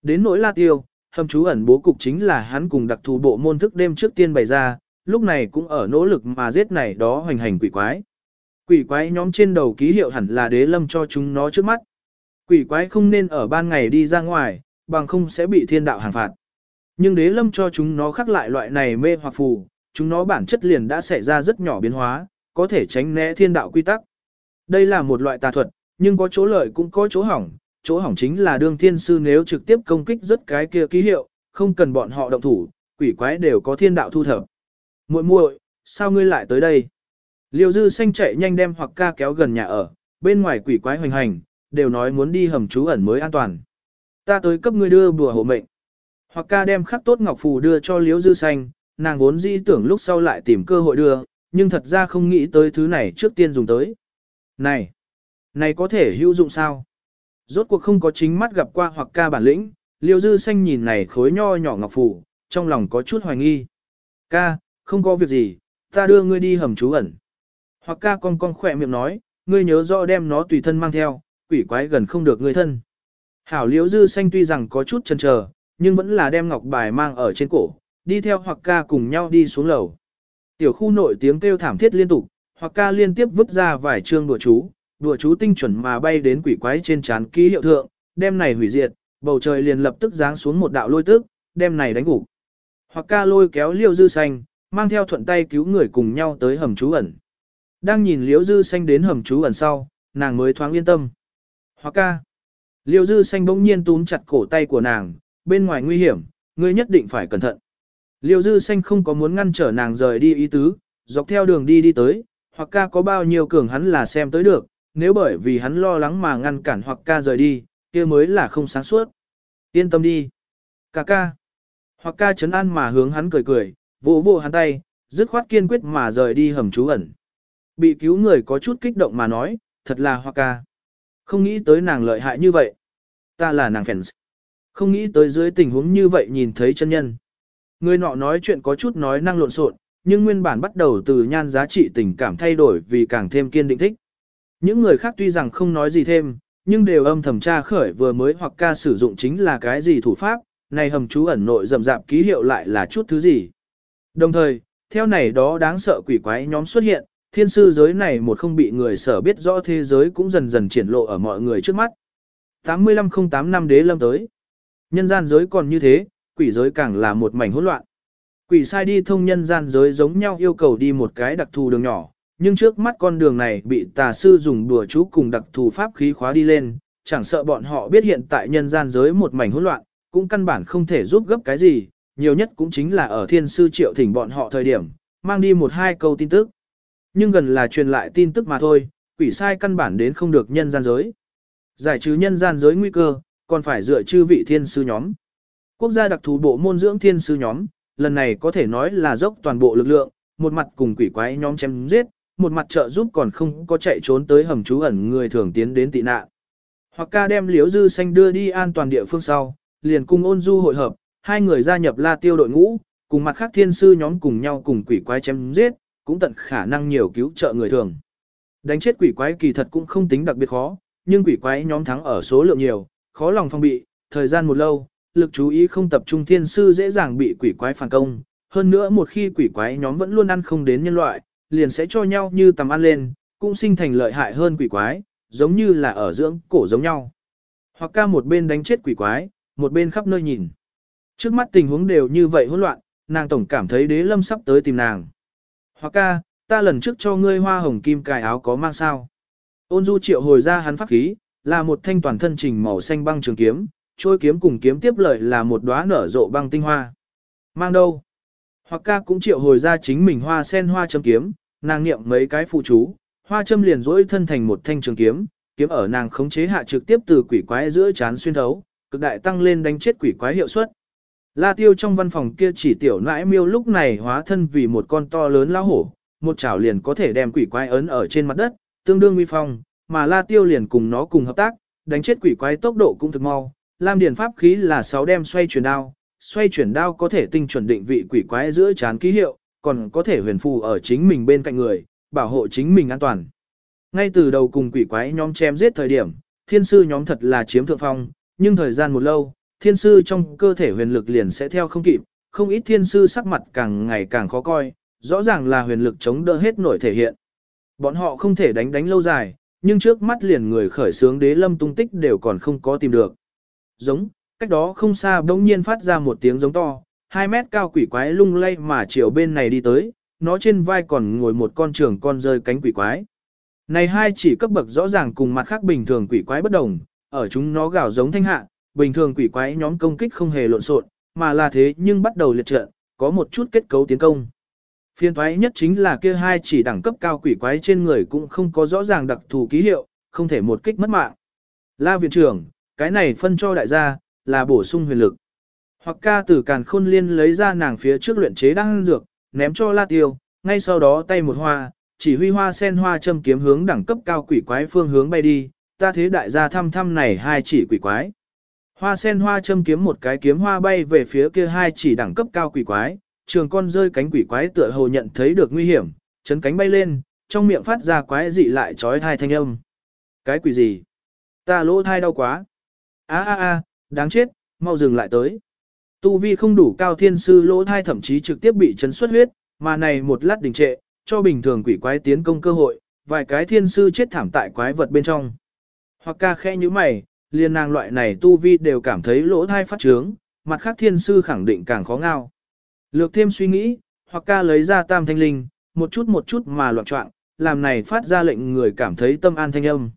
Đến nỗi La Tiêu, hầm trú ẩn bố cục chính là hắn cùng đặc thù bộ môn thức đêm trước tiên bày ra, lúc này cũng ở nỗ lực mà giết này đó hoành hành quỷ quái. Quỷ quái nhóm trên đầu ký hiệu hẳn là đế lâm cho chúng nó trước mắt. Quỷ quái không nên ở ban ngày đi ra ngoài, bằng không sẽ bị thiên đạo hàng phạt. Nhưng đế lâm cho chúng nó khắc lại loại này mê hoặc phù, chúng nó bản chất liền đã xảy ra rất nhỏ biến hóa, có thể tránh né thiên đạo quy tắc. Đây là một loại tà thuật, nhưng có chỗ lợi cũng có chỗ hỏng, chỗ hỏng chính là đương thiên sư nếu trực tiếp công kích rất cái kia ký hiệu, không cần bọn họ động thủ, quỷ quái đều có thiên đạo thu thập. Muội muội, sao ngươi lại tới đây? Liêu dư xanh chạy nhanh đem hoặc ca kéo gần nhà ở, bên ngoài quỷ quái hoành hành, đều nói muốn đi hầm trú ẩn mới an toàn. Ta tới cấp ngươi đưa bùa hộ mệnh. Hoặc ca đem khắc tốt ngọc phù đưa cho liêu dư xanh, nàng vốn dĩ tưởng lúc sau lại tìm cơ hội đưa, nhưng thật ra không nghĩ tới thứ này trước tiên dùng tới. Này, này có thể hữu dụng sao? Rốt cuộc không có chính mắt gặp qua hoặc ca bản lĩnh, liêu dư xanh nhìn này khối nho nhỏ ngọc phủ, trong lòng có chút hoài nghi. Ca, không có việc gì, ta đưa ngươi đi hầm trú ẩn. Hoặc ca con con khỏe miệng nói, ngươi nhớ rõ đem nó tùy thân mang theo, quỷ quái gần không được ngươi thân. Hảo Liễu dư xanh tuy rằng có chút chần chờ, nhưng vẫn là đem ngọc bài mang ở trên cổ, đi theo hoặc ca cùng nhau đi xuống lầu. Tiểu khu nội tiếng kêu thảm thiết liên tục, hoặc ca liên tiếp vứt ra vài chương đùa chú, đùa chú tinh chuẩn mà bay đến quỷ quái trên trán ký hiệu thượng, đem này hủy diệt, bầu trời liền lập tức giáng xuống một đạo lôi tức, đem này đánh gục. Hoặc ca lôi kéo liêu dư xanh, mang theo thuận tay cứu người cùng nhau tới hầm trú ẩn. Đang nhìn liêu dư xanh đến hầm trú ẩn sau, nàng mới thoáng yên tâm. Hoặc ca. Liêu dư xanh bỗng nhiên túm chặt cổ tay của nàng, bên ngoài nguy hiểm, ngươi nhất định phải cẩn thận. Liêu dư xanh không có muốn ngăn trở nàng rời đi ý tứ, dọc theo đường đi đi tới, hoặc ca có bao nhiêu cường hắn là xem tới được, nếu bởi vì hắn lo lắng mà ngăn cản hoặc ca rời đi, kia mới là không sáng suốt. Yên tâm đi. Ca ca. Hoặc ca chấn an mà hướng hắn cười cười, vỗ vỗ hắn tay, dứt khoát kiên quyết mà rời đi hầm trú ẩn. Bị cứu người có chút kích động mà nói, thật là hoặc ca. Không nghĩ tới nàng lợi hại như vậy. Ta là nàng fans. Không nghĩ tới dưới tình huống như vậy nhìn thấy chân nhân. Người nọ nói chuyện có chút nói năng lộn xộn, nhưng nguyên bản bắt đầu từ nhan giá trị tình cảm thay đổi vì càng thêm kiên định thích. Những người khác tuy rằng không nói gì thêm, nhưng đều âm thầm tra khởi vừa mới hoặc ca sử dụng chính là cái gì thủ pháp, này hầm chú ẩn nội rậm rạp ký hiệu lại là chút thứ gì. Đồng thời, theo này đó đáng sợ quỷ quái nhóm xuất hiện, thiên sư giới này một không bị người sở biết rõ thế giới cũng dần dần triển lộ ở mọi người trước mắt. 8508 năm đế lâm tới. Nhân gian giới còn như thế, quỷ giới càng là một mảnh hỗn loạn. Quỷ sai đi thông nhân gian giới giống nhau yêu cầu đi một cái đặc thù đường nhỏ, nhưng trước mắt con đường này bị tà sư dùng đùa chú cùng đặc thù pháp khí khóa đi lên, chẳng sợ bọn họ biết hiện tại nhân gian giới một mảnh hỗn loạn, cũng căn bản không thể giúp gấp cái gì, nhiều nhất cũng chính là ở thiên sư triệu thỉnh bọn họ thời điểm, mang đi một hai câu tin tức. Nhưng gần là truyền lại tin tức mà thôi, quỷ sai căn bản đến không được nhân gian giới. Giải trừ nhân gian giới nguy cơ, còn phải dựa chư vị thiên sư nhóm. Quốc gia đặc thù bộ môn dưỡng thiên sư nhóm, lần này có thể nói là dốc toàn bộ lực lượng, một mặt cùng quỷ quái nhóm chém giết, một mặt trợ giúp còn không có chạy trốn tới hầm trú ẩn người thường tiến đến tị nạn. Hoặc ca đem liếu dư xanh đưa đi an toàn địa phương sau, liền cùng ôn du hội hợp, hai người gia nhập la tiêu đội ngũ, cùng mặt khác thiên sư nhóm cùng nhau cùng quỷ quái chém giết, cũng tận khả năng nhiều cứu trợ người thường. Đánh chết quỷ quái kỳ thật cũng không tính đặc biệt khó, nhưng quỷ quái nhóm thắng ở số lượng nhiều, khó lòng phong bị, thời gian một lâu, lực chú ý không tập trung thiên sư dễ dàng bị quỷ quái phản công. Hơn nữa một khi quỷ quái nhóm vẫn luôn ăn không đến nhân loại, liền sẽ cho nhau như tầm ăn lên, cũng sinh thành lợi hại hơn quỷ quái, giống như là ở dưỡng cổ giống nhau. Hoặc ca một bên đánh chết quỷ quái, một bên khắp nơi nhìn. Trước mắt tình huống đều như vậy hỗn loạn, nàng tổng cảm thấy đế lâm sắp tới tìm nàng. Hoặc ca, ta lần trước cho ngươi hoa hồng kim cài áo có mang sao. Ôn du triệu hồi ra hắn pháp khí, là một thanh toàn thân trình màu xanh băng trường kiếm, trôi kiếm cùng kiếm tiếp lợi là một đóa nở rộ băng tinh hoa. Mang đâu? Hoặc ca cũng triệu hồi ra chính mình hoa sen hoa châm kiếm, nàng niệm mấy cái phụ chú, hoa châm liền rỗi thân thành một thanh trường kiếm, kiếm ở nàng khống chế hạ trực tiếp từ quỷ quái giữa chán xuyên thấu, cực đại tăng lên đánh chết quỷ quái hiệu suất. La tiêu trong văn phòng kia chỉ tiểu nãi miêu lúc này hóa thân vì một con to lớn lao hổ, một chảo liền có thể đem quỷ quái ấn ở trên mặt đất, tương đương uy phong, mà la tiêu liền cùng nó cùng hợp tác, đánh chết quỷ quái tốc độ cũng thực mau. Lam điển pháp khí là sáu đem xoay chuyển đao, xoay chuyển đao có thể tinh chuẩn định vị quỷ quái giữa chán ký hiệu, còn có thể huyền phù ở chính mình bên cạnh người, bảo hộ chính mình an toàn. Ngay từ đầu cùng quỷ quái nhóm chém giết thời điểm, thiên sư nhóm thật là chiếm thượng phong, nhưng thời gian một lâu, thiên sư trong cơ thể huyền lực liền sẽ theo không kịp, không ít thiên sư sắc mặt càng ngày càng khó coi, rõ ràng là huyền lực chống đỡ hết nổi thể hiện. Bọn họ không thể đánh đánh lâu dài, nhưng trước mắt liền người khởi sướng đế lâm tung tích đều còn không có tìm được. Giống, cách đó không xa bỗng nhiên phát ra một tiếng giống to, 2 mét cao quỷ quái lung lay mà chiều bên này đi tới, nó trên vai còn ngồi một con trường con rơi cánh quỷ quái. Này hai chỉ cấp bậc rõ ràng cùng mặt khác bình thường quỷ quái bất đồng, ở chúng nó gào giống thanh hạ, bình thường quỷ quái nhóm công kích không hề lộn xộn, mà là thế nhưng bắt đầu liệt trận, có một chút kết cấu tiến công. Phiên thoái nhất chính là kia hai chỉ đẳng cấp cao quỷ quái trên người cũng không có rõ ràng đặc thù ký hiệu, không thể một kích mất mạng. La viện trưởng, cái này phân cho đại gia, là bổ sung huyền lực. Hoặc ca tử càn khôn liên lấy ra nàng phía trước luyện chế đang dược, ném cho la tiêu, ngay sau đó tay một hoa, chỉ huy hoa sen hoa châm kiếm hướng đẳng cấp cao quỷ quái phương hướng bay đi, ta thế đại gia thăm thăm này hai chỉ quỷ quái. Hoa sen hoa châm kiếm một cái kiếm hoa bay về phía kia hai chỉ đẳng cấp cao quỷ quái, trường con rơi cánh quỷ quái tựa hồ nhận thấy được nguy hiểm, chấn cánh bay lên, trong miệng phát ra quái dị lại trói thai thanh âm. Cái quỷ gì? Ta lỗ thai đau quá. a a a đáng chết, mau dừng lại tới. Tu vi không đủ cao thiên sư lỗ thai thậm chí trực tiếp bị chấn xuất huyết, mà này một lát đình trệ, cho bình thường quỷ quái tiến công cơ hội, vài cái thiên sư chết thảm tại quái vật bên trong. Hoặc ca khẽ như mày, liền nàng loại này tu vi đều cảm thấy lỗ thai phát trướng, mặt khác thiên sư khẳng định càng khó ngao. Lược thêm suy nghĩ, hoặc ca lấy ra tam thanh linh, một chút một chút mà loạn trọng, làm này phát ra lệnh người cảm thấy tâm an thanh âm.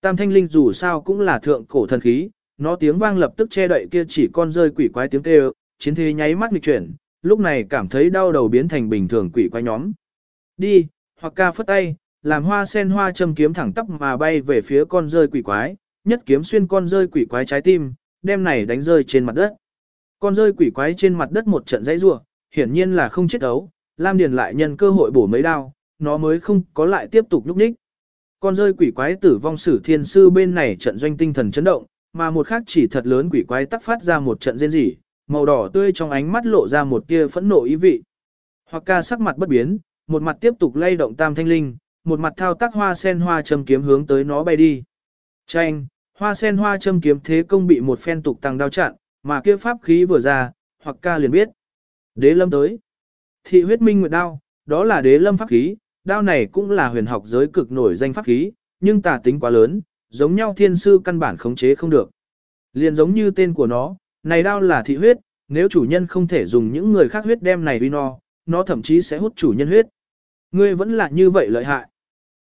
Tam thanh linh dù sao cũng là thượng cổ thần khí, nó tiếng vang lập tức che đậy kia chỉ con rơi quỷ quái tiếng kêu, chiến thế nháy mắt nghịch chuyển, lúc này cảm thấy đau đầu biến thành bình thường quỷ quái nhóm. Đi, hoặc ca phất tay, làm hoa sen hoa châm kiếm thẳng tắp mà bay về phía con rơi quỷ quái, nhất kiếm xuyên con rơi quỷ quái trái tim, đem này đánh rơi trên mặt đất. Con rơi quỷ quái trên mặt đất một trận dãy rủa, hiển nhiên là không chết đấu, Lam Điền lại nhân cơ hội bổ mấy đao, nó mới không có lại tiếp tục nhúc nhích. Con rơi quỷ quái tử vong sử thiên sư bên này trận doanh tinh thần chấn động, mà một khác chỉ thật lớn quỷ quái tắc phát ra một trận rên rỉ, màu đỏ tươi trong ánh mắt lộ ra một tia phẫn nộ ý vị. Hoặc ca sắc mặt bất biến, một mặt tiếp tục lay động tam thanh linh, một mặt thao tác hoa sen hoa châm kiếm hướng tới nó bay đi. Chanh, hoa sen hoa châm kiếm thế công bị một phen tục tăng đao chặn, mà kia pháp khí vừa ra, hoặc ca liền biết. Đế lâm tới. Thị huyết minh nguyệt đao, đó là đế lâm pháp khí, đao này cũng là huyền học giới cực nổi danh pháp khí, nhưng tà tính quá lớn, giống nhau thiên sư căn bản khống chế không được. Liền giống như tên của nó, này đao là thị huyết, nếu chủ nhân không thể dùng những người khác huyết đem này đi no, nó thậm chí sẽ hút chủ nhân huyết. Ngươi vẫn là như vậy lợi hại.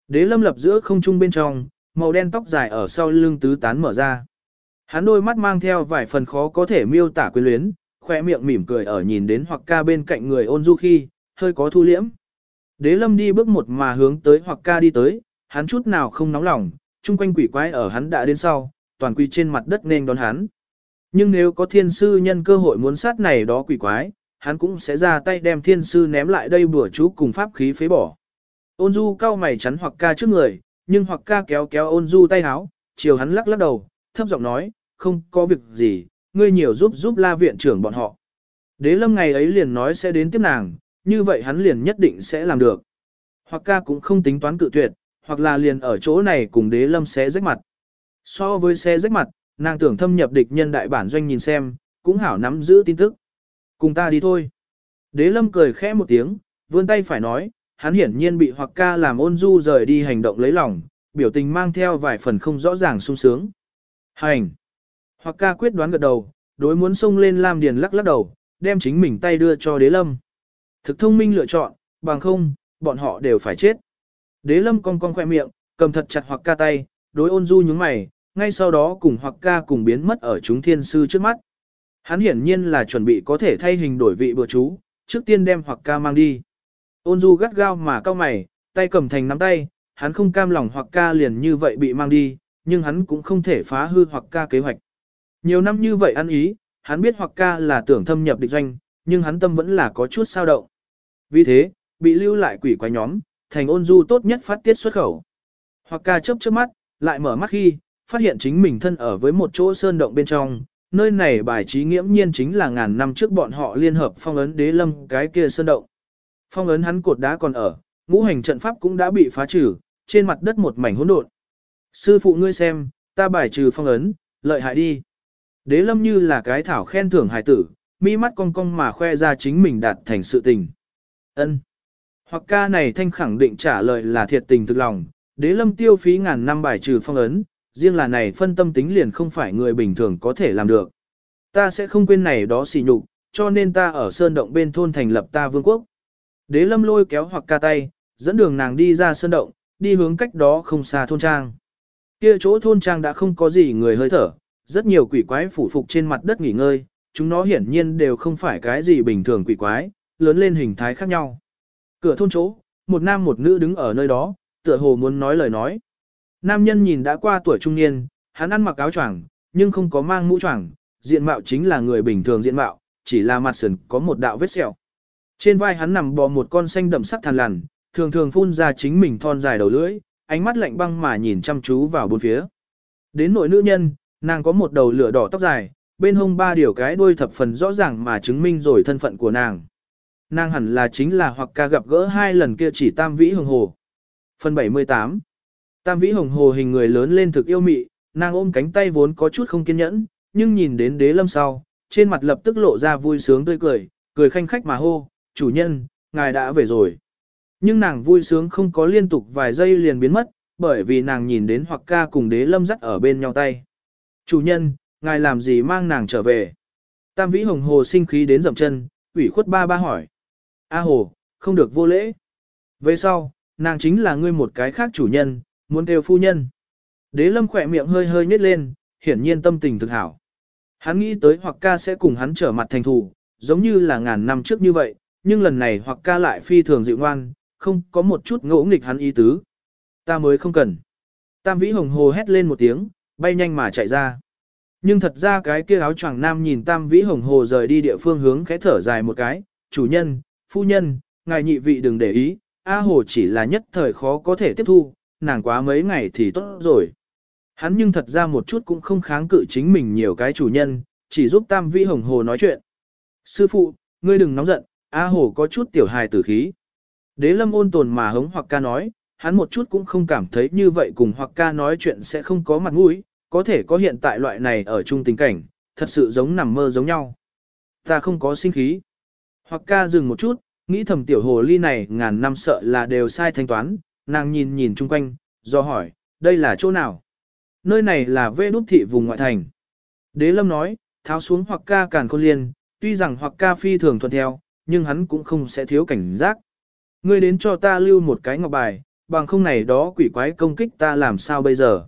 Đế lâm lập giữa không trung bên trong, màu đen tóc dài ở sau lưng tứ tán mở ra. Hắn đôi mắt mang theo vài phần khó có thể miêu tả quyến luyến, khoe miệng mỉm cười ở nhìn đến hoặc ca bên cạnh người ôn du khi, hơi có thu liễm. Đế lâm đi bước một mà hướng tới hoặc ca đi tới, hắn chút nào không nóng lòng, chung quanh quỷ quái ở hắn đã đến sau, toàn quỳ trên mặt đất nên đón hắn. Nhưng nếu có thiên sư nhân cơ hội muốn sát này đó quỷ quái, hắn cũng sẽ ra tay đem thiên sư ném lại đây bữa chú cùng pháp khí phế bỏ. Ôn du cao mày chắn hoặc ca trước người, nhưng hoặc ca kéo kéo ôn du tay háo, chiều hắn lắc lắc đầu, thấp giọng nói, không có việc gì, ngươi nhiều giúp giúp la viện trưởng bọn họ. Đế lâm ngày ấy liền nói sẽ đến tiếp nàng, như vậy hắn liền nhất định sẽ làm được. Hoặc ca cũng không tính toán cự tuyệt, hoặc là liền ở chỗ này cùng đế lâm sẽ rách mặt. So với xe rách mặt, nàng tưởng thâm nhập địch nhân đại bản doanh nhìn xem, cũng hảo nắm giữ tin tức. Cùng ta đi thôi. Đế lâm cười khẽ một tiếng, vươn tay phải nói, hắn hiển nhiên bị hoặc ca làm ôn du rời đi hành động lấy lòng, biểu tình mang theo vài phần không rõ ràng sung sướng. Hành! Hoặc ca quyết đoán gật đầu, đối muốn xông lên Lam Điền lắc lắc đầu, đem chính mình tay đưa cho đế lâm. Thực thông minh lựa chọn, bằng không, bọn họ đều phải chết. Đế lâm cong cong khoe miệng, cầm thật chặt hoặc ca tay, đối ôn du nhướng mày, ngay sau đó cùng hoặc ca cùng biến mất ở chúng thiên sư trước mắt. Hắn hiển nhiên là chuẩn bị có thể thay hình đổi vị bữa chú, trước tiên đem hoặc ca mang đi. Ôn du gắt gao mà cao mày, tay cầm thành nắm tay, hắn không cam lòng hoặc ca liền như vậy bị mang đi, nhưng hắn cũng không thể phá hư hoặc ca kế hoạch. Nhiều năm như vậy ăn ý, hắn biết hoặc ca là tưởng thâm nhập địch doanh, nhưng hắn tâm vẫn là có chút sao động. Vì thế, bị lưu lại quỷ quái nhóm, thành ôn du tốt nhất phát tiết xuất khẩu. Hoặc ca chớp trước mắt, lại mở mắt khi, phát hiện chính mình thân ở với một chỗ sơn động bên trong, nơi này bài trí nghiễm nhiên chính là ngàn năm trước bọn họ liên hợp phong ấn đế lâm cái kia sơn động. Phong ấn hắn cột đá còn ở, ngũ hành trận pháp cũng đã bị phá trừ, trên mặt đất một mảnh hỗn độn. Sư phụ ngươi xem, ta bài trừ phong ấn, lợi hại đi. Đế lâm như là cái thảo khen thưởng hài tử, mi mắt cong cong mà khoe ra chính mình đạt thành sự tình. Ân. Hoặc ca này thanh khẳng định trả lời là thiệt tình thực lòng, đế lâm tiêu phí ngàn năm bài trừ phong ấn, riêng là này phân tâm tính liền không phải người bình thường có thể làm được. Ta sẽ không quên này đó xỉ nhục, cho nên ta ở sơn động bên thôn thành lập ta vương quốc. Đế lâm lôi kéo hoặc ca tay, dẫn đường nàng đi ra sơn động, đi hướng cách đó không xa thôn trang. Kia chỗ thôn trang đã không có gì người hơi thở, rất nhiều quỷ quái phủ phục trên mặt đất nghỉ ngơi, chúng nó hiển nhiên đều không phải cái gì bình thường quỷ quái, lớn lên hình thái khác nhau. Cửa thôn chỗ, một nam một nữ đứng ở nơi đó, tựa hồ muốn nói lời nói. Nam nhân nhìn đã qua tuổi trung niên, hắn ăn mặc áo choàng, nhưng không có mang mũ choàng, diện mạo chính là người bình thường diện mạo, chỉ là mặt sườn có một đạo vết sẹo. Trên vai hắn nằm bò một con xanh đậm sắc thằn lằn, thường thường phun ra chính mình thon dài đầu lưỡi, ánh mắt lạnh băng mà nhìn chăm chú vào bốn phía. Đến nội nữ nhân, nàng có một đầu lửa đỏ tóc dài, bên hông ba điều cái đuôi thập phần rõ ràng mà chứng minh rồi thân phận của nàng. Nàng hẳn là chính là hoặc ca gặp gỡ hai lần kia chỉ tam vĩ hồng hồ. Phần 78 Tam vĩ hồng hồ hình người lớn lên thực yêu mị, nàng ôm cánh tay vốn có chút không kiên nhẫn, nhưng nhìn đến đế lâm sau, trên mặt lập tức lộ ra vui sướng tươi cười, cười khanh khách mà hô, chủ nhân, ngài đã về rồi. Nhưng nàng vui sướng không có liên tục vài giây liền biến mất, bởi vì nàng nhìn đến hoặc ca cùng đế lâm dắt ở bên nhau tay. Chủ nhân, ngài làm gì mang nàng trở về? Tam vĩ hồng hồ sinh khí đến dậm chân, ủy khuất ba ba hỏi. A hồ, không được vô lễ. Về sau, nàng chính là ngươi một cái khác chủ nhân, muốn kêu phu nhân. Đế lâm khỏe miệng hơi hơi nhếch lên, hiển nhiên tâm tình thực hảo. Hắn nghĩ tới hoặc ca sẽ cùng hắn trở mặt thành thù, giống như là ngàn năm trước như vậy, nhưng lần này hoặc ca lại phi thường dịu ngoan, không có một chút ngỗ nghịch hắn ý tứ. Ta mới không cần. Tam vĩ hồng hồ hét lên một tiếng, bay nhanh mà chạy ra. Nhưng thật ra cái kia áo choàng nam nhìn tam vĩ hồng hồ rời đi địa phương hướng khẽ thở dài một cái, chủ nhân, phu nhân, ngài nhị vị đừng để ý, A hồ chỉ là nhất thời khó có thể tiếp thu, nàng quá mấy ngày thì tốt rồi. Hắn nhưng thật ra một chút cũng không kháng cự chính mình nhiều cái chủ nhân, chỉ giúp tam vĩ hồng hồ nói chuyện. Sư phụ, ngươi đừng nóng giận, A hồ có chút tiểu hài tử khí. Đế lâm ôn tồn mà hống hoặc ca nói, hắn một chút cũng không cảm thấy như vậy cùng hoặc ca nói chuyện sẽ không có mặt mũi, có thể có hiện tại loại này ở chung tình cảnh, thật sự giống nằm mơ giống nhau. Ta không có sinh khí. Hoặc ca dừng một chút, nghĩ thầm tiểu hồ ly này ngàn năm sợ là đều sai thanh toán, nàng nhìn nhìn chung quanh, do hỏi, đây là chỗ nào? Nơi này là vê đúc thị vùng ngoại thành. Đế lâm nói, tháo xuống hoặc ca càn khôn liên, tuy rằng hoặc ca phi thường thuận theo, nhưng hắn cũng không sẽ thiếu cảnh giác. Ngươi đến cho ta lưu một cái ngọc bài, bằng không này đó quỷ quái công kích ta làm sao bây giờ.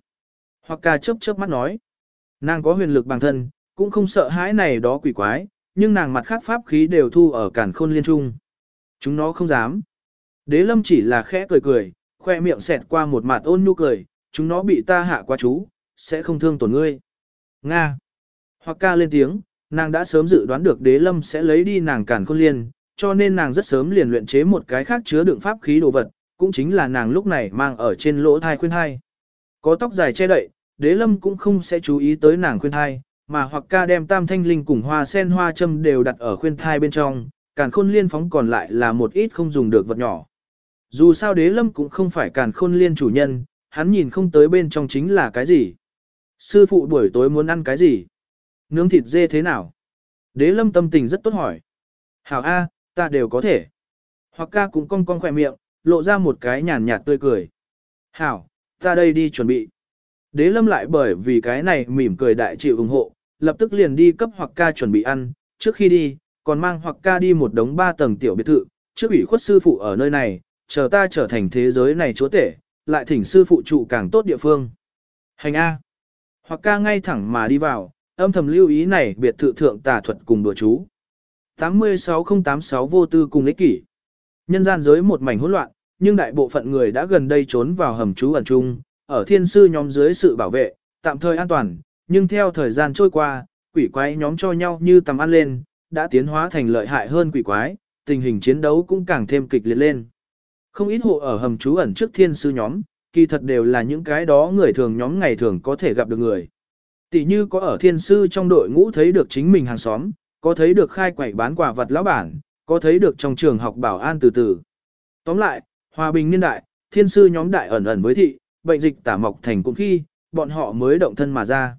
Hoặc ca chớp chớp mắt nói. Nàng có huyền lực bằng thân, cũng không sợ hãi này đó quỷ quái, nhưng nàng mặt khác pháp khí đều thu ở cản khôn liên trung. Chúng nó không dám. Đế lâm chỉ là khẽ cười cười, khoe miệng xẹt qua một mặt ôn nhu cười, chúng nó bị ta hạ qua chú, sẽ không thương tổn ngươi. Nga. Hoặc ca lên tiếng, nàng đã sớm dự đoán được đế lâm sẽ lấy đi nàng cản khôn liên, cho nên nàng rất sớm liền luyện chế một cái khác chứa đựng pháp khí đồ vật, cũng chính là nàng lúc này mang ở trên lỗ thai khuyên hai. Có tóc dài che đậy, đế lâm cũng không sẽ chú ý tới nàng khuyên thai, mà hoặc ca đem tam thanh linh cùng hoa sen hoa châm đều đặt ở khuyên thai bên trong, càn khôn liên phóng còn lại là một ít không dùng được vật nhỏ. Dù sao đế lâm cũng không phải càn khôn liên chủ nhân, hắn nhìn không tới bên trong chính là cái gì. Sư phụ buổi tối muốn ăn cái gì? Nướng thịt dê thế nào? Đế lâm tâm tình rất tốt hỏi. Hảo A, ta đều có thể. Hoặc ca cũng cong cong khỏe miệng, lộ ra một cái nhàn nhạt tươi cười. Hảo, ta đây đi chuẩn bị. Đế lâm lại bởi vì cái này mỉm cười đại chịu ủng hộ, lập tức liền đi cấp hoặc ca chuẩn bị ăn, trước khi đi, còn mang hoặc ca đi một đống ba tầng tiểu biệt thự, trước ủy khuất sư phụ ở nơi này, chờ ta trở thành thế giới này chúa tể, lại thỉnh sư phụ trụ càng tốt địa phương. Hành A. Hoặc ca ngay thẳng mà đi vào, âm thầm lưu ý này biệt thự thượng tà thuật cùng đùa chú. 86086 vô tư cùng lý kỷ. Nhân gian giới một mảnh hỗn loạn, nhưng đại bộ phận người đã gần đây trốn vào hầm trú ẩn trung, ở thiên sư nhóm dưới sự bảo vệ, tạm thời an toàn, nhưng theo thời gian trôi qua, quỷ quái nhóm cho nhau như tầm ăn lên, đã tiến hóa thành lợi hại hơn quỷ quái, tình hình chiến đấu cũng càng thêm kịch liệt lên. Không ít hộ ở hầm trú ẩn trước thiên sư nhóm, kỳ thật đều là những cái đó người thường nhóm ngày thường có thể gặp được người. Tỷ như có ở thiên sư trong đội ngũ thấy được chính mình hàng xóm, có thấy được khai quẩy bán quả vật lão bản, có thấy được trong trường học bảo an từ từ. Tóm lại, hòa bình niên đại, thiên sư nhóm đại ẩn ẩn với thị, bệnh dịch tả mọc thành cũng khi, bọn họ mới động thân mà ra.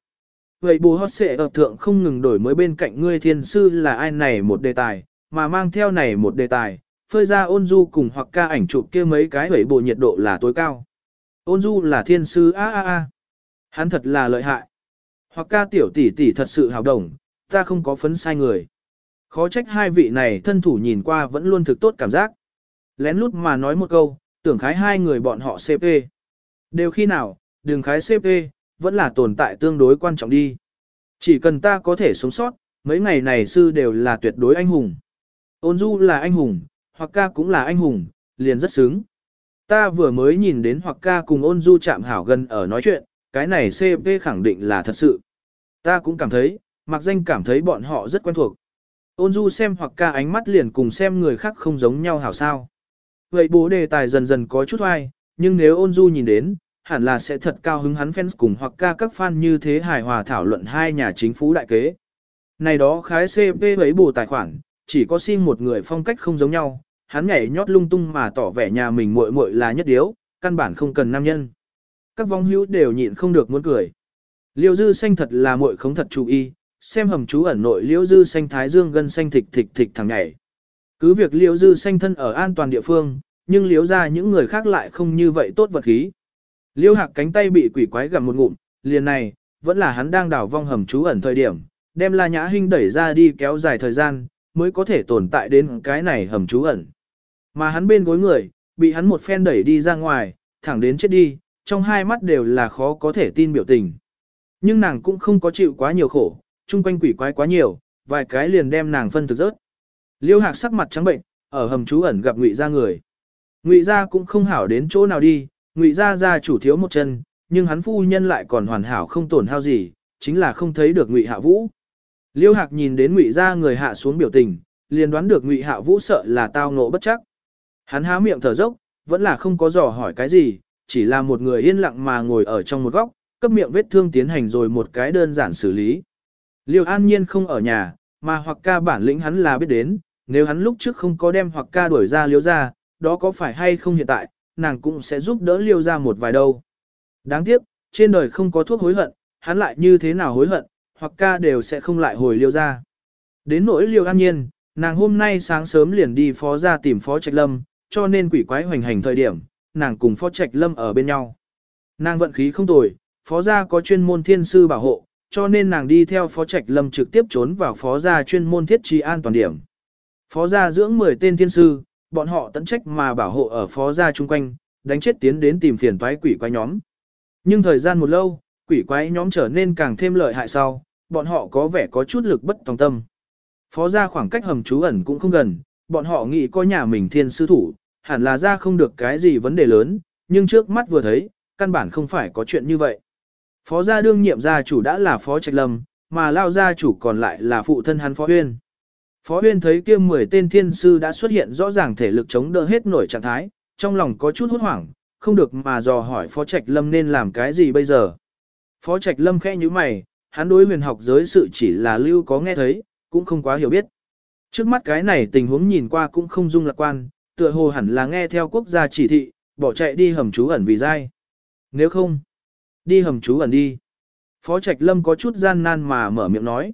Vậy bù hót sẽ ở thượng không ngừng đổi mới bên cạnh ngươi thiên sư là ai này một đề tài, mà mang theo này một đề tài, phơi ra ôn du cùng hoặc ca ảnh chụp kia mấy cái hủy bộ nhiệt độ là tối cao. Ôn du là thiên sư a a a. Hắn thật là lợi hại. Hoặc ca tiểu tỷ tỷ thật sự hào đồng, ta không có phấn sai người. Khó trách hai vị này thân thủ nhìn qua vẫn luôn thực tốt cảm giác. Lén lút mà nói một câu, tưởng khái hai người bọn họ CP. Đều khi nào, đừng khái CP, vẫn là tồn tại tương đối quan trọng đi. Chỉ cần ta có thể sống sót, mấy ngày này sư đều là tuyệt đối anh hùng. Ôn du là anh hùng, hoặc ca cũng là anh hùng, liền rất sướng. Ta vừa mới nhìn đến hoặc ca cùng ôn du chạm hảo gần ở nói chuyện, cái này CP khẳng định là thật sự. Ta cũng cảm thấy, mặc danh cảm thấy bọn họ rất quen thuộc. Ôn du xem hoặc ca ánh mắt liền cùng xem người khác không giống nhau hảo sao. Vậy bố đề tài dần dần có chút oai, nhưng nếu ôn du nhìn đến, hẳn là sẽ thật cao hứng hắn fans cùng hoặc ca các fan như thế hài hòa thảo luận hai nhà chính phủ đại kế. Này đó khái CP ấy bù tài khoản, chỉ có xin một người phong cách không giống nhau, hắn nhảy nhót lung tung mà tỏ vẻ nhà mình muội muội là nhất điếu, căn bản không cần nam nhân. Các vong hữu đều nhịn không được muốn cười. Liêu dư xanh thật là muội không thật chú ý, xem hầm chú ẩn nội liêu dư xanh thái dương gân xanh thịch thịch thịch thằng nhảy. Cứ việc liêu dư xanh thân ở an toàn địa phương, nhưng liếu ra những người khác lại không như vậy tốt vật khí. Liêu hạc cánh tay bị quỷ quái gặm một ngụm, liền này, vẫn là hắn đang đào vong hầm trú ẩn thời điểm, đem La Nhã Hinh đẩy ra đi kéo dài thời gian, mới có thể tồn tại đến cái này hầm trú ẩn. Mà hắn bên gối người, bị hắn một phen đẩy đi ra ngoài, thẳng đến chết đi, trong hai mắt đều là khó có thể tin biểu tình. Nhưng nàng cũng không có chịu quá nhiều khổ, chung quanh quỷ quái quá nhiều, vài cái liền đem nàng phân thực rớt. Liêu hạc sắc mặt trắng bệnh, ở hầm trú ẩn gặp ngụy gia người. Ngụy gia cũng không hảo đến chỗ nào đi, ngụy gia gia chủ thiếu một chân, nhưng hắn phu nhân lại còn hoàn hảo không tổn hao gì, chính là không thấy được ngụy hạ vũ. Liêu hạc nhìn đến ngụy gia người hạ xuống biểu tình, liền đoán được ngụy hạ vũ sợ là tao ngộ bất chắc. Hắn há miệng thở dốc, vẫn là không có dò hỏi cái gì, chỉ là một người yên lặng mà ngồi ở trong một góc, cấp miệng vết thương tiến hành rồi một cái đơn giản xử lý. Liêu an nhiên không ở nhà, mà hoặc ca bản lĩnh hắn là biết đến, nếu hắn lúc trước không có đem hoặc ca đuổi ra liêu ra, đó có phải hay không hiện tại, nàng cũng sẽ giúp đỡ liêu ra một vài đâu. Đáng tiếc, trên đời không có thuốc hối hận, hắn lại như thế nào hối hận, hoặc ca đều sẽ không lại hồi liêu ra. Đến nỗi liêu an nhiên, nàng hôm nay sáng sớm liền đi phó ra tìm phó trạch lâm, cho nên quỷ quái hoành hành thời điểm, nàng cùng phó trạch lâm ở bên nhau. Nàng vận khí không tồi, phó gia có chuyên môn thiên sư bảo hộ, cho nên nàng đi theo phó trạch lâm trực tiếp trốn vào phó gia chuyên môn thiết trí an toàn điểm. Phó gia dưỡng 10 tên thiên sư, bọn họ tận trách mà bảo hộ ở phó gia chung quanh, đánh chết tiến đến tìm phiền toái quỷ quái nhóm. Nhưng thời gian một lâu, quỷ quái nhóm trở nên càng thêm lợi hại sau, bọn họ có vẻ có chút lực bất tòng tâm. Phó gia khoảng cách hầm trú ẩn cũng không gần, bọn họ nghĩ có nhà mình thiên sư thủ, hẳn là ra không được cái gì vấn đề lớn, nhưng trước mắt vừa thấy, căn bản không phải có chuyện như vậy. Phó gia đương nhiệm gia chủ đã là phó trạch lâm, mà lao gia chủ còn lại là phụ thân hắn phó huyên. Phó huyên thấy kia 10 tên thiên sư đã xuất hiện rõ ràng thể lực chống đỡ hết nổi trạng thái, trong lòng có chút hốt hoảng, không được mà dò hỏi phó trạch lâm nên làm cái gì bây giờ. Phó trạch lâm khẽ như mày, hắn đối huyền học giới sự chỉ là lưu có nghe thấy, cũng không quá hiểu biết. Trước mắt cái này tình huống nhìn qua cũng không dung lạc quan, tựa hồ hẳn là nghe theo quốc gia chỉ thị, bỏ chạy đi hầm trú ẩn vì dai. Nếu không, đi hầm trú ẩn đi. Phó Trạch Lâm có chút gian nan mà mở miệng nói.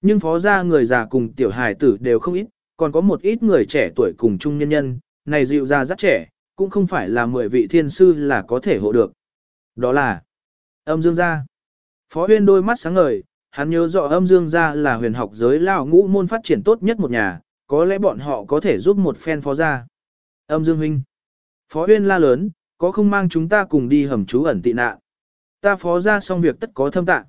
Nhưng phó gia người già cùng tiểu hài tử đều không ít, còn có một ít người trẻ tuổi cùng trung nhân nhân, này dịu ra rất trẻ, cũng không phải là mười vị thiên sư là có thể hộ được. Đó là âm dương gia. Phó huyên đôi mắt sáng ngời, hắn nhớ rõ âm dương gia là huyền học giới lao ngũ môn phát triển tốt nhất một nhà, có lẽ bọn họ có thể giúp một phen phó gia. Âm dương huynh. Phó huyên la lớn, có không mang chúng ta cùng đi hầm trú ẩn tị nạn. Ta phó ra xong việc tất có thâm tạng.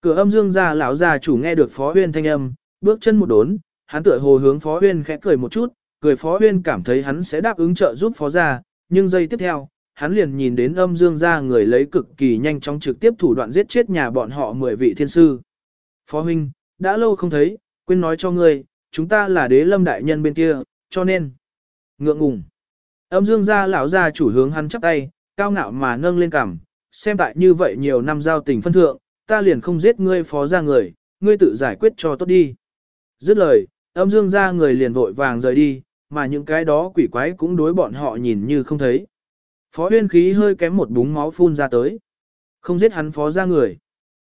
Cửa âm dương gia lão gia chủ nghe được phó huyên thanh âm, bước chân một đốn, hắn tựa hồ hướng phó huyên khẽ cười một chút, cười phó huyên cảm thấy hắn sẽ đáp ứng trợ giúp phó gia, nhưng giây tiếp theo, hắn liền nhìn đến âm dương gia người lấy cực kỳ nhanh chóng trực tiếp thủ đoạn giết chết nhà bọn họ mười vị thiên sư. Phó huynh, đã lâu không thấy, quên nói cho ngươi, chúng ta là đế lâm đại nhân bên kia, cho nên, ngượng ngùng. Âm dương gia lão gia chủ hướng hắn chắp tay, cao ngạo mà nâng lên cằm, xem tại như vậy nhiều năm giao tình phân thượng, ta liền không giết ngươi phó gia người, ngươi tự giải quyết cho tốt đi. Dứt lời, âm dương gia người liền vội vàng rời đi, mà những cái đó quỷ quái cũng đối bọn họ nhìn như không thấy. Phó huyên khí hơi kém một búng máu phun ra tới. Không giết hắn phó gia người.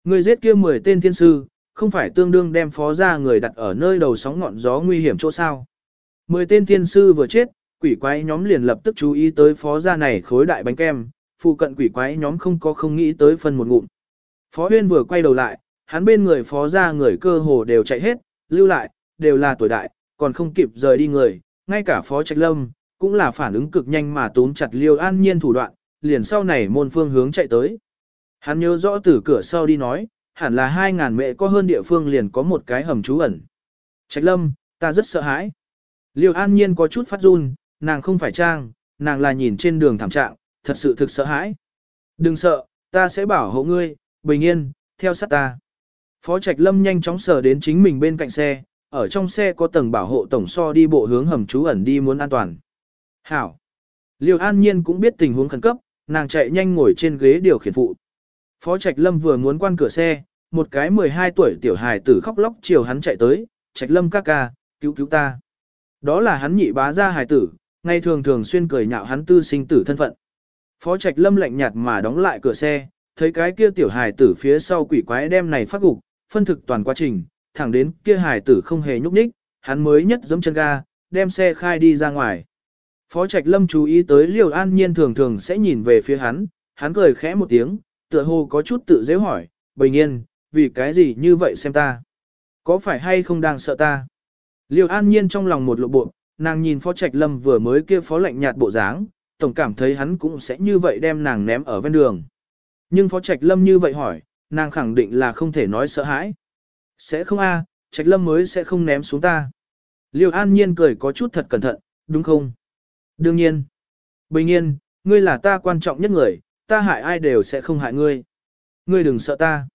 Người giết kia 10 tên thiên sư, không phải tương đương đem phó gia người đặt ở nơi đầu sóng ngọn gió nguy hiểm chỗ sao. 10 tên thiên sư vừa chết, quỷ quái nhóm liền lập tức chú ý tới phó gia này khối đại bánh kem, phụ cận quỷ quái nhóm không có không nghĩ tới phân một ngụm. Phó huyên vừa quay đầu lại, hắn bên người phó ra người cơ hồ đều chạy hết, lưu lại, đều là tuổi đại, còn không kịp rời đi người, ngay cả phó trạch lâm, cũng là phản ứng cực nhanh mà tốn chặt liêu an nhiên thủ đoạn, liền sau này môn phương hướng chạy tới. Hắn nhớ rõ từ cửa sau đi nói, hẳn là 2.000 mẹ có hơn địa phương liền có một cái hầm trú ẩn. Trạch lâm, ta rất sợ hãi. Liêu an nhiên có chút phát run, nàng không phải trang, nàng là nhìn trên đường thảm trạng, thật sự thực sợ hãi. Đừng sợ, ta sẽ bảo hộ ngươi, bình yên, theo sát ta. Phó Trạch Lâm nhanh chóng sờ đến chính mình bên cạnh xe, ở trong xe có tầng bảo hộ tổng so đi bộ hướng hầm trú ẩn đi muốn an toàn. Hảo. Liêu An Nhiên cũng biết tình huống khẩn cấp, nàng chạy nhanh ngồi trên ghế điều khiển phụ. Phó Trạch Lâm vừa muốn quan cửa xe, một cái 12 tuổi tiểu hài tử khóc lóc chiều hắn chạy tới, Trạch Lâm ca ca, cứu cứu ta. Đó là hắn nhị bá gia hài tử, ngày thường thường xuyên cười nhạo hắn tư sinh tử thân phận. Phó Trạch Lâm lạnh nhạt mà đóng lại cửa xe, thấy cái kia tiểu hài tử phía sau quỷ quái đem này phát gục, phân thực toàn quá trình, thẳng đến kia hài tử không hề nhúc nhích, hắn mới nhất giẫm chân ga, đem xe khai đi ra ngoài. Phó Trạch Lâm chú ý tới Liêu An Nhiên thường thường sẽ nhìn về phía hắn, hắn cười khẽ một tiếng, tựa hồ có chút tự dễ hỏi, bình yên, vì cái gì như vậy xem ta? Có phải hay không đang sợ ta? Liêu An Nhiên trong lòng một lộ bộ, nàng nhìn Phó Trạch Lâm vừa mới kia phó lạnh nhạt bộ dáng, tổng cảm thấy hắn cũng sẽ như vậy đem nàng ném ở ven đường. Nhưng Phó Trạch Lâm như vậy hỏi, nàng khẳng định là không thể nói sợ hãi. Sẽ không a, Trạch Lâm mới sẽ không ném xuống ta. Liêu An Nhiên cười có chút thật cẩn thận, đúng không? Đương nhiên. Bình nhiên, ngươi là ta quan trọng nhất người, ta hại ai đều sẽ không hại ngươi. Ngươi đừng sợ ta.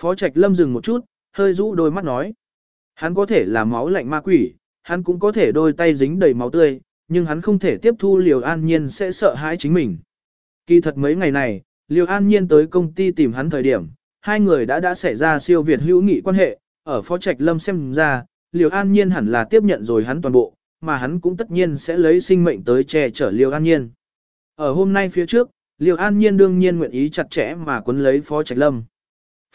Phó Trạch Lâm dừng một chút, hơi rũ đôi mắt nói. Hắn có thể là máu lạnh ma quỷ, hắn cũng có thể đôi tay dính đầy máu tươi, nhưng hắn không thể tiếp thu Liều An Nhiên sẽ sợ hãi chính mình. Kỳ thật mấy ngày này, Liêu An Nhiên tới công ty tìm hắn thời điểm, hai người đã đã xảy ra siêu việt hữu nghị quan hệ, ở Phó Trạch Lâm xem ra, Liêu An Nhiên hẳn là tiếp nhận rồi hắn toàn bộ, mà hắn cũng tất nhiên sẽ lấy sinh mệnh tới che chở Liêu An Nhiên. Ở hôm nay phía trước, Liêu An Nhiên đương nhiên nguyện ý chặt chẽ mà quấn lấy Phó Trạch Lâm.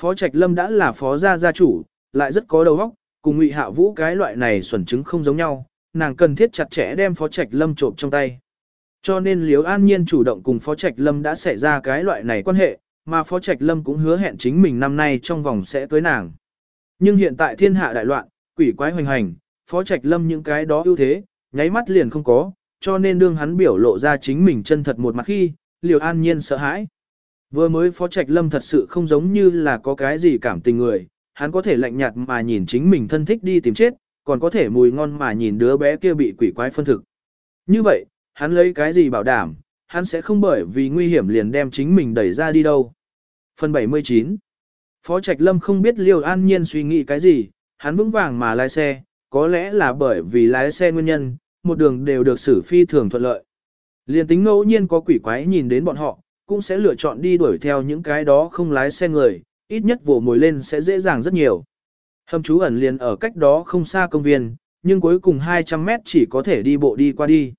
Phó Trạch Lâm đã là phó gia gia chủ, lại rất có đầu óc, cùng Ngụy Hạ Vũ cái loại này xuẩn chứng không giống nhau, nàng cần thiết chặt chẽ đem Phó Trạch Lâm trộm trong tay. Cho nên liếu An Nhiên chủ động cùng Phó Trạch Lâm đã xảy ra cái loại này quan hệ, mà Phó Trạch Lâm cũng hứa hẹn chính mình năm nay trong vòng sẽ cưới nàng. Nhưng hiện tại thiên hạ đại loạn, quỷ quái hoành hành, Phó Trạch Lâm những cái đó ưu thế, nháy mắt liền không có, cho nên đương hắn biểu lộ ra chính mình chân thật một mặt khi, Liều An Nhiên sợ hãi. Vừa mới Phó Trạch Lâm thật sự không giống như là có cái gì cảm tình người, hắn có thể lạnh nhạt mà nhìn chính mình thân thích đi tìm chết, còn có thể mùi ngon mà nhìn đứa bé kia bị quỷ quái phân thực. Như vậy, hắn lấy cái gì bảo đảm, hắn sẽ không bởi vì nguy hiểm liền đem chính mình đẩy ra đi đâu. Phần 79 Phó Trạch Lâm không biết Liêu An Nhiên suy nghĩ cái gì, hắn vững vàng mà lái xe, có lẽ là bởi vì lái xe nguyên nhân, một đường đều được xử phi thường thuận lợi. Liên tính ngẫu nhiên có quỷ quái nhìn đến bọn họ, cũng sẽ lựa chọn đi đuổi theo những cái đó không lái xe người, ít nhất vồ mồi lên sẽ dễ dàng rất nhiều. Hầm trú ẩn liền ở cách đó không xa công viên, nhưng cuối cùng 200 mét chỉ có thể đi bộ đi qua đi.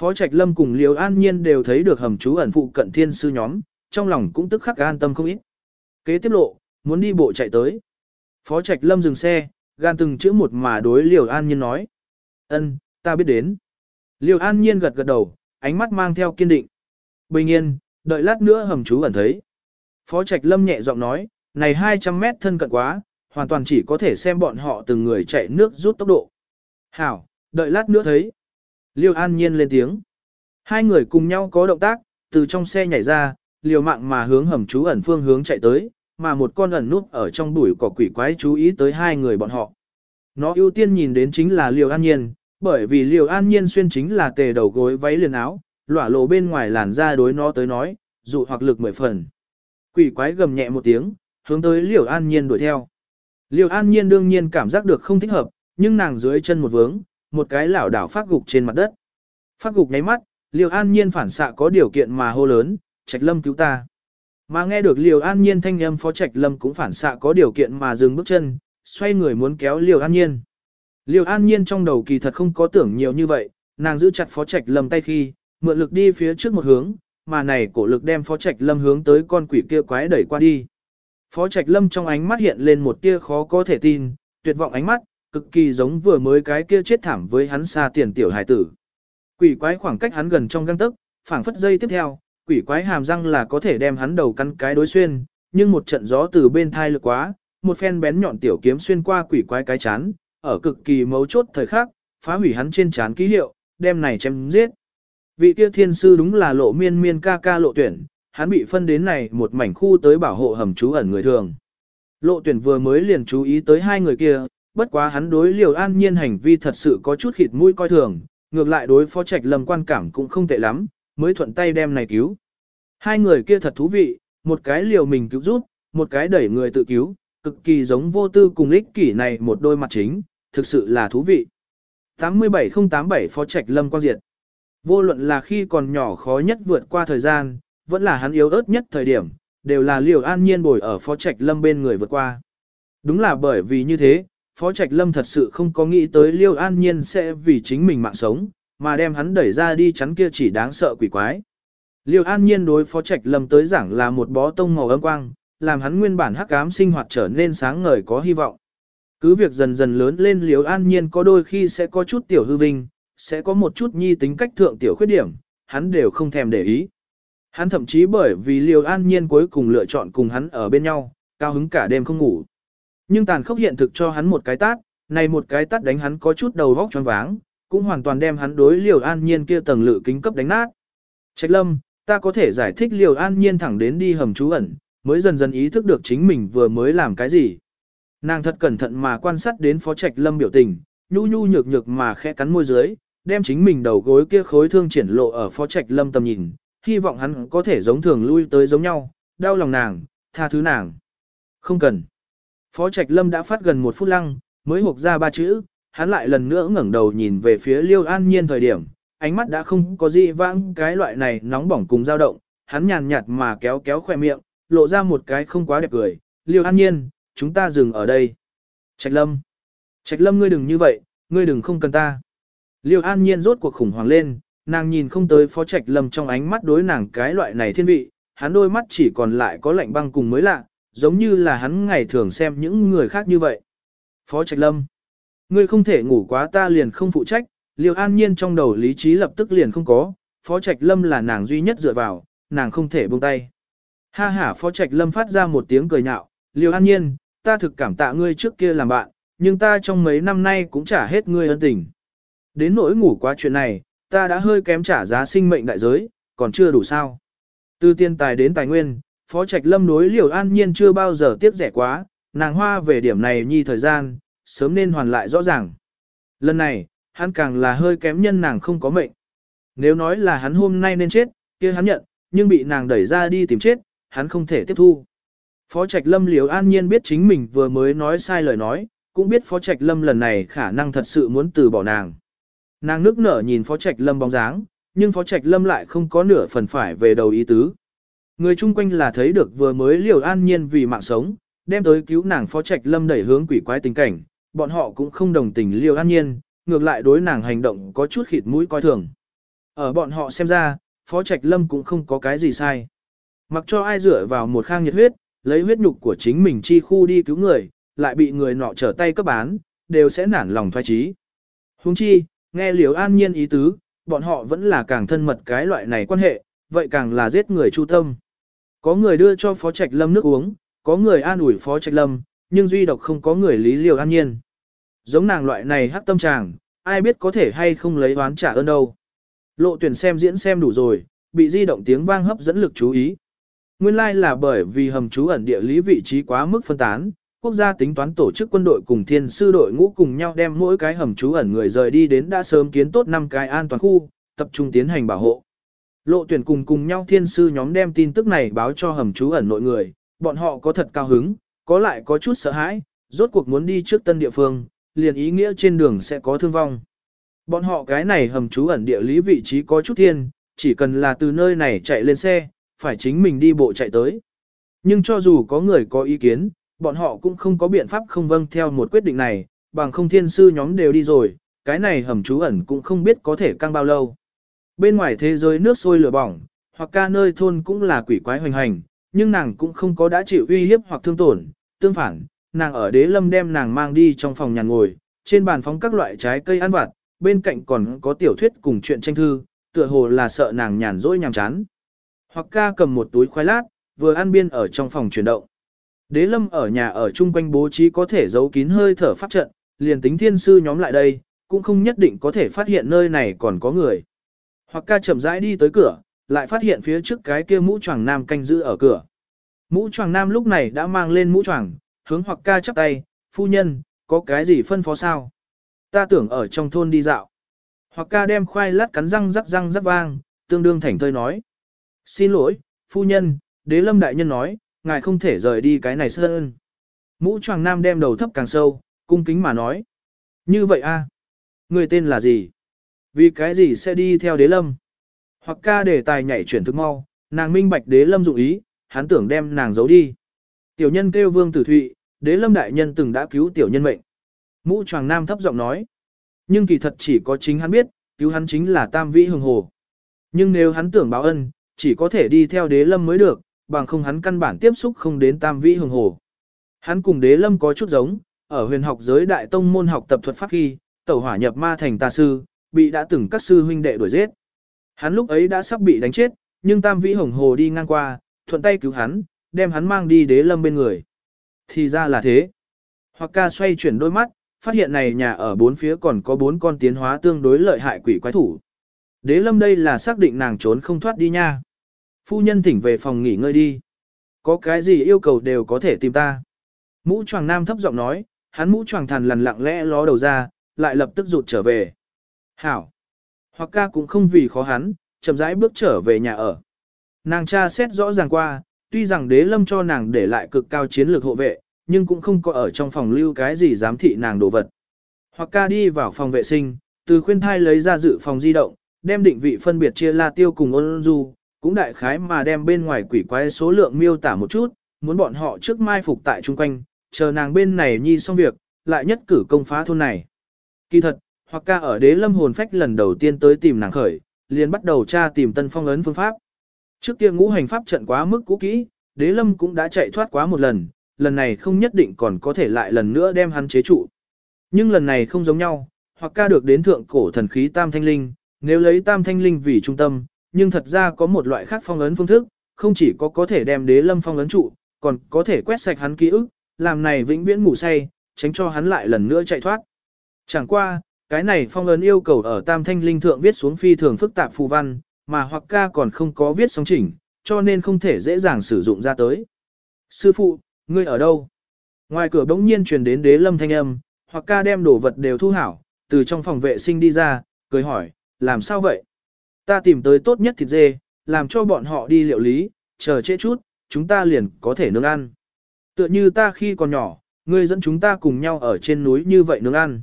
Phó Trạch Lâm cùng Liêu An Nhiên đều thấy được hầm trú ẩn phụ cận thiên sư nhóm, trong lòng cũng tức khắc an tâm không ít. Kế tiếp lộ, muốn đi bộ chạy tới. Phó Trạch Lâm dừng xe, gan từng chữ một mà đối Liêu An Nhiên nói. ân ta biết đến. Liêu An Nhiên gật gật đầu, ánh mắt mang theo kiên định. Bình yên, đợi lát nữa hầm chú ẩn thấy. Phó Trạch Lâm nhẹ giọng nói, này 200 mét thân cận quá, hoàn toàn chỉ có thể xem bọn họ từng người chạy nước rút tốc độ. Hảo, đợi lát nữa thấy. Liêu An Nhiên lên tiếng. Hai người cùng nhau có động tác, từ trong xe nhảy ra, liều mạng mà hướng hầm chú ẩn phương hướng chạy tới, mà một con ẩn núp ở trong bụi cỏ quỷ quái chú ý tới hai người bọn họ. Nó ưu tiên nhìn đến chính là Liêu An Nhiên, bởi vì Liêu An Nhiên xuyên chính là tề đầu gối váy liền áo, lỏa lộ bên ngoài làn da đối nó tới nói, dụ hoặc lực mười phần. Quỷ quái gầm nhẹ một tiếng, hướng tới Liêu An Nhiên đuổi theo. Liêu An Nhiên đương nhiên cảm giác được không thích hợp, nhưng nàng dưới chân một vướng, một cái lảo đảo phát gục trên mặt đất. Phát gục nháy mắt, Liêu An Nhiên phản xạ có điều kiện mà hô lớn, Trạch Lâm cứu ta. Mà nghe được Liêu An Nhiên thanh âm Phó Trạch Lâm cũng phản xạ có điều kiện mà dừng bước chân, xoay người muốn kéo Liêu An Nhiên. Liêu An Nhiên trong đầu kỳ thật không có tưởng nhiều như vậy, nàng giữ chặt Phó Trạch Lâm tay khi, mượn lực đi phía trước một hướng, mà này cổ lực đem Phó Trạch Lâm hướng tới con quỷ kia quái đẩy qua đi. Phó Trạch Lâm trong ánh mắt hiện lên một tia khó có thể tin, tuyệt vọng ánh mắt, cực kỳ giống vừa mới cái kia chết thảm với hắn xa tiền tiểu hải tử. Quỷ quái khoảng cách hắn gần trong găng tức, phảng phất dây tiếp theo, quỷ quái hàm răng là có thể đem hắn đầu căn cái đối xuyên, nhưng một trận gió từ bên thai lực quá, một phen bén nhọn tiểu kiếm xuyên qua quỷ quái cái chán, ở cực kỳ mấu chốt thời khắc, phá hủy hắn trên chán ký hiệu, đem này chém giết. Vị kia thiên sư đúng là lộ miên miên ca ca lộ tuyển, hắn bị phân đến này một mảnh khu tới bảo hộ hầm trú ẩn người thường. Lộ tuyển vừa mới liền chú ý tới hai người kia, bất quá hắn đối liều an nhiên hành vi thật sự có chút khịt mũi coi thường, ngược lại đối phó trạch lâm quan cảm cũng không tệ lắm, mới thuận tay đem này cứu. Hai người kia thật thú vị, một cái liều mình cứu rút một cái đẩy người tự cứu, cực kỳ giống vô tư cùng ích kỷ này một đôi mặt chính, thực sự là thú vị. 87087 Phó Trạch Lâm Quang Diệt Vô luận là khi còn nhỏ khó nhất vượt qua thời gian, vẫn là hắn yếu ớt nhất thời điểm, đều là liều an nhiên bồi ở Phó Trạch Lâm bên người vượt qua. Đúng là bởi vì như thế, Phó Trạch Lâm thật sự không có nghĩ tới liêu an nhiên sẽ vì chính mình mạng sống, mà đem hắn đẩy ra đi chắn kia chỉ đáng sợ quỷ quái. Liêu an nhiên đối Phó Trạch Lâm tới giảng là một bó tông màu ấm quang, làm hắn nguyên bản hắc ám sinh hoạt trở nên sáng ngời có hy vọng. Cứ việc dần dần lớn lên Liêu an nhiên có đôi khi sẽ có chút tiểu hư vinh, sẽ có một chút nhi tính cách thượng tiểu khuyết điểm, hắn đều không thèm để ý. Hắn thậm chí bởi vì Liêu An Nhiên cuối cùng lựa chọn cùng hắn ở bên nhau, cao hứng cả đêm không ngủ. Nhưng tàn khốc hiện thực cho hắn một cái tát, này một cái tát đánh hắn có chút đầu vóc choáng váng, cũng hoàn toàn đem hắn đối Liêu An Nhiên kia tầng lự kính cấp đánh nát. Trạch Lâm, ta có thể giải thích Liêu An Nhiên thẳng đến đi hầm trú ẩn, mới dần dần ý thức được chính mình vừa mới làm cái gì. Nàng thật cẩn thận mà quan sát đến Phó Trạch Lâm biểu tình, nhu nhu nhược nhược mà khẽ cắn môi dưới, đem chính mình đầu gối kia khối thương triển lộ ở Phó Trạch Lâm tầm nhìn, hy vọng hắn có thể giống thường lui tới giống nhau, đau lòng nàng, tha thứ nàng. Không cần. Phó Trạch Lâm đã phát gần một phút lăng, mới hộp ra ba chữ, hắn lại lần nữa ngẩng đầu nhìn về phía Liêu An Nhiên thời điểm, ánh mắt đã không có gì vãng cái loại này nóng bỏng cùng dao động, hắn nhàn nhạt mà kéo kéo khỏe miệng, lộ ra một cái không quá đẹp cười, Liêu An Nhiên, chúng ta dừng ở đây. Trạch Lâm. Trạch Lâm ngươi đừng như vậy, ngươi đừng không cần ta. Liêu An Nhiên rốt cuộc khủng hoảng lên, nàng nhìn không tới Phó Trạch Lâm trong ánh mắt đối nàng cái loại này thiên vị, hắn đôi mắt chỉ còn lại có lạnh băng cùng mới lạ, giống như là hắn ngày thường xem những người khác như vậy. Phó Trạch Lâm, ngươi không thể ngủ quá ta liền không phụ trách, Liêu An Nhiên trong đầu lý trí lập tức liền không có, Phó Trạch Lâm là nàng duy nhất dựa vào, nàng không thể buông tay. Ha ha Phó Trạch Lâm phát ra một tiếng cười nhạo, Liêu An Nhiên, ta thực cảm tạ ngươi trước kia làm bạn, nhưng ta trong mấy năm nay cũng trả hết ngươi ân tình. Đến nỗi ngủ quá chuyện này, ta đã hơi kém trả giá sinh mệnh đại giới, còn chưa đủ sao. Từ tiền tài đến tài nguyên, Phó Trạch Lâm đối Liễu An Nhiên chưa bao giờ tiếc rẻ quá, nàng hoa về điểm này nhi thời gian, sớm nên hoàn lại rõ ràng. Lần này, hắn càng là hơi kém nhân nàng không có mệnh. Nếu nói là hắn hôm nay nên chết, kia hắn nhận, nhưng bị nàng đẩy ra đi tìm chết, hắn không thể tiếp thu. Phó Trạch Lâm Liễu An Nhiên biết chính mình vừa mới nói sai lời nói, cũng biết Phó Trạch Lâm lần này khả năng thật sự muốn từ bỏ nàng. Nàng nước nở nhìn Phó Trạch Lâm bóng dáng, nhưng Phó Trạch Lâm lại không có nửa phần phải về đầu ý tứ. Người chung quanh là thấy được vừa mới liều an nhiên vì mạng sống, đem tới cứu nàng Phó Trạch Lâm đẩy hướng quỷ quái tình cảnh, bọn họ cũng không đồng tình liều an nhiên, ngược lại đối nàng hành động có chút khịt mũi coi thường. Ở bọn họ xem ra, Phó Trạch Lâm cũng không có cái gì sai. Mặc cho ai dựa vào một khang nhiệt huyết, lấy huyết nhục của chính mình chi khu đi cứu người, lại bị người nọ trở tay cấp bán, đều sẽ nản lòng thoái trí. Huống chi, nghe liều an nhiên ý tứ, bọn họ vẫn là càng thân mật cái loại này quan hệ, vậy càng là giết người chu tâm. Có người đưa cho Phó Trạch Lâm nước uống, có người an ủi Phó Trạch Lâm, nhưng duy độc không có người lý liều an nhiên. Giống nàng loại này hắc tâm tràng, ai biết có thể hay không lấy oán trả ơn đâu. Lộ tuyển xem diễn xem đủ rồi, bị di động tiếng vang hấp dẫn lực chú ý. Nguyên lai like là bởi vì hầm trú ẩn địa lý vị trí quá mức phân tán, quốc gia tính toán tổ chức quân đội cùng thiên sư đội ngũ cùng nhau đem mỗi cái hầm trú ẩn người rời đi đến đã sớm kiến tốt năm cái an toàn khu, tập trung tiến hành bảo hộ. Lộ tuyển cùng cùng nhau thiên sư nhóm đem tin tức này báo cho hầm chú ẩn nội người, bọn họ có thật cao hứng, có lại có chút sợ hãi, rốt cuộc muốn đi trước tân địa phương, liền ý nghĩa trên đường sẽ có thương vong. Bọn họ cái này hầm chú ẩn địa lý vị trí có chút thiên, chỉ cần là từ nơi này chạy lên xe, phải chính mình đi bộ chạy tới. Nhưng cho dù có người có ý kiến, bọn họ cũng không có biện pháp không vâng theo một quyết định này, bằng không thiên sư nhóm đều đi rồi, cái này hầm chú ẩn cũng không biết có thể căng bao lâu. Bên ngoài thế giới nước sôi lửa bỏng, hoặc ca nơi thôn cũng là quỷ quái hoành hành, nhưng nàng cũng không có đã chịu uy hiếp hoặc thương tổn, tương phản, nàng ở đế lâm đem nàng mang đi trong phòng nhàn ngồi, trên bàn phóng các loại trái cây ăn vặt, bên cạnh còn có tiểu thuyết cùng chuyện tranh thư, tựa hồ là sợ nàng nhàn rỗi nhàm chán. Hoặc ca cầm một túi khoai lát, vừa ăn biên ở trong phòng chuyển động. Đế lâm ở nhà ở chung quanh bố trí có thể giấu kín hơi thở pháp trận, liền tính thiên sư nhóm lại đây, cũng không nhất định có thể phát hiện nơi này còn có người. Hoặc ca chậm rãi đi tới cửa, lại phát hiện phía trước cái kia mũ choàng nam canh giữ ở cửa. Mũ choàng nam lúc này đã mang lên mũ choàng, hướng hoặc ca chắp tay, phu nhân, có cái gì phân phó sao? Ta tưởng ở trong thôn đi dạo. Hoặc ca đem khoai lát cắn răng rắc răng rắc vang, tương đương thành thơi nói. Xin lỗi, phu nhân, đế lâm đại nhân nói, ngài không thể rời đi cái này sơn. Mũ choàng nam đem đầu thấp càng sâu, cung kính mà nói. Như vậy a, Người tên là gì? Vì cái gì sẽ đi theo đế lâm? Hoặc ca để tài nhảy chuyển thức mau, nàng minh bạch đế lâm dụng ý, hắn tưởng đem nàng giấu đi. Tiểu nhân kêu vương tử thụy, đế lâm đại nhân từng đã cứu tiểu nhân mệnh. Mũ tràng nam thấp giọng nói. Nhưng kỳ thật chỉ có chính hắn biết, cứu hắn chính là tam vĩ hường hồ. Nhưng nếu hắn tưởng báo ân, chỉ có thể đi theo đế lâm mới được, bằng không hắn căn bản tiếp xúc không đến tam vĩ hường hồ. Hắn cùng đế lâm có chút giống, ở huyền học giới đại tông môn học tập thuật pháp khi, tẩu hỏa nhập ma thành tà sư, bị đã từng các sư huynh đệ đuổi giết. Hắn lúc ấy đã sắp bị đánh chết, nhưng Tam Vĩ Hồng Hồ đi ngang qua, thuận tay cứu hắn, đem hắn mang đi đế lâm bên người. Thì ra là thế. Hoặc ca xoay chuyển đôi mắt, phát hiện này nhà ở bốn phía còn có bốn con tiến hóa tương đối lợi hại quỷ quái thủ. Đế lâm đây là xác định nàng trốn không thoát đi nha. Phu nhân thỉnh về phòng nghỉ ngơi đi. Có cái gì yêu cầu đều có thể tìm ta. Mũ choàng nam thấp giọng nói, hắn mũ choàng thần lằn lặng lẽ ló đầu ra, lại lập tức rụt trở về. Hảo. Hoặc ca cũng không vì khó hắn, chậm rãi bước trở về nhà ở. Nàng cha xét rõ ràng qua, tuy rằng đế lâm cho nàng để lại cực cao chiến lược hộ vệ, nhưng cũng không có ở trong phòng lưu cái gì giám thị nàng đồ vật. Hoặc ca đi vào phòng vệ sinh, từ khuyên thai lấy ra dự phòng di động, đem định vị phân biệt chia la tiêu cùng ôn du, cũng đại khái mà đem bên ngoài quỷ quái số lượng miêu tả một chút, muốn bọn họ trước mai phục tại chung quanh, chờ nàng bên này nhi xong việc, lại nhất cử công phá thôn này. Kỳ thật, hoặc ca ở đế lâm hồn phách lần đầu tiên tới tìm nàng khởi, liền bắt đầu tra tìm tân phong ấn phương pháp. Trước kia ngũ hành pháp trận quá mức cũ kỹ, đế lâm cũng đã chạy thoát quá một lần, lần này không nhất định còn có thể lại lần nữa đem hắn chế trụ. Nhưng lần này không giống nhau, hoặc ca được đến thượng cổ thần khí tam thanh linh, nếu lấy tam thanh linh vì trung tâm, nhưng thật ra có một loại khác phong ấn phương thức, không chỉ có có thể đem đế lâm phong ấn trụ, còn có thể quét sạch hắn ký ức, làm này vĩnh viễn ngủ say, tránh cho hắn lại lần nữa chạy thoát. Chẳng qua, cái này phong ấn yêu cầu ở tam thanh linh thượng viết xuống phi thường phức tạp phù văn, mà hoặc ca còn không có viết xong chỉnh, cho nên không thể dễ dàng sử dụng ra tới. Sư phụ, ngươi ở đâu? Ngoài cửa bỗng nhiên truyền đến đế lâm thanh âm, hoặc ca đem đồ vật đều thu hảo, từ trong phòng vệ sinh đi ra, cười hỏi, làm sao vậy? Ta tìm tới tốt nhất thịt dê, làm cho bọn họ đi liệu lý, chờ trễ chút, chúng ta liền có thể nướng ăn. Tựa như ta khi còn nhỏ, ngươi dẫn chúng ta cùng nhau ở trên núi như vậy nướng ăn.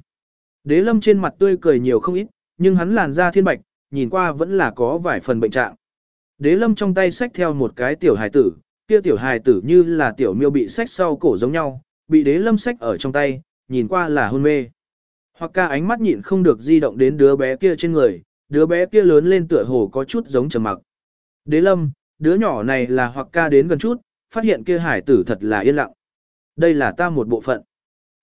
Đế lâm trên mặt tươi cười nhiều không ít, nhưng hắn làn da thiên bạch, nhìn qua vẫn là có vài phần bệnh trạng. Đế lâm trong tay xách theo một cái tiểu hài tử, kia tiểu hài tử như là tiểu miêu bị xách sau cổ giống nhau, bị đế lâm xách ở trong tay, nhìn qua là hôn mê. Hoặc ca ánh mắt nhịn không được di động đến đứa bé kia trên người, đứa bé kia lớn lên tựa hồ có chút giống trầm mặc. Đế lâm, đứa nhỏ này là hoặc ca đến gần chút, phát hiện kia hải tử thật là yên lặng. Đây là ta một bộ phận.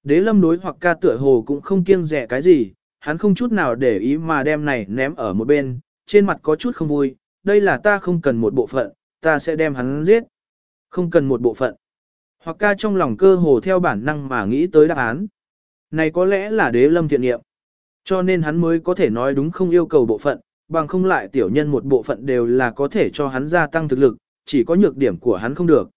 Đế lâm đối hoặc ca tựa hồ cũng không kiêng rẻ cái gì, hắn không chút nào để ý mà đem này ném ở một bên, trên mặt có chút không vui, đây là ta không cần một bộ phận, ta sẽ đem hắn giết. Không cần một bộ phận. Hoặc ca trong lòng cơ hồ theo bản năng mà nghĩ tới đáp án. Này có lẽ là đế lâm thiện nghiệm. Cho nên hắn mới có thể nói đúng không yêu cầu bộ phận, bằng không lại tiểu nhân một bộ phận đều là có thể cho hắn gia tăng thực lực, chỉ có nhược điểm của hắn không được.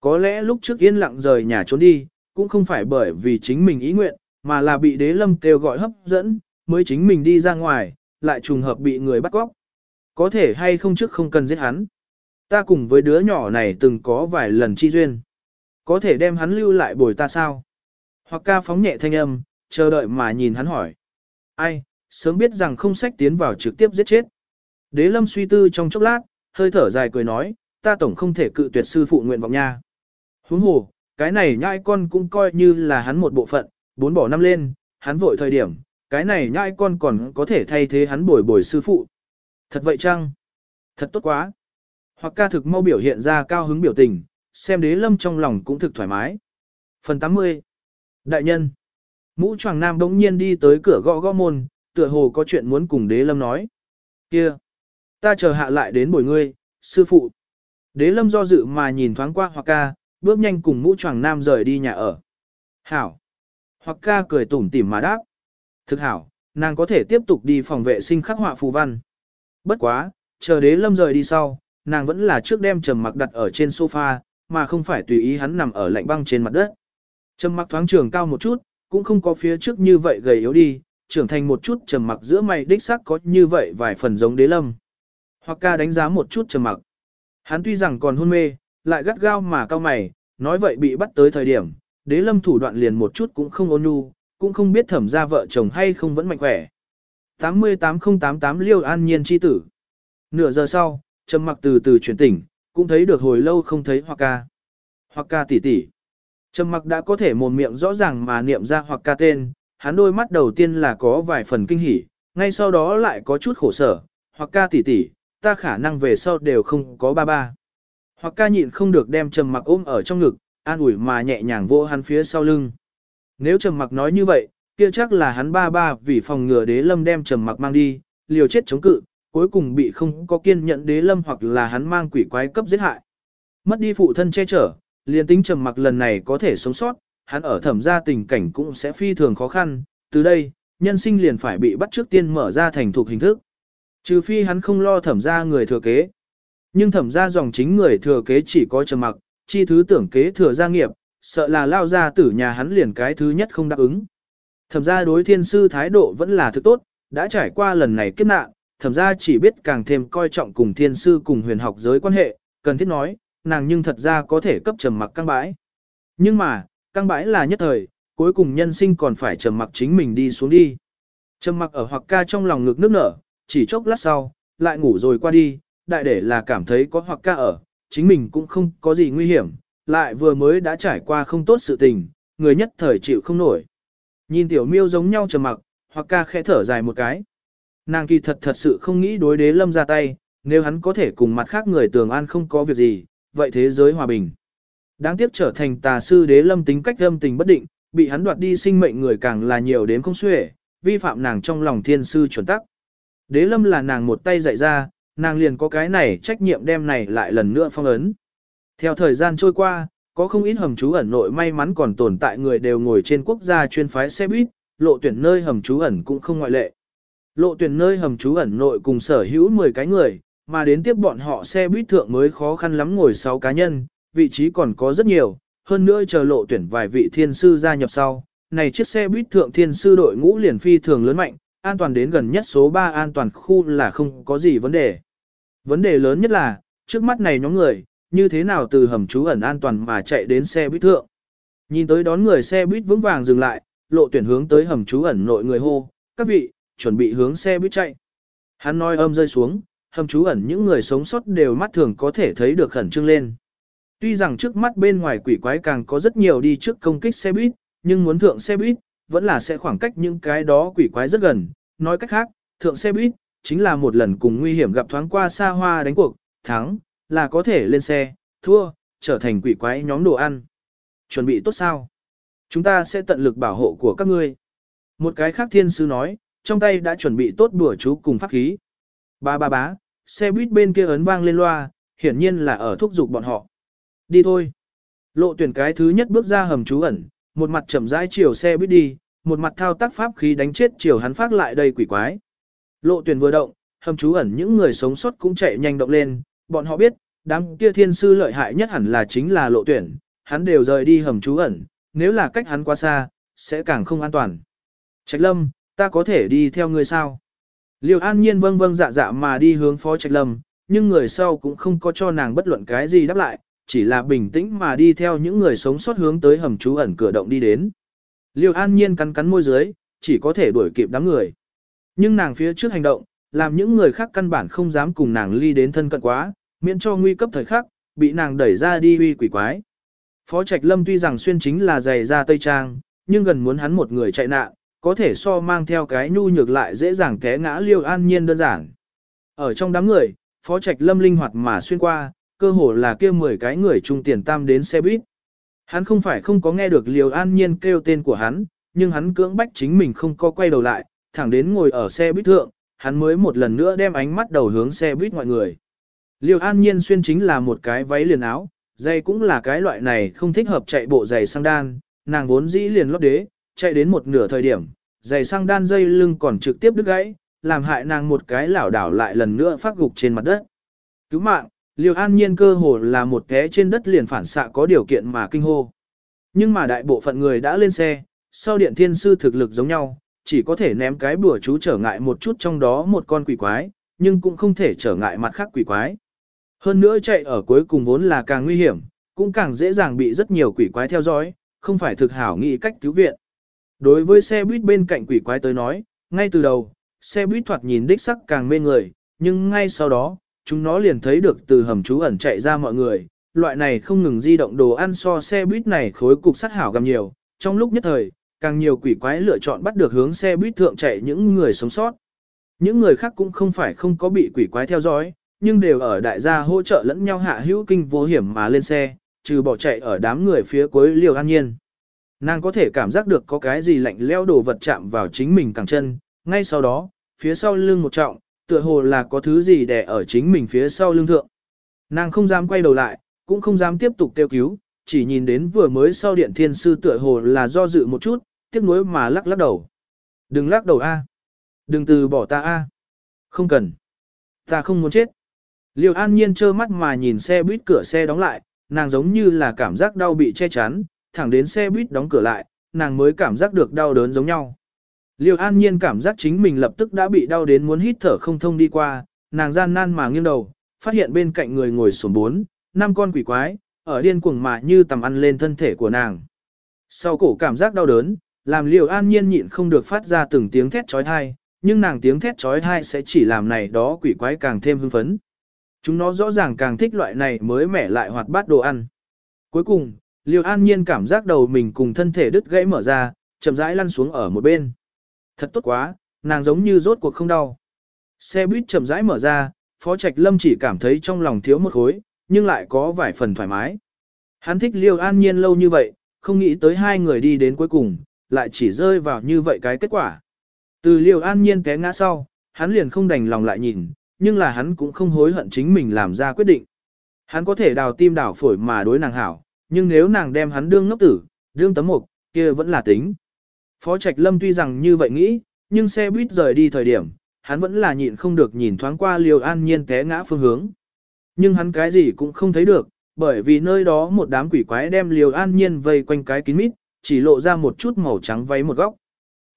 Có lẽ lúc trước yên lặng rời nhà trốn đi, cũng không phải bởi vì chính mình ý nguyện, mà là bị đế lâm kêu gọi hấp dẫn, mới chính mình đi ra ngoài, lại trùng hợp bị người bắt cóc. Có thể hay không trước không cần giết hắn. Ta cùng với đứa nhỏ này từng có vài lần chi duyên. Có thể đem hắn lưu lại bồi ta sao? Hoặc ca phóng nhẹ thanh âm, chờ đợi mà nhìn hắn hỏi. Ai, sớm biết rằng không sách tiến vào trực tiếp giết chết. Đế lâm suy tư trong chốc lát, hơi thở dài cười nói, ta tổng không thể cự tuyệt sư phụ nguyện vọng nha. Huống hồ, cái này nhãi con cũng coi như là hắn một bộ phận, bốn bỏ năm lên, hắn vội thời điểm, cái này nhãi con còn có thể thay thế hắn bồi bồi sư phụ. Thật vậy chăng? Thật tốt quá. Hoặc ca thực mau biểu hiện ra cao hứng biểu tình, xem đế lâm trong lòng cũng thực thoải mái. Phần 80 Đại nhân Mũ choàng nam đống nhiên đi tới cửa gõ gõ môn, tựa hồ có chuyện muốn cùng đế lâm nói. Kia! Ta chờ hạ lại đến bồi ngươi, sư phụ. Đế lâm do dự mà nhìn thoáng qua hoặc ca, bước nhanh cùng mũ choàng nam rời đi nhà ở. Hảo! Hoặc ca cười tủm tỉm mà đáp. Thực hảo, nàng có thể tiếp tục đi phòng vệ sinh khắc họa phù văn. Bất quá, chờ đế lâm rời đi sau, nàng vẫn là trước đem trầm mặc đặt ở trên sofa, mà không phải tùy ý hắn nằm ở lạnh băng trên mặt đất. Trầm mặc thoáng trường cao một chút, cũng không có phía trước như vậy gầy yếu đi, trưởng thành một chút trầm mặc giữa mày đích xác có như vậy vài phần giống đế lâm. Hoặc ca đánh giá một chút trầm mặc. Hắn tuy rằng còn hôn mê, lại gắt gao mà cao mày, nói vậy bị bắt tới thời điểm, đế lâm thủ đoạn liền một chút cũng không ôn nhu, cũng không biết thẩm ra vợ chồng hay không vẫn mạnh khỏe. 88088 Liêu An Nhiên chi tử. Nửa giờ sau, trầm mặc từ từ chuyển tỉnh, cũng thấy được hồi lâu không thấy Hoặc ca. Hoặc ca tỷ tỷ. Trầm mặc đã có thể mồm miệng rõ ràng mà niệm ra Hoặc ca tên, hắn đôi mắt đầu tiên là có vài phần kinh hỉ, ngay sau đó lại có chút khổ sở, Hoặc ca tỷ tỷ, ta khả năng về sau đều không có ba ba. Hoặc ca nhịn không được đem trầm mặc ôm ở trong ngực, an ủi mà nhẹ nhàng vô hắn phía sau lưng. Nếu trầm mặc nói như vậy, kia chắc là hắn ba ba vì phòng ngừa đế lâm đem trầm mặc mang đi, liều chết chống cự, cuối cùng bị không có kiên nhận đế lâm hoặc là hắn mang quỷ quái cấp giết hại. Mất đi phụ thân che chở, liền tính trầm mặc lần này có thể sống sót, hắn ở thẩm gia tình cảnh cũng sẽ phi thường khó khăn, từ đây, nhân sinh liền phải bị bắt trước tiên mở ra thành thuộc hình thức. Trừ phi hắn không lo thẩm gia người thừa kế. Nhưng thẩm gia dòng chính người thừa kế chỉ có trầm mặc, chi thứ tưởng kế thừa gia nghiệp, sợ là lao ra tử nhà hắn liền cái thứ nhất không đáp ứng. Thẩm gia đối thiên sư thái độ vẫn là thứ tốt, đã trải qua lần này kiếp nạn, thẩm gia chỉ biết càng thêm coi trọng cùng thiên sư cùng huyền học giới quan hệ, cần thiết nói, nàng nhưng thật ra có thể cấp trầm mặc căng bãi. Nhưng mà, căng bãi là nhất thời, cuối cùng nhân sinh còn phải trầm mặc chính mình đi xuống đi. Trầm mặc ở hoặc ca trong lòng ngực nước nở, chỉ chốc lát sau, lại ngủ rồi qua đi, đại để là cảm thấy có hoặc ca ở, chính mình cũng không có gì nguy hiểm, lại vừa mới đã trải qua không tốt sự tình, người nhất thời chịu không nổi. Nhìn tiểu miêu giống nhau trầm mặc, hoặc ca khẽ thở dài một cái. Nàng kỳ thật thật sự không nghĩ đối đế lâm ra tay, nếu hắn có thể cùng mặt khác người tường an không có việc gì, vậy thế giới hòa bình. Đáng tiếc trở thành tà sư đế lâm tính cách âm tình bất định, bị hắn đoạt đi sinh mệnh người càng là nhiều đến không xuể, vi phạm nàng trong lòng thiên sư chuẩn tắc. Đế lâm là nàng một tay dạy ra, nàng liền có cái này trách nhiệm đem này lại lần nữa phong ấn. Theo thời gian trôi qua, có không ít hầm trú ẩn nội may mắn còn tồn tại người đều ngồi trên quốc gia chuyên phái xe buýt, lộ tuyển nơi hầm trú ẩn cũng không ngoại lệ. Lộ tuyển nơi hầm trú ẩn nội cùng sở hữu 10 cái người, mà đến tiếp bọn họ xe buýt thượng mới khó khăn lắm ngồi 6 cá nhân, vị trí còn có rất nhiều, hơn nữa chờ lộ tuyển vài vị thiên sư gia nhập sau. Này chiếc xe buýt thượng thiên sư đội ngũ liền phi thường lớn mạnh, an toàn đến gần nhất số 3 an toàn khu là không có gì vấn đề. Vấn đề lớn nhất là, trước mắt này nhóm người, như thế nào từ hầm trú ẩn an toàn mà chạy đến xe buýt thượng. Nhìn tới đón người xe buýt vững vàng dừng lại, lộ tuyển hướng tới hầm trú ẩn nội người hô, các vị, chuẩn bị hướng xe buýt chạy. Hắn nói âm rơi xuống, hầm trú ẩn những người sống sót đều mắt thường có thể thấy được khẩn trương lên. Tuy rằng trước mắt bên ngoài quỷ quái càng có rất nhiều đi trước công kích xe buýt, nhưng muốn thượng xe buýt, vẫn là sẽ khoảng cách những cái đó quỷ quái rất gần. Nói cách khác, thượng xe buýt, chính là một lần cùng nguy hiểm gặp thoáng qua xa hoa đánh cuộc, thắng, là có thể lên xe, thua, trở thành quỷ quái nhóm đồ ăn. Chuẩn bị tốt sao? Chúng ta sẽ tận lực bảo hộ của các ngươi. Một cái khác thiên sư nói, trong tay đã chuẩn bị tốt bữa chú cùng pháp khí. Ba ba bá, xe buýt bên kia ấn vang lên loa, hiển nhiên là ở thúc giục bọn họ. Đi thôi. Lộ tuyển cái thứ nhất bước ra hầm trú ẩn, một mặt chậm rãi chiều xe buýt đi, một mặt thao tác pháp khí đánh chết chiều hắn phát lại đây quỷ quái. Lộ tuyển vừa động, hầm trú ẩn những người sống sót cũng chạy nhanh động lên, bọn họ biết, đám kia thiên sư lợi hại nhất hẳn là chính là lộ tuyển, hắn đều rời đi hầm trú ẩn, nếu là cách hắn quá xa, sẽ càng không an toàn. Trạch lâm, ta có thể đi theo ngươi sao? Liêu an nhiên vâng vâng dạ dạ mà đi hướng phó trạch lâm, nhưng người sau cũng không có cho nàng bất luận cái gì đáp lại, chỉ là bình tĩnh mà đi theo những người sống sót hướng tới hầm trú ẩn cửa động đi đến. Liêu an nhiên cắn cắn môi dưới, chỉ có thể đuổi kịp đám người. Nhưng nàng phía trước hành động, làm những người khác căn bản không dám cùng nàng ly đến thân cận quá, miễn cho nguy cấp thời khắc, bị nàng đẩy ra đi uy quỷ quái. Phó Trạch Lâm tuy rằng xuyên chính là giày da tây trang, nhưng gần muốn hắn một người chạy nạn, có thể so mang theo cái nhu nhược lại dễ dàng té ngã liêu an nhiên đơn giản. Ở trong đám người, Phó Trạch Lâm linh hoạt mà xuyên qua, cơ hồ là kêu 10 cái người trung tiền tam đến xe buýt. Hắn không phải không có nghe được liều an nhiên kêu tên của hắn, nhưng hắn cưỡng bách chính mình không có quay đầu lại, thẳng đến ngồi ở xe buýt thượng, hắn mới một lần nữa đem ánh mắt đầu hướng xe buýt mọi người. liều an nhiên xuyên chính là một cái váy liền áo, dây cũng là cái loại này không thích hợp chạy bộ giày sang đan, nàng vốn dĩ liền lót đế, chạy đến một nửa thời điểm, giày sang đan dây lưng còn trực tiếp đứt gãy, làm hại nàng một cái lảo đảo lại lần nữa phát gục trên mặt đất. Cứu mạng, Liêu An Nhiên cơ hồ là một té trên đất liền phản xạ có điều kiện mà kinh hô. Nhưng mà đại bộ phận người đã lên xe, sau điện thiên sư thực lực giống nhau, chỉ có thể ném cái bùa chú trở ngại một chút trong đó một con quỷ quái, nhưng cũng không thể trở ngại mặt khác quỷ quái. Hơn nữa chạy ở cuối cùng vốn là càng nguy hiểm, cũng càng dễ dàng bị rất nhiều quỷ quái theo dõi, không phải thực hảo nghĩ cách cứu viện. Đối với xe buýt bên cạnh quỷ quái tới nói, ngay từ đầu, xe buýt thoạt nhìn đích sắc càng mê người, nhưng ngay sau đó, chúng nó liền thấy được từ hầm trú ẩn chạy ra mọi người, loại này không ngừng di động đồ ăn so xe buýt này khối cục sắt hảo gầm nhiều, trong lúc nhất thời, càng nhiều quỷ quái lựa chọn bắt được hướng xe buýt thượng chạy những người sống sót. Những người khác cũng không phải không có bị quỷ quái theo dõi, nhưng đều ở đại gia hỗ trợ lẫn nhau hạ hữu kinh vô hiểm mà lên xe, trừ bỏ chạy ở đám người phía cuối liều an nhiên. Nàng có thể cảm giác được có cái gì lạnh leo đồ vật chạm vào chính mình càng chân, ngay sau đó, phía sau lưng một trọng, tựa hồ là có thứ gì đè ở chính mình phía sau lưng thượng. Nàng không dám quay đầu lại, cũng không dám tiếp tục kêu cứu, chỉ nhìn đến vừa mới sau điện thiên sư tựa hồ là do dự một chút, tiếc nuối mà lắc lắc đầu. Đừng lắc đầu a, Đừng từ bỏ ta a, Không cần. Ta không muốn chết. Liêu an nhiên trơ mắt mà nhìn xe buýt cửa xe đóng lại, nàng giống như là cảm giác đau bị che chắn, thẳng đến xe buýt đóng cửa lại, nàng mới cảm giác được đau đớn giống nhau. Liêu an nhiên cảm giác chính mình lập tức đã bị đau đến muốn hít thở không thông đi qua, nàng gian nan mà nghiêng đầu, phát hiện bên cạnh người ngồi sổm bốn, năm con quỷ quái, ở điên cuồng mà như tầm ăn lên thân thể của nàng. Sau cổ cảm giác đau đớn, làm liều an nhiên nhịn không được phát ra từng tiếng thét trói thai, nhưng nàng tiếng thét trói thai sẽ chỉ làm này đó quỷ quái càng thêm hưng phấn. Chúng nó rõ ràng càng thích loại này mới mẻ lại hoạt bát đồ ăn. Cuối cùng, liều an nhiên cảm giác đầu mình cùng thân thể đứt gãy mở ra, chậm rãi lăn xuống ở một bên. Thật tốt quá, nàng giống như rốt cuộc không đau. Xe buýt chậm rãi mở ra, Phó Trạch Lâm chỉ cảm thấy trong lòng thiếu một khối, nhưng lại có vài phần thoải mái. Hắn thích Liêu An Nhiên lâu như vậy, không nghĩ tới hai người đi đến cuối cùng, lại chỉ rơi vào như vậy cái kết quả. Từ Liêu An Nhiên té ngã sau, hắn liền không đành lòng lại nhìn, nhưng là hắn cũng không hối hận chính mình làm ra quyết định. Hắn có thể đào tim đào phổi mà đối nàng hảo, nhưng nếu nàng đem hắn đương ngốc tử, đương tấm mục, kia vẫn là tính. Phó Trạch Lâm tuy rằng như vậy nghĩ, nhưng xe buýt rời đi thời điểm, hắn vẫn là nhịn không được nhìn thoáng qua Liêu An Nhiên té ngã phương hướng. Nhưng hắn cái gì cũng không thấy được, bởi vì nơi đó một đám quỷ quái đem Liêu An Nhiên vây quanh cái kín mít, chỉ lộ ra một chút màu trắng váy một góc.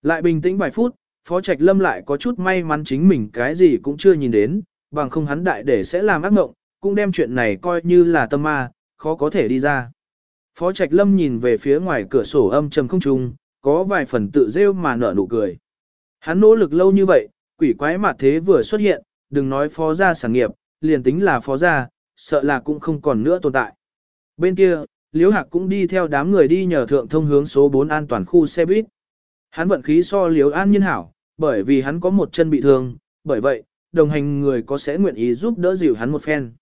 Lại bình tĩnh vài phút, Phó Trạch Lâm lại có chút may mắn chính mình cái gì cũng chưa nhìn đến, bằng không hắn đại để sẽ làm ác mộng, cũng đem chuyện này coi như là tâm ma, khó có thể đi ra. Phó Trạch Lâm nhìn về phía ngoài cửa sổ âm trầm không trung, có vài phần tự rêu mà nở nụ cười. Hắn nỗ lực lâu như vậy, quỷ quái mặt thế vừa xuất hiện, đừng nói phó gia sản nghiệp, liền tính là phó gia, sợ là cũng không còn nữa tồn tại. Bên kia, Liễu Hạc cũng đi theo đám người đi nhờ thượng thông hướng số 4 an toàn khu xe buýt. Hắn vận khí so Liễu An Nhiên hảo, bởi vì hắn có một chân bị thương, bởi vậy, đồng hành người có sẽ nguyện ý giúp đỡ dìu hắn một phen.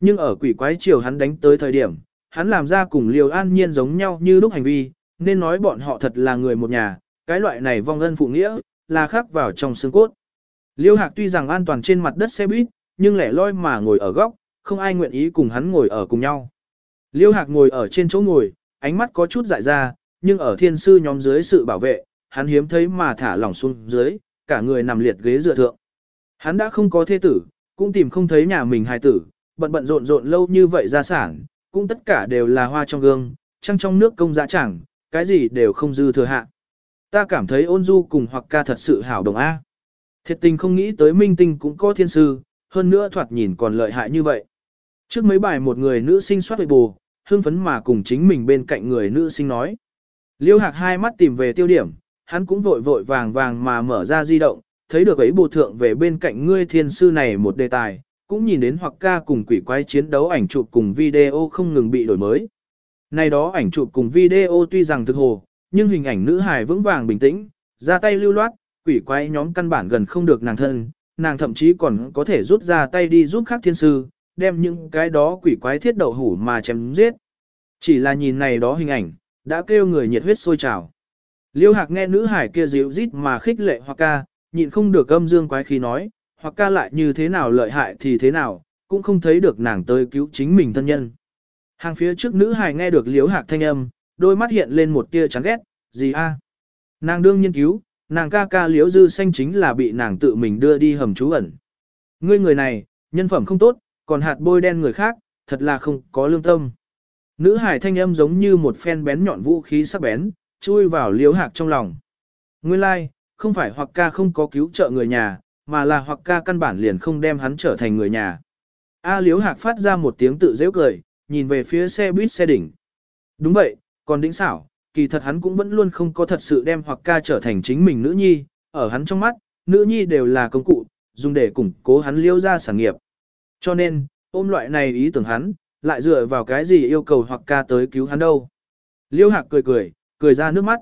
Nhưng ở quỷ quái chiều hắn đánh tới thời điểm, hắn làm ra cùng Liễu An Nhiên giống nhau như lúc hành vi, nên nói bọn họ thật là người một nhà, cái loại này vong ân phụ nghĩa, là khắc vào trong xương cốt. Liêu Hạc tuy rằng an toàn trên mặt đất xe buýt, nhưng lẻ loi mà ngồi ở góc, không ai nguyện ý cùng hắn ngồi ở cùng nhau. Liêu Hạc ngồi ở trên chỗ ngồi, ánh mắt có chút dại ra, nhưng ở thiên sư nhóm dưới sự bảo vệ, hắn hiếm thấy mà thả lỏng xuống dưới, cả người nằm liệt ghế dựa thượng. Hắn đã không có thê tử, cũng tìm không thấy nhà mình hài tử, bận bận rộn rộn lâu như vậy ra sản, cũng tất cả đều là hoa trong gương, trăng trong nước công dã chẳng, cái gì đều không dư thừa hạ. Ta cảm thấy ôn du cùng hoặc ca thật sự hảo đồng A. Thiệt tình không nghĩ tới minh tinh cũng có thiên sư, hơn nữa thoạt nhìn còn lợi hại như vậy. Trước mấy bài một người nữ sinh soát về bù, hương phấn mà cùng chính mình bên cạnh người nữ sinh nói. Liêu hạc hai mắt tìm về tiêu điểm, hắn cũng vội vội vàng vàng mà mở ra di động, thấy được ấy bù thượng về bên cạnh ngươi thiên sư này một đề tài, cũng nhìn đến hoặc ca cùng quỷ quái chiến đấu ảnh chụp cùng video không ngừng bị đổi mới. Này đó ảnh chụp cùng video tuy rằng thực hồ, nhưng hình ảnh nữ hài vững vàng bình tĩnh, ra tay lưu loát, quỷ quái nhóm căn bản gần không được nàng thân, nàng thậm chí còn có thể rút ra tay đi giúp khác thiên sư, đem những cái đó quỷ quái thiết đậu hủ mà chém giết. Chỉ là nhìn này đó hình ảnh, đã kêu người nhiệt huyết sôi trào. Liêu hạc nghe nữ hải kia dịu rít mà khích lệ hoặc ca, nhịn không được âm dương quái khí nói, hoặc ca lại như thế nào lợi hại thì thế nào, cũng không thấy được nàng tới cứu chính mình thân nhân. Hàng phía trước nữ hải nghe được liếu hạc thanh âm, đôi mắt hiện lên một tia chán ghét, gì a? Nàng đương nhiên cứu, nàng ca ca liếu dư xanh chính là bị nàng tự mình đưa đi hầm trú ẩn. Ngươi người này, nhân phẩm không tốt, còn hạt bôi đen người khác, thật là không có lương tâm. Nữ hải thanh âm giống như một phen bén nhọn vũ khí sắc bén, chui vào liếu hạc trong lòng. Nguyên lai, like, không phải hoặc ca không có cứu trợ người nhà, mà là hoặc ca căn bản liền không đem hắn trở thành người nhà. A liếu hạc phát ra một tiếng tự dễ cười, nhìn về phía xe buýt xe đỉnh. Đúng vậy, còn đỉnh xảo, kỳ thật hắn cũng vẫn luôn không có thật sự đem hoặc ca trở thành chính mình nữ nhi, ở hắn trong mắt, nữ nhi đều là công cụ, dùng để củng cố hắn liêu ra sản nghiệp. Cho nên, ôm loại này ý tưởng hắn, lại dựa vào cái gì yêu cầu hoặc ca tới cứu hắn đâu. Liêu hạc cười cười, cười ra nước mắt.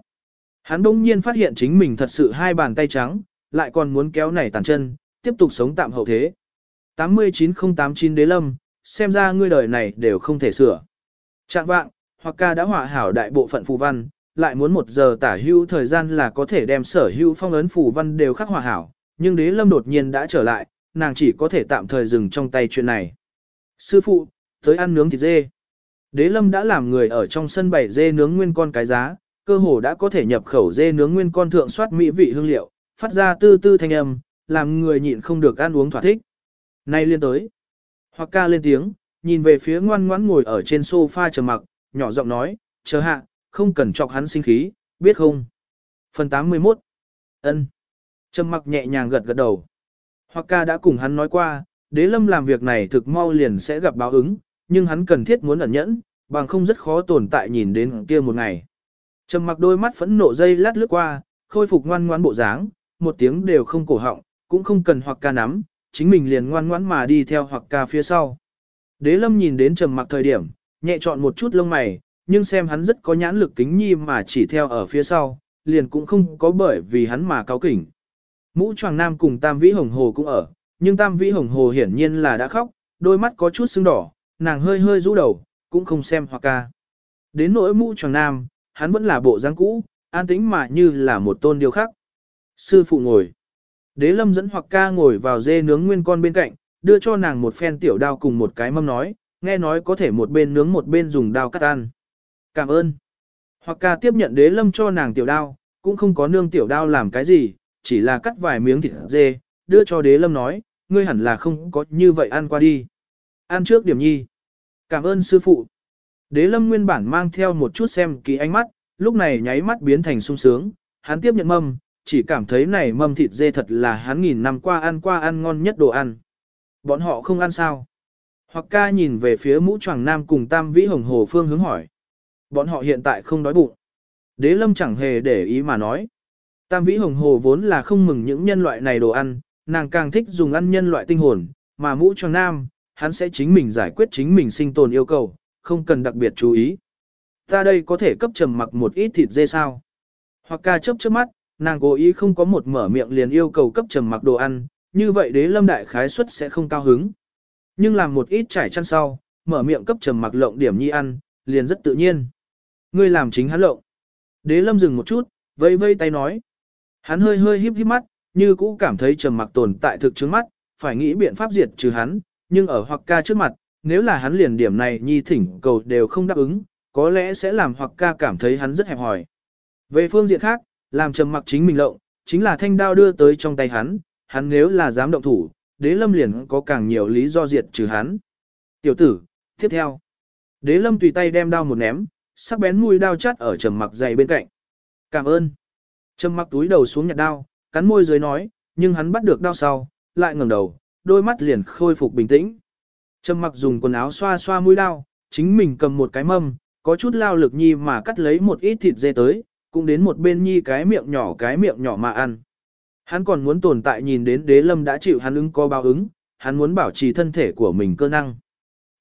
Hắn đông nhiên phát hiện chính mình thật sự hai bàn tay trắng, lại còn muốn kéo nảy tàn chân, tiếp tục sống tạm hậu thế. 89089 đế lâm, xem ra ngươi đời này đều không thể sửa. Trạng vạng, hoặc ca đã họa hảo đại bộ phận phù văn, lại muốn một giờ tả hữu thời gian là có thể đem sở hữu phong ấn phù văn đều khắc hòa hảo, nhưng đế lâm đột nhiên đã trở lại, nàng chỉ có thể tạm thời dừng trong tay chuyện này. Sư phụ, tới ăn nướng thịt dê. Đế lâm đã làm người ở trong sân bày dê nướng nguyên con cái giá, cơ hồ đã có thể nhập khẩu dê nướng nguyên con thượng soát mỹ vị hương liệu, phát ra tư tư thanh âm, làm người nhịn không được ăn uống thỏa thích. Nay liên tới. Hoặc ca lên tiếng, nhìn về phía ngoan ngoãn ngồi ở trên sofa chờ mặc, nhỏ giọng nói, chờ hạ, không cần chọc hắn sinh khí, biết không? Phần 81 ân Trầm mặc nhẹ nhàng gật gật đầu. Hoặc ca đã cùng hắn nói qua, đế lâm làm việc này thực mau liền sẽ gặp báo ứng, nhưng hắn cần thiết muốn ẩn nhẫn, bằng không rất khó tồn tại nhìn đến kia một ngày. Trầm mặc đôi mắt phẫn nộ dây lát lướt qua, khôi phục ngoan ngoãn bộ dáng, một tiếng đều không cổ họng, cũng không cần hoặc ca nắm, chính mình liền ngoan ngoãn mà đi theo hoặc ca phía sau. Đế lâm nhìn đến trầm mặc thời điểm, nhẹ chọn một chút lông mày, nhưng xem hắn rất có nhãn lực kính nhi mà chỉ theo ở phía sau, liền cũng không có bởi vì hắn mà cáo kỉnh. Mũ choàng nam cùng tam vĩ hồng hồ cũng ở, nhưng tam vĩ hồng hồ hiển nhiên là đã khóc, đôi mắt có chút sưng đỏ, nàng hơi hơi rũ đầu, cũng không xem hoặc ca. Đến nỗi mũ choàng nam, hắn vẫn là bộ dáng cũ, an tĩnh mà như là một tôn điều khác. Sư phụ ngồi. Đế lâm dẫn hoặc ca ngồi vào dê nướng nguyên con bên cạnh, đưa cho nàng một phen tiểu đao cùng một cái mâm nói, nghe nói có thể một bên nướng một bên dùng đao cắt ăn. Cảm ơn. Hoặc ca tiếp nhận đế lâm cho nàng tiểu đao, cũng không có nương tiểu đao làm cái gì, chỉ là cắt vài miếng thịt dê, đưa cho đế lâm nói, ngươi hẳn là không có như vậy ăn qua đi. Ăn trước điểm nhi. Cảm ơn sư phụ. Đế lâm nguyên bản mang theo một chút xem kỳ ánh mắt, lúc này nháy mắt biến thành sung sướng, hắn tiếp nhận mâm, chỉ cảm thấy này mâm thịt dê thật là hắn nghìn năm qua ăn qua ăn ngon nhất đồ ăn. Bọn họ không ăn sao? Hoặc ca nhìn về phía mũ choàng nam cùng tam vĩ hồng hồ phương hướng hỏi. Bọn họ hiện tại không đói bụng. Đế lâm chẳng hề để ý mà nói. Tam vĩ hồng hồ vốn là không mừng những nhân loại này đồ ăn, nàng càng thích dùng ăn nhân loại tinh hồn, mà mũ choàng nam, hắn sẽ chính mình giải quyết chính mình sinh tồn yêu cầu, không cần đặc biệt chú ý. Ta đây có thể cấp trầm mặc một ít thịt dê sao? Hoặc ca chớp chớp mắt, nàng cố ý không có một mở miệng liền yêu cầu cấp trầm mặc đồ ăn, như vậy đế lâm đại khái suất sẽ không cao hứng. Nhưng làm một ít trải chăn sau, mở miệng cấp trầm mặc lộng điểm nhi ăn, liền rất tự nhiên. Ngươi làm chính hắn lộng. Đế lâm dừng một chút, vây vây tay nói. Hắn hơi hơi híp híp mắt, như cũ cảm thấy trầm mặc tồn tại thực trước mắt, phải nghĩ biện pháp diệt trừ hắn, nhưng ở hoặc ca trước mặt, nếu là hắn liền điểm này nhi thỉnh cầu đều không đáp ứng, có lẽ sẽ làm hoặc ca cảm thấy hắn rất hẹp hòi. Về phương diện khác, làm trầm mặc chính mình lộng, chính là thanh đao đưa tới trong tay hắn, hắn nếu là dám động thủ, đế lâm liền có càng nhiều lý do diệt trừ hắn. Tiểu tử, tiếp theo. Đế lâm tùy tay đem đao một ném, sắc bén mũi đao chắt ở trầm mặc dày bên cạnh. Cảm ơn. Trầm mặc túi đầu xuống nhặt đao, cắn môi dưới nói, nhưng hắn bắt được đao sau, lại ngẩng đầu, đôi mắt liền khôi phục bình tĩnh. Trầm mặc dùng quần áo xoa xoa mũi đao, chính mình cầm một cái mâm, có chút lao lực nhi mà cắt lấy một ít thịt dê tới, cũng đến một bên nhi cái miệng nhỏ cái miệng nhỏ mà ăn. Hắn còn muốn tồn tại nhìn đến đế lâm đã chịu hắn ứng có báo ứng, hắn muốn bảo trì thân thể của mình cơ năng.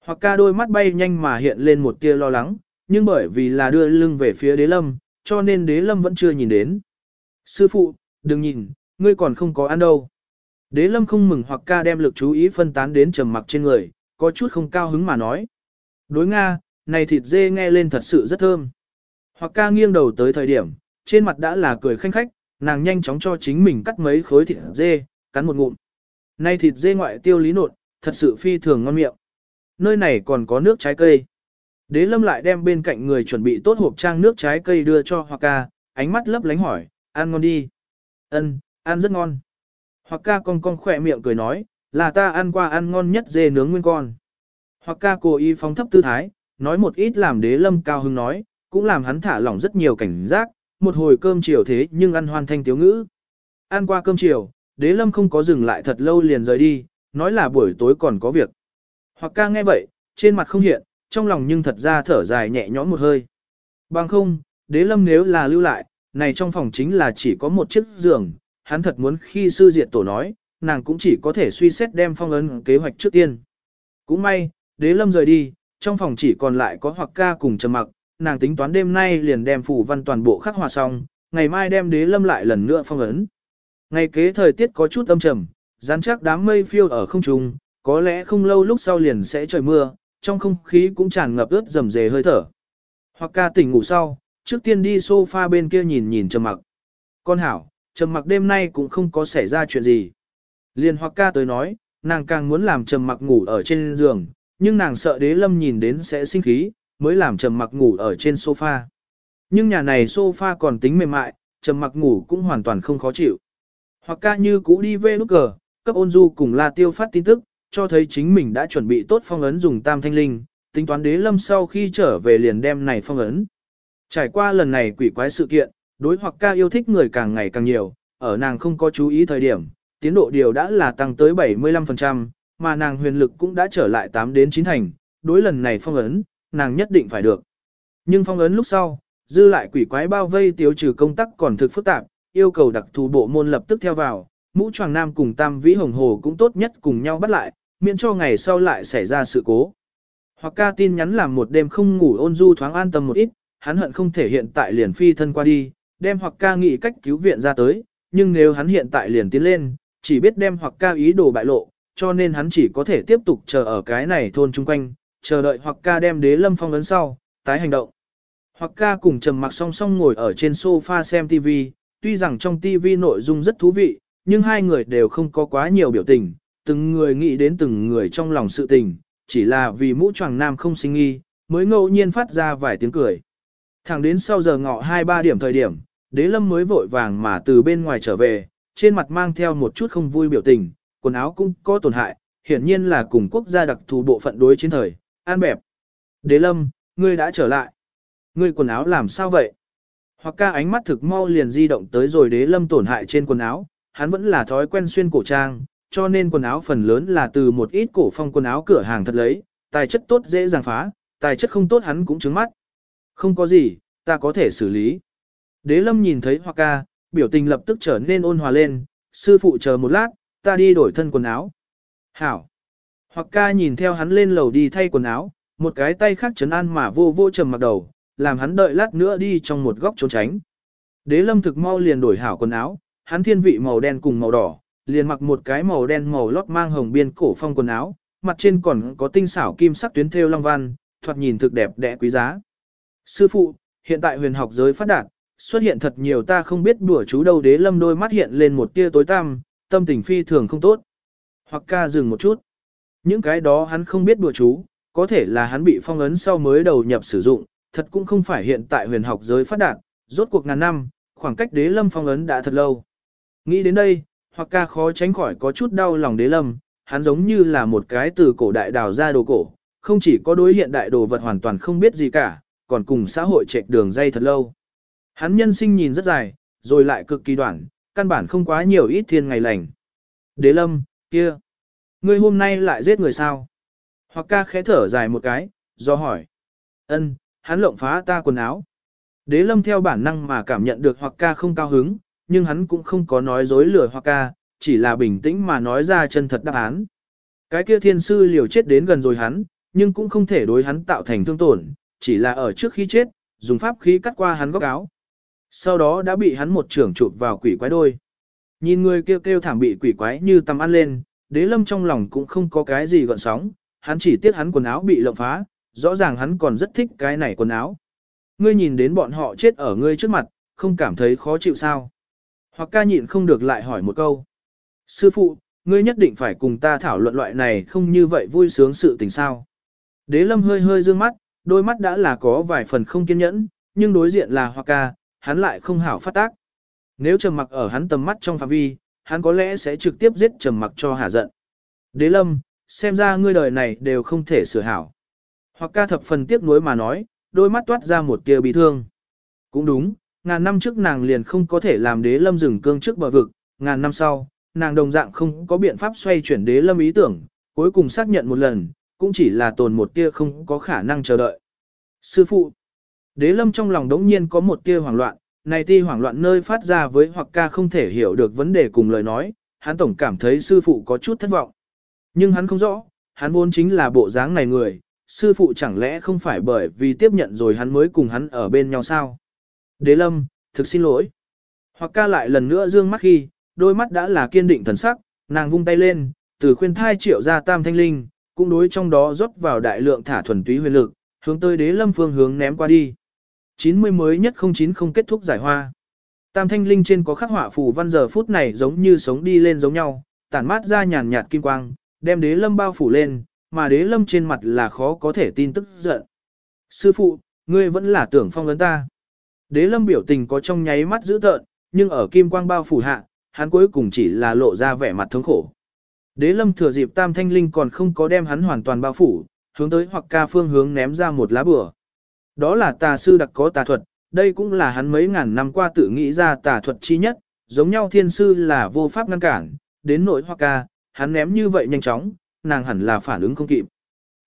Hoặc ca đôi mắt bay nhanh mà hiện lên một tia lo lắng, nhưng bởi vì là đưa lưng về phía đế lâm, cho nên đế lâm vẫn chưa nhìn đến. Sư phụ, đừng nhìn, ngươi còn không có ăn đâu. Đế lâm không mừng hoặc ca đem lực chú ý phân tán đến trầm mặc trên người, có chút không cao hứng mà nói. Đối Nga, này thịt dê nghe lên thật sự rất thơm. Hoặc ca nghiêng đầu tới thời điểm, trên mặt đã là cười khanh khách, nàng nhanh chóng cho chính mình cắt mấy khối thịt dê, cắn một ngụm. Nay thịt dê ngoại tiêu lý nột, thật sự phi thường ngon miệng. Nơi này còn có nước trái cây. Đế lâm lại đem bên cạnh người chuẩn bị tốt hộp trang nước trái cây đưa cho Hoặc ca, ánh mắt lấp lánh hỏi, ăn ngon đi. Ân, ăn rất ngon. Hoặc ca cong cong khỏe miệng cười nói, là ta ăn qua ăn ngon nhất dê nướng nguyên con. Hoặc ca cố ý phóng thấp tư thái, nói một ít làm đế lâm cao hứng nói, cũng làm hắn thả lỏng rất nhiều cảnh giác, một hồi cơm chiều thế nhưng ăn hoan thanh tiếu ngữ. Ăn qua cơm chiều, đế lâm không có dừng lại thật lâu liền rời đi, nói là buổi tối còn có việc. Hoặc ca nghe vậy, trên mặt không hiện, trong lòng nhưng thật ra thở dài nhẹ nhõm một hơi. Bằng không, đế lâm nếu là lưu lại, này trong phòng chính là chỉ có một chiếc giường, hắn thật muốn khi sư diệt tổ nói, nàng cũng chỉ có thể suy xét đem phong ấn kế hoạch trước tiên. Cũng may, đế lâm rời đi, trong phòng chỉ còn lại có hoặc ca cùng trầm mặc, nàng tính toán đêm nay liền đem phủ văn toàn bộ khắc hòa xong, ngày mai đem đế lâm lại lần nữa phong ấn. Ngày kế thời tiết có chút âm trầm, rắn chắc đám mây phiêu ở không trung, có lẽ không lâu lúc sau liền sẽ trời mưa, trong không khí cũng tràn ngập ướt rầm rề hơi thở. Hoặc ca tỉnh ngủ sau, trước tiên đi sofa bên kia nhìn nhìn trầm mặc. Con hảo, trầm mặc đêm nay cũng không có xảy ra chuyện gì. Liên hoặc ca tới nói, nàng càng muốn làm trầm mặc ngủ ở trên giường, nhưng nàng sợ đế lâm nhìn đến sẽ sinh khí, mới làm trầm mặc ngủ ở trên sofa. Nhưng nhà này sofa còn tính mềm mại, trầm mặc ngủ cũng hoàn toàn không khó chịu. Hoặc ca như cũ đi về nút cờ, cấp ôn du cùng la tiêu phát tin tức, cho thấy chính mình đã chuẩn bị tốt phong ấn dùng tam thanh linh, tính toán đế lâm sau khi trở về liền đem này phong ấn. Trải qua lần này quỷ quái sự kiện, đối hoặc ca yêu thích người càng ngày càng nhiều, ở nàng không có chú ý thời điểm, tiến độ điều đã là tăng tới 75%, mà nàng huyền lực cũng đã trở lại 8 đến 9 thành, đối lần này phong ấn, nàng nhất định phải được. Nhưng phong ấn lúc sau, dư lại quỷ quái bao vây tiêu trừ công tác còn thực phức tạp, yêu cầu đặc thù bộ môn lập tức theo vào, mũ tràng nam cùng tam vĩ hồng hồ cũng tốt nhất cùng nhau bắt lại, miễn cho ngày sau lại xảy ra sự cố. Hoặc ca tin nhắn làm một đêm không ngủ ôn du thoáng an tâm một ít, hắn hận không thể hiện tại liền phi thân qua đi, đem hoặc ca nghĩ cách cứu viện ra tới, nhưng nếu hắn hiện tại liền tiến lên, chỉ biết đem hoặc ca ý đồ bại lộ, cho nên hắn chỉ có thể tiếp tục chờ ở cái này thôn chung quanh, chờ đợi hoặc ca đem đế lâm phong ấn sau, tái hành động. Hoặc ca cùng trầm mặc song song ngồi ở trên sofa xem TV, tuy rằng trong TV nội dung rất thú vị, nhưng hai người đều không có quá nhiều biểu tình, từng người nghĩ đến từng người trong lòng sự tình, chỉ là vì mũ choàng nam không sinh nghi, mới ngẫu nhiên phát ra vài tiếng cười. Thẳng đến sau giờ ngọ 2-3 điểm thời điểm, đế lâm mới vội vàng mà từ bên ngoài trở về, trên mặt mang theo một chút không vui biểu tình, quần áo cũng có tổn hại, hiển nhiên là cùng quốc gia đặc thù bộ phận đối chiến thời, an bẹp. Đế lâm, ngươi đã trở lại. Ngươi quần áo làm sao vậy? Hoặc ca ánh mắt thực mau liền di động tới rồi đế lâm tổn hại trên quần áo, hắn vẫn là thói quen xuyên cổ trang, cho nên quần áo phần lớn là từ một ít cổ phong quần áo cửa hàng thật lấy, tài chất tốt dễ dàng phá, tài chất không tốt hắn cũng trứng mắt. Không có gì, ta có thể xử lý. Đế lâm nhìn thấy Hoa ca, biểu tình lập tức trở nên ôn hòa lên, sư phụ chờ một lát, ta đi đổi thân quần áo. Hảo. Hoặc ca nhìn theo hắn lên lầu đi thay quần áo, một cái tay khác chấn an mà vô vô trầm mặc đầu, làm hắn đợi lát nữa đi trong một góc trốn tránh. Đế lâm thực mau liền đổi hảo quần áo, hắn thiên vị màu đen cùng màu đỏ, liền mặc một cái màu đen màu lót mang hồng biên cổ phong quần áo, mặt trên còn có tinh xảo kim sắc tuyến thêu long văn, thoạt nhìn thực đẹp đẽ quý giá. Sư phụ, hiện tại huyền học giới phát đạt, xuất hiện thật nhiều ta không biết đùa chú đâu đế lâm đôi mắt hiện lên một tia tối tăm, tâm tình phi thường không tốt. Hoặc ca dừng một chút. Những cái đó hắn không biết đùa chú, có thể là hắn bị phong ấn sau mới đầu nhập sử dụng, thật cũng không phải hiện tại huyền học giới phát đạt, rốt cuộc ngàn năm, khoảng cách đế lâm phong ấn đã thật lâu. Nghĩ đến đây, hoặc ca khó tránh khỏi có chút đau lòng đế lâm, hắn giống như là một cái từ cổ đại đào ra đồ cổ, không chỉ có đối hiện đại đồ vật hoàn toàn không biết gì cả, còn cùng xã hội chạy đường dây thật lâu. Hắn nhân sinh nhìn rất dài, rồi lại cực kỳ đoạn, căn bản không quá nhiều ít thiên ngày lành. Đế lâm, kia, ngươi hôm nay lại giết người sao? Hoặc ca khẽ thở dài một cái, do hỏi. ân hắn lộng phá ta quần áo. Đế lâm theo bản năng mà cảm nhận được hoặc ca không cao hứng, nhưng hắn cũng không có nói dối lừa hoặc ca, chỉ là bình tĩnh mà nói ra chân thật đáp án. Cái kia thiên sư liều chết đến gần rồi hắn, nhưng cũng không thể đối hắn tạo thành thương tổn, chỉ là ở trước khi chết, dùng pháp khí cắt qua hắn góc áo. Sau đó đã bị hắn một trưởng chụp vào quỷ quái đôi. Nhìn người kêu kêu thảm bị quỷ quái như tầm ăn lên, đế lâm trong lòng cũng không có cái gì gọn sóng, hắn chỉ tiếc hắn quần áo bị lộng phá, rõ ràng hắn còn rất thích cái này quần áo. Ngươi nhìn đến bọn họ chết ở ngươi trước mặt, không cảm thấy khó chịu sao? Hoặc ca nhịn không được lại hỏi một câu. Sư phụ, ngươi nhất định phải cùng ta thảo luận loại này không như vậy vui sướng sự tình sao. Đế lâm hơi hơi dương mắt, đôi mắt đã là có vài phần không kiên nhẫn, nhưng đối diện là Hoa ca, hắn lại không hảo phát tác. Nếu trầm mặc ở hắn tầm mắt trong phạm vi, hắn có lẽ sẽ trực tiếp giết trầm mặc cho hả giận. Đế lâm, xem ra ngươi đời này đều không thể sửa hảo. Hoặc ca thập phần tiếc nuối mà nói, đôi mắt toát ra một tia bị thương. Cũng đúng, ngàn năm trước nàng liền không có thể làm đế lâm dừng cương trước bờ vực, ngàn năm sau, nàng đồng dạng không có biện pháp xoay chuyển đế lâm ý tưởng, cuối cùng xác nhận một lần, cũng chỉ là tồn một tia không có khả năng chờ đợi. Sư phụ, đế lâm trong lòng đống nhiên có một tia hoảng loạn, này ti hoảng loạn nơi phát ra với hoặc ca không thể hiểu được vấn đề cùng lời nói, hắn tổng cảm thấy sư phụ có chút thất vọng. Nhưng hắn không rõ, hắn vốn chính là bộ dáng này người, sư phụ chẳng lẽ không phải bởi vì tiếp nhận rồi hắn mới cùng hắn ở bên nhau sao? Đế lâm, thực xin lỗi. Hoặc ca lại lần nữa dương mắt khi, đôi mắt đã là kiên định thần sắc, nàng vung tay lên, từ khuyên thai triệu ra tam thanh linh, cũng đối trong đó rót vào đại lượng thả thuần túy huyền lực, hướng tới đế lâm phương hướng ném qua đi. 90 mới nhất không chín không kết thúc giải hoa. Tam thanh linh trên có khắc họa phù văn giờ phút này giống như sống đi lên giống nhau, tản mát ra nhàn nhạt kim quang, đem đế lâm bao phủ lên, mà đế lâm trên mặt là khó có thể tin tức giận. Sư phụ, ngươi vẫn là tưởng phong vấn ta. Đế lâm biểu tình có trong nháy mắt dữ tợn, nhưng ở kim quang bao phủ hạ, hắn cuối cùng chỉ là lộ ra vẻ mặt thống khổ. Đế lâm thừa dịp tam thanh linh còn không có đem hắn hoàn toàn bao phủ, hướng tới hoặc ca phương hướng ném ra một lá bừa. Đó là tà sư đặc có tà thuật, đây cũng là hắn mấy ngàn năm qua tự nghĩ ra tà thuật chi nhất, giống nhau thiên sư là vô pháp ngăn cản, đến nỗi hoa ca, hắn ném như vậy nhanh chóng, nàng hẳn là phản ứng không kịp.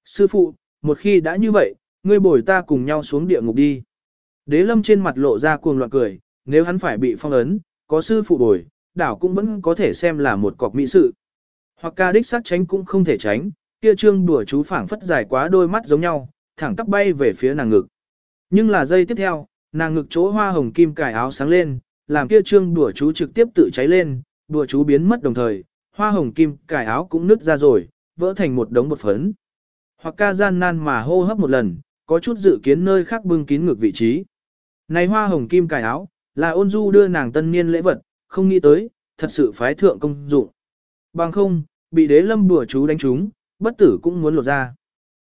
Sư phụ, một khi đã như vậy, ngươi bồi ta cùng nhau xuống địa ngục đi. Đế lâm trên mặt lộ ra cuồng loạn cười, nếu hắn phải bị phong ấn, có sư phụ bồi, đảo cũng vẫn có thể xem là một cọc mỹ sự. Hoặc ca đích xác tránh cũng không thể tránh, kia trương đùa chú phảng phất dài quá đôi mắt giống nhau, thẳng tắp bay về phía nàng ngực. Nhưng là giây tiếp theo, nàng ngực chỗ hoa hồng kim cải áo sáng lên, làm kia trương đùa chú trực tiếp tự cháy lên, đùa chú biến mất đồng thời, hoa hồng kim cải áo cũng nứt ra rồi, vỡ thành một đống bột phấn. Hoặc ca gian nan mà hô hấp một lần, có chút dự kiến nơi khác bưng kín ngược vị trí. Này hoa hồng kim cải áo, là ôn du đưa nàng tân niên lễ vật, không nghĩ tới, thật sự phái thượng công dụng. Bằng không, bị đế lâm bùa chú đánh trúng, bất tử cũng muốn lột ra.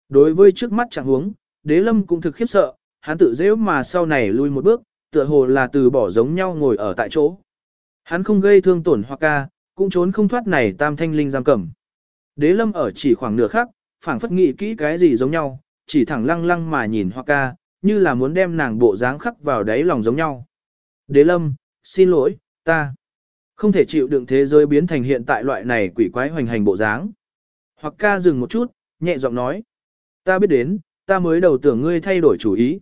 Đối với trước mắt chẳng huống, đế lâm cũng thực khiếp sợ, hắn tự dễ mà sau này lui một bước, tựa hồ là từ bỏ giống nhau ngồi ở tại chỗ. Hắn không gây thương tổn hoa ca, cũng trốn không thoát này tam thanh linh giam cầm. Đế lâm ở chỉ khoảng nửa khắc, phảng phất nghĩ kỹ cái gì giống nhau, chỉ thẳng lăng lăng mà nhìn hoa ca, như là muốn đem nàng bộ dáng khắc vào đáy lòng giống nhau. Đế lâm, xin lỗi, ta không thể chịu đựng thế giới biến thành hiện tại loại này quỷ quái hoành hành bộ dáng. Hoặc ca dừng một chút, nhẹ giọng nói. Ta biết đến, ta mới đầu tưởng ngươi thay đổi chủ ý.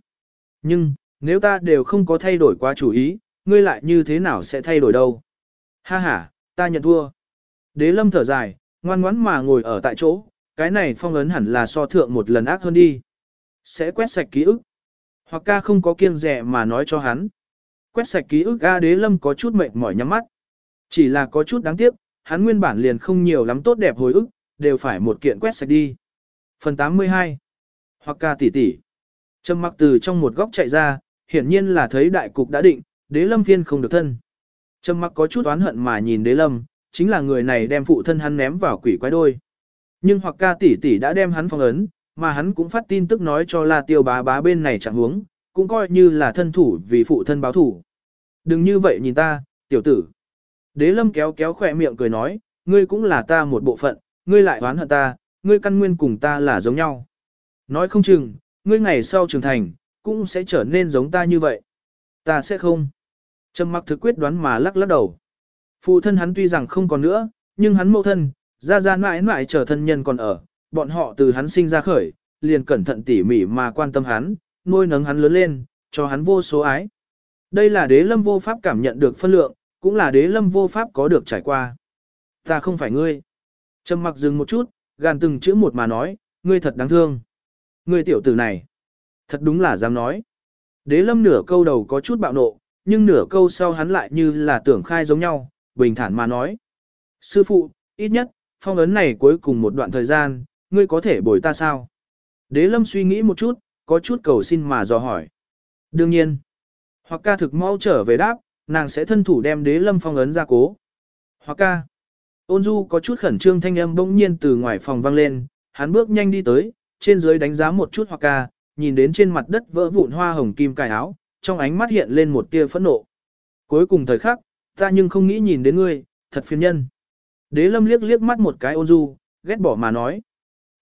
Nhưng, nếu ta đều không có thay đổi quá chủ ý, ngươi lại như thế nào sẽ thay đổi đâu? Ha ha, ta nhận thua. Đế lâm thở dài, ngoan ngoãn mà ngồi ở tại chỗ, cái này phong ấn hẳn là so thượng một lần ác hơn đi. Sẽ quét sạch ký ức. Hoặc ca không có kiêng rẻ mà nói cho hắn. Quét sạch ký ức A đế lâm có chút mệt mỏi nhắm mắt. Chỉ là có chút đáng tiếc, hắn nguyên bản liền không nhiều lắm tốt đẹp hồi ức, đều phải một kiện quét sạch đi. Phần 82 Hoặc ca tỷ tỷ Trầm mặc từ trong một góc chạy ra, hiển nhiên là thấy đại cục đã định, đế lâm phiên không được thân. Trầm mặc có chút oán hận mà nhìn đế lâm, chính là người này đem phụ thân hắn ném vào quỷ quái đôi. Nhưng hoặc ca tỷ tỷ đã đem hắn phong ấn, mà hắn cũng phát tin tức nói cho là tiêu bá bá bên này chẳng huống, cũng coi như là thân thủ vì phụ thân báo thủ. Đừng như vậy nhìn ta, tiểu tử. Đế lâm kéo kéo khỏe miệng cười nói, ngươi cũng là ta một bộ phận, ngươi lại oán hận ta, ngươi căn nguyên cùng ta là giống nhau. Nói không chừng, ngươi ngày sau trưởng thành, cũng sẽ trở nên giống ta như vậy. Ta sẽ không. Trầm mặc thực quyết đoán mà lắc lắc đầu. Phụ thân hắn tuy rằng không còn nữa, nhưng hắn mẫu thân, ra ra mãi mãi trở thân nhân còn ở, bọn họ từ hắn sinh ra khởi, liền cẩn thận tỉ mỉ mà quan tâm hắn, nuôi nấng hắn lớn lên, cho hắn vô số ái. Đây là đế lâm vô pháp cảm nhận được phân lượng, cũng là đế lâm vô pháp có được trải qua. Ta không phải ngươi. Trầm mặc dừng một chút, gàn từng chữ một mà nói, ngươi thật đáng thương người tiểu tử này. Thật đúng là dám nói. Đế lâm nửa câu đầu có chút bạo nộ, nhưng nửa câu sau hắn lại như là tưởng khai giống nhau, bình thản mà nói. Sư phụ, ít nhất, phong ấn này cuối cùng một đoạn thời gian, ngươi có thể bồi ta sao? Đế lâm suy nghĩ một chút, có chút cầu xin mà dò hỏi. Đương nhiên, hoặc ca thực mau trở về đáp, nàng sẽ thân thủ đem đế lâm phong ấn ra cố. Hoặc ca, ôn du có chút khẩn trương thanh âm bỗng nhiên từ ngoài phòng vang lên, hắn bước nhanh đi tới, trên dưới đánh giá một chút hoặc ca, nhìn đến trên mặt đất vỡ vụn hoa hồng kim cài áo, trong ánh mắt hiện lên một tia phẫn nộ. Cuối cùng thời khắc, ta nhưng không nghĩ nhìn đến ngươi, thật phiền nhân. Đế lâm liếc liếc mắt một cái ôn du, ghét bỏ mà nói.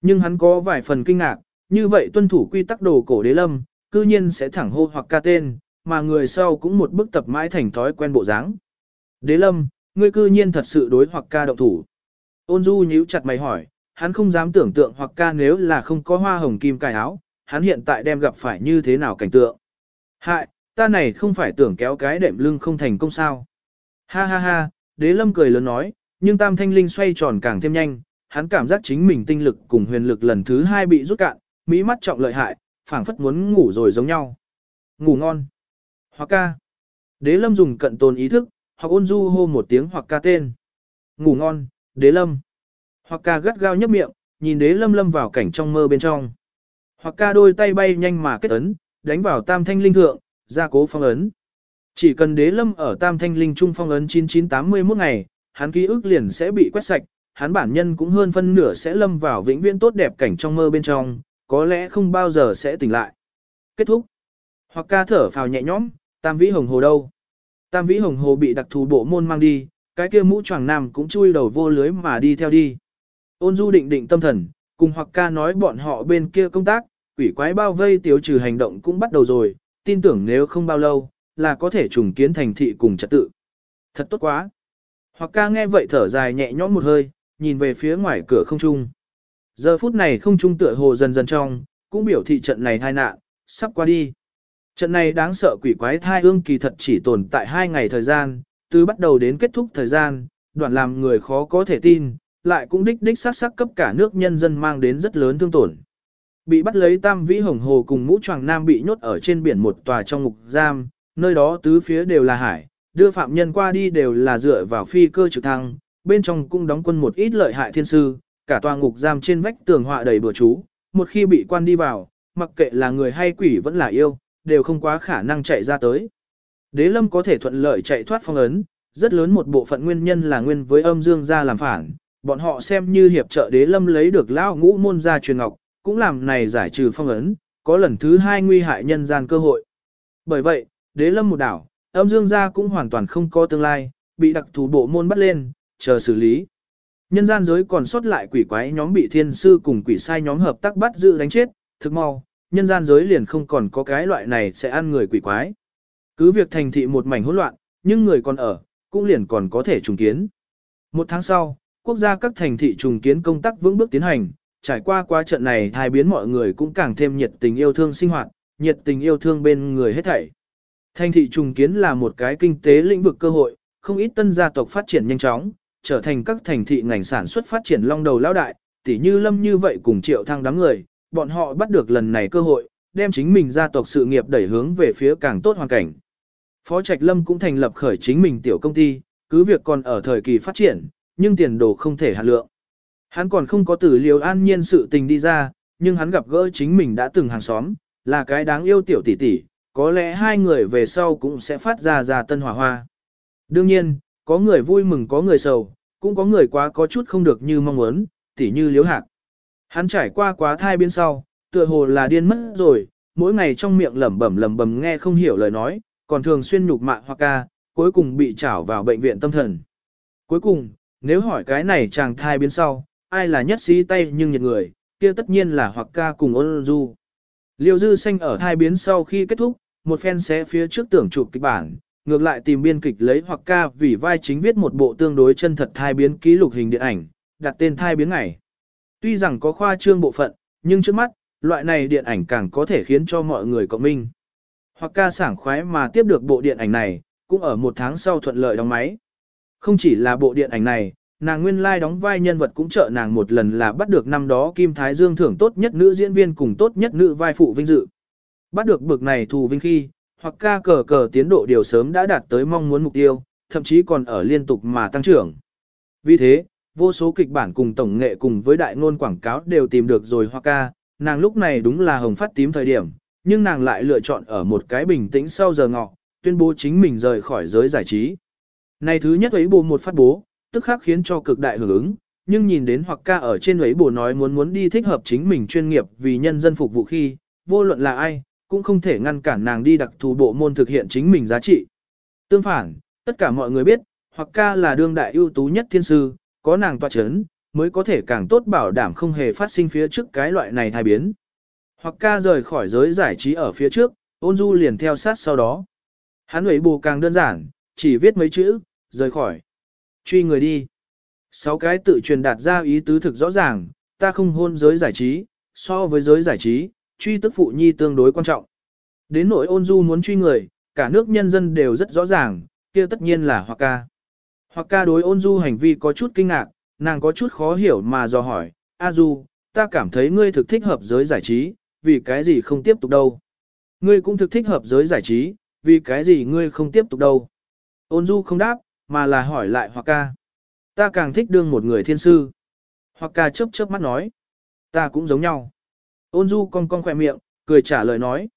Nhưng hắn có vài phần kinh ngạc, như vậy tuân thủ quy tắc đồ cổ đế lâm, cư nhiên sẽ thẳng hô hoặc ca tên, mà người sau cũng một bức tập mãi thành thói quen bộ dáng. Đế lâm, ngươi cư nhiên thật sự đối hoặc ca động thủ. Ôn du nhíu chặt mày hỏi, hắn không dám tưởng tượng hoặc ca nếu là không có hoa hồng kim cài áo, hắn hiện tại đem gặp phải như thế nào cảnh tượng. Hại, ta này không phải tưởng kéo cái đệm lưng không thành công sao. Ha ha ha, đế lâm cười lớn nói, nhưng tam thanh linh xoay tròn càng thêm nhanh, hắn cảm giác chính mình tinh lực cùng huyền lực lần thứ hai bị rút cạn, mỹ mắt trọng lợi hại, phảng phất muốn ngủ rồi giống nhau. Ngủ ngon. Hoặc ca. Đế lâm dùng cận tồn ý thức, hoặc ôn du hô một tiếng hoặc ca tên. Ngủ ngon, đế lâm. Hoặc ca gắt gao nhấp miệng, nhìn đế lâm lâm vào cảnh trong mơ bên trong. Hoặc ca đôi tay bay nhanh mà kết ấn, đánh vào tam thanh linh thượng, gia cố phong ấn. Chỉ cần đế lâm ở tam thanh linh trung phong ấn 9981 ngày, hắn ký ức liền sẽ bị quét sạch, hắn bản nhân cũng hơn phân nửa sẽ lâm vào vĩnh viễn tốt đẹp cảnh trong mơ bên trong, có lẽ không bao giờ sẽ tỉnh lại. Kết thúc. Hoặc ca thở phào nhẹ nhõm, tam vĩ hồng hồ đâu. Tam vĩ hồng hồ bị đặc thù bộ môn mang đi, cái kia mũ choàng nam cũng chui đầu vô lưới mà đi theo đi. Ôn du định định tâm thần, cùng hoặc ca nói bọn họ bên kia công tác, quỷ quái bao vây tiêu trừ hành động cũng bắt đầu rồi, tin tưởng nếu không bao lâu, là có thể trùng kiến thành thị cùng trật tự. Thật tốt quá. Hoặc ca nghe vậy thở dài nhẹ nhõm một hơi, nhìn về phía ngoài cửa không trung. Giờ phút này không trung tựa hồ dần dần trong, cũng biểu thị trận này tai nạn, sắp qua đi. Trận này đáng sợ quỷ quái thai ương kỳ thật chỉ tồn tại hai ngày thời gian, từ bắt đầu đến kết thúc thời gian, đoạn làm người khó có thể tin, lại cũng đích đích sát sắc cấp cả nước nhân dân mang đến rất lớn thương tổn. Bị bắt lấy tam vĩ hồng hồ cùng mũ tràng nam bị nhốt ở trên biển một tòa trong ngục giam, nơi đó tứ phía đều là hải, đưa phạm nhân qua đi đều là dựa vào phi cơ trực thăng, bên trong cũng đóng quân một ít lợi hại thiên sư, cả tòa ngục giam trên vách tường họa đầy bừa chú, một khi bị quan đi vào, mặc kệ là người hay quỷ vẫn là yêu, đều không quá khả năng chạy ra tới. Đế lâm có thể thuận lợi chạy thoát phong ấn, rất lớn một bộ phận nguyên nhân là nguyên với âm dương gia làm phản, bọn họ xem như hiệp trợ đế lâm lấy được lão ngũ môn gia truyền ngọc, cũng làm này giải trừ phong ấn, có lần thứ hai nguy hại nhân gian cơ hội. Bởi vậy, đế lâm một đảo, âm dương gia cũng hoàn toàn không có tương lai, bị đặc thù bộ môn bắt lên, chờ xử lý. Nhân gian giới còn sót lại quỷ quái nhóm bị thiên sư cùng quỷ sai nhóm hợp tác bắt giữ đánh chết, thực mau, nhân gian giới liền không còn có cái loại này sẽ ăn người quỷ quái. Cứ việc thành thị một mảnh hỗn loạn, nhưng người còn ở, cũng liền còn có thể trùng kiến. Một tháng sau, quốc gia các thành thị trùng kiến công tác vững bước tiến hành, trải qua qua trận này hai biến mọi người cũng càng thêm nhiệt tình yêu thương sinh hoạt, nhiệt tình yêu thương bên người hết thảy. Thành thị trùng kiến là một cái kinh tế lĩnh vực cơ hội, không ít tân gia tộc phát triển nhanh chóng, trở thành các thành thị ngành sản xuất phát triển long đầu lão đại, tỉ như lâm như vậy cùng triệu thăng đám người, bọn họ bắt được lần này cơ hội, đem chính mình gia tộc sự nghiệp đẩy hướng về phía càng tốt hoàn cảnh. Phó Trạch Lâm cũng thành lập khởi chính mình tiểu công ty, cứ việc còn ở thời kỳ phát triển, nhưng tiền đồ không thể hạt lượng. Hắn còn không có tử liều an nhiên sự tình đi ra, nhưng hắn gặp gỡ chính mình đã từng hàng xóm, là cái đáng yêu tiểu tỷ tỷ, có lẽ hai người về sau cũng sẽ phát ra ra tân hỏa hoa. Đương nhiên, có người vui mừng có người sầu, cũng có người quá có chút không được như mong muốn, tỉ như liếu hạc. Hắn trải qua quá thai biên sau, tựa hồ là điên mất rồi, mỗi ngày trong miệng lẩm bẩm lẩm bẩm nghe không hiểu lời nói, còn thường xuyên nhục mạ hoa ca, cuối cùng bị trảo vào bệnh viện tâm thần. Cuối cùng, nếu hỏi cái này chàng thai biến sau, ai là nhất sĩ tay nhưng nhiệt người, kia tất nhiên là hoặc ca cùng ôn du. Liêu dư xanh ở thai biến sau khi kết thúc, một fan sẽ phía trước tưởng chụp kịch bản, ngược lại tìm biên kịch lấy hoặc ca vì vai chính viết một bộ tương đối chân thật thai biến ký lục hình điện ảnh, đặt tên thai biến ngày. Tuy rằng có khoa trương bộ phận, nhưng trước mắt, loại này điện ảnh càng có thể khiến cho mọi người cộng minh. Hoặc ca sảng khoái mà tiếp được bộ điện ảnh này, cũng ở một tháng sau thuận lợi đóng máy. Không chỉ là bộ điện ảnh này, nàng nguyên lai like đóng vai nhân vật cũng trợ nàng một lần là bắt được năm đó Kim Thái Dương thưởng tốt nhất nữ diễn viên cùng tốt nhất nữ vai phụ vinh dự. Bắt được bực này thù vinh khi, hoặc ca cờ cờ tiến độ điều sớm đã đạt tới mong muốn mục tiêu, thậm chí còn ở liên tục mà tăng trưởng. Vì thế, vô số kịch bản cùng tổng nghệ cùng với đại ngôn quảng cáo đều tìm được rồi hoa ca, nàng lúc này đúng là hồng phát tím thời điểm, nhưng nàng lại lựa chọn ở một cái bình tĩnh sau giờ ngọ, tuyên bố chính mình rời khỏi giới giải trí. Này thứ nhất ấy bù một phát bố, tức khắc khiến cho cực đại hưởng ứng, nhưng nhìn đến hoặc ca ở trên ấy bù nói muốn muốn đi thích hợp chính mình chuyên nghiệp vì nhân dân phục vụ khi, vô luận là ai, cũng không thể ngăn cản nàng đi đặc thù bộ môn thực hiện chính mình giá trị. Tương phản, tất cả mọi người biết, hoặc ca là đương đại ưu tú nhất thiên sư, có nàng tọa chấn, mới có thể càng tốt bảo đảm không hề phát sinh phía trước cái loại này thai biến. Hoặc ca rời khỏi giới giải trí ở phía trước, ôn du liền theo sát sau đó. Hắn ấy bù càng đơn giản, chỉ viết mấy chữ, rời khỏi. Truy người đi. Sáu cái tự truyền đạt ra ý tứ thực rõ ràng, ta không hôn giới giải trí, so với giới giải trí, truy tức phụ nhi tương đối quan trọng. Đến nỗi ôn du muốn truy người, cả nước nhân dân đều rất rõ ràng, kia tất nhiên là Hoặc ca. Hoặc ca đối ôn du hành vi có chút kinh ngạc, nàng có chút khó hiểu mà dò hỏi, A du, ta cảm thấy ngươi thực thích hợp giới giải trí, vì cái gì không tiếp tục đâu. Ngươi cũng thực thích hợp giới giải trí, vì cái gì ngươi không tiếp tục đâu. Ôn du không đáp, mà là hỏi lại Hoặc ca. Ta càng thích đương một người thiên sư. Hoặc ca chớp chớp mắt nói. Ta cũng giống nhau. Ôn du cong cong khỏe miệng, cười trả lời nói.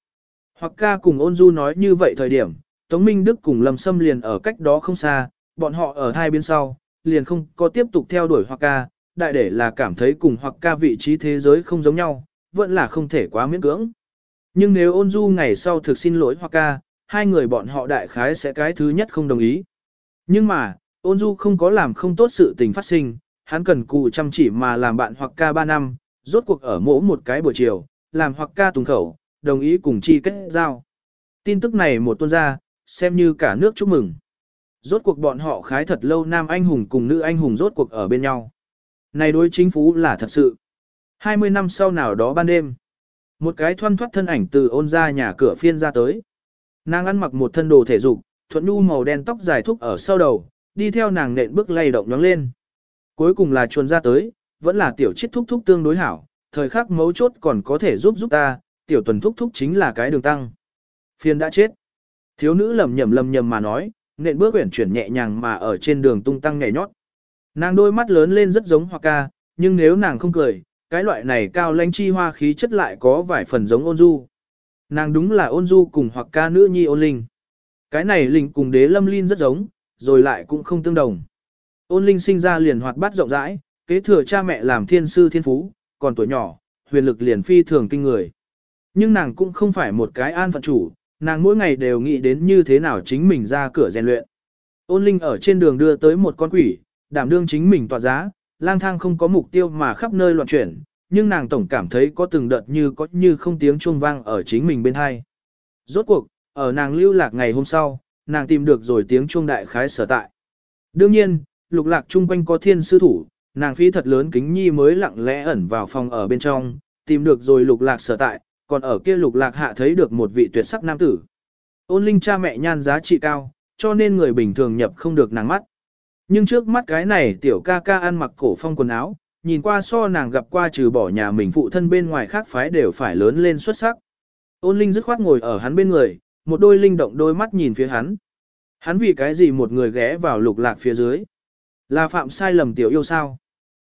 Hoặc ca cùng ôn du nói như vậy thời điểm, Tống Minh Đức cùng Lâm Sâm liền ở cách đó không xa, bọn họ ở hai bên sau, liền không có tiếp tục theo đuổi hoặc ca, đại để là cảm thấy cùng hoặc ca vị trí thế giới không giống nhau, vẫn là không thể quá miễn cưỡng. Nhưng nếu ôn du ngày sau thực xin lỗi hoặc ca, hai người bọn họ đại khái sẽ cái thứ nhất không đồng ý. Nhưng mà, ôn du không có làm không tốt sự tình phát sinh, hắn cần cù chăm chỉ mà làm bạn hoặc ca ba năm, rốt cuộc ở mỗi một cái buổi chiều, làm hoặc ca tùng khẩu, đồng ý cùng chi kết giao. Tin tức này một tuần ra, xem như cả nước chúc mừng. Rốt cuộc bọn họ khái thật lâu nam anh hùng cùng nữ anh hùng rốt cuộc ở bên nhau. Này đối chính phủ là thật sự. 20 năm sau nào đó ban đêm, một cái thoăn thoát thân ảnh từ ôn ra nhà cửa phiên ra tới. Nàng ăn mặc một thân đồ thể dục, thuận nhu màu đen tóc dài thúc ở sau đầu, đi theo nàng nện bước lay động nhóng lên. Cuối cùng là chuồn ra tới, vẫn là tiểu chiết thúc thúc tương đối hảo, thời khắc mấu chốt còn có thể giúp giúp ta, tiểu tuần thúc thúc chính là cái đường tăng. Phiên đã chết. Thiếu nữ lầm nhầm lầm nhầm mà nói, nện bước uyển chuyển nhẹ nhàng mà ở trên đường tung tăng nhảy nhót. Nàng đôi mắt lớn lên rất giống hoa ca, nhưng nếu nàng không cười, cái loại này cao lãnh chi hoa khí chất lại có vài phần giống ôn du. Nàng đúng là ôn du cùng hoặc ca nữ nhi ôn linh. Cái này linh cùng đế lâm linh rất giống, rồi lại cũng không tương đồng. Ôn linh sinh ra liền hoạt bát rộng rãi, kế thừa cha mẹ làm thiên sư thiên phú, còn tuổi nhỏ, huyền lực liền phi thường kinh người. Nhưng nàng cũng không phải một cái an phận chủ, nàng mỗi ngày đều nghĩ đến như thế nào chính mình ra cửa rèn luyện. Ôn linh ở trên đường đưa tới một con quỷ, đảm đương chính mình tỏa giá, lang thang không có mục tiêu mà khắp nơi loạn chuyển, nhưng nàng tổng cảm thấy có từng đợt như có như không tiếng chuông vang ở chính mình bên hai. Rốt cuộc, ở nàng lưu lạc ngày hôm sau, nàng tìm được rồi tiếng chuông đại khái sở tại. Đương nhiên, lục lạc chung quanh có thiên sư thủ, nàng phi thật lớn kính nhi mới lặng lẽ ẩn vào phòng ở bên trong, tìm được rồi lục lạc sở tại, còn ở kia lục lạc hạ thấy được một vị tuyệt sắc nam tử. Ôn linh cha mẹ nhan giá trị cao, cho nên người bình thường nhập không được nàng mắt. Nhưng trước mắt cái này tiểu ca ca ăn mặc cổ phong quần áo, nhìn qua so nàng gặp qua trừ bỏ nhà mình phụ thân bên ngoài khác phái đều phải lớn lên xuất sắc. Ôn linh dứt khoát ngồi ở hắn bên người, một đôi linh động đôi mắt nhìn phía hắn. Hắn vì cái gì một người ghé vào lục lạc phía dưới? Là phạm sai lầm tiểu yêu sao?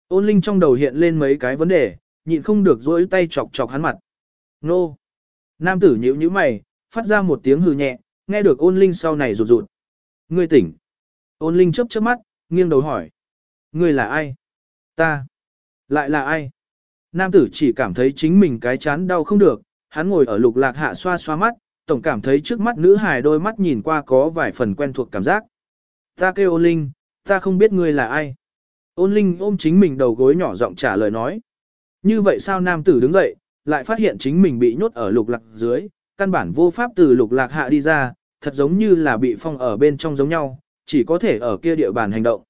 Ôn linh trong đầu hiện lên mấy cái vấn đề, nhịn không được dỗi tay chọc chọc hắn mặt. Nô! Nam tử nhíu nhíu mày, phát ra một tiếng hừ nhẹ, nghe được ôn linh sau này rụt rụt. Ngươi tỉnh. Ôn linh chớp chớp mắt, nghiêng đầu hỏi. Ngươi là ai? Ta. Lại là ai? Nam tử chỉ cảm thấy chính mình cái chán đau không được, hắn ngồi ở lục lạc hạ xoa xoa mắt, tổng cảm thấy trước mắt nữ hài đôi mắt nhìn qua có vài phần quen thuộc cảm giác. Ta kêu ôn linh, ta không biết ngươi là ai. Ôn linh ôm chính mình đầu gối nhỏ giọng trả lời nói. Như vậy sao nam tử đứng dậy, lại phát hiện chính mình bị nhốt ở lục lạc dưới, căn bản vô pháp từ lục lạc hạ đi ra, thật giống như là bị phong ở bên trong giống nhau, chỉ có thể ở kia địa bàn hành động.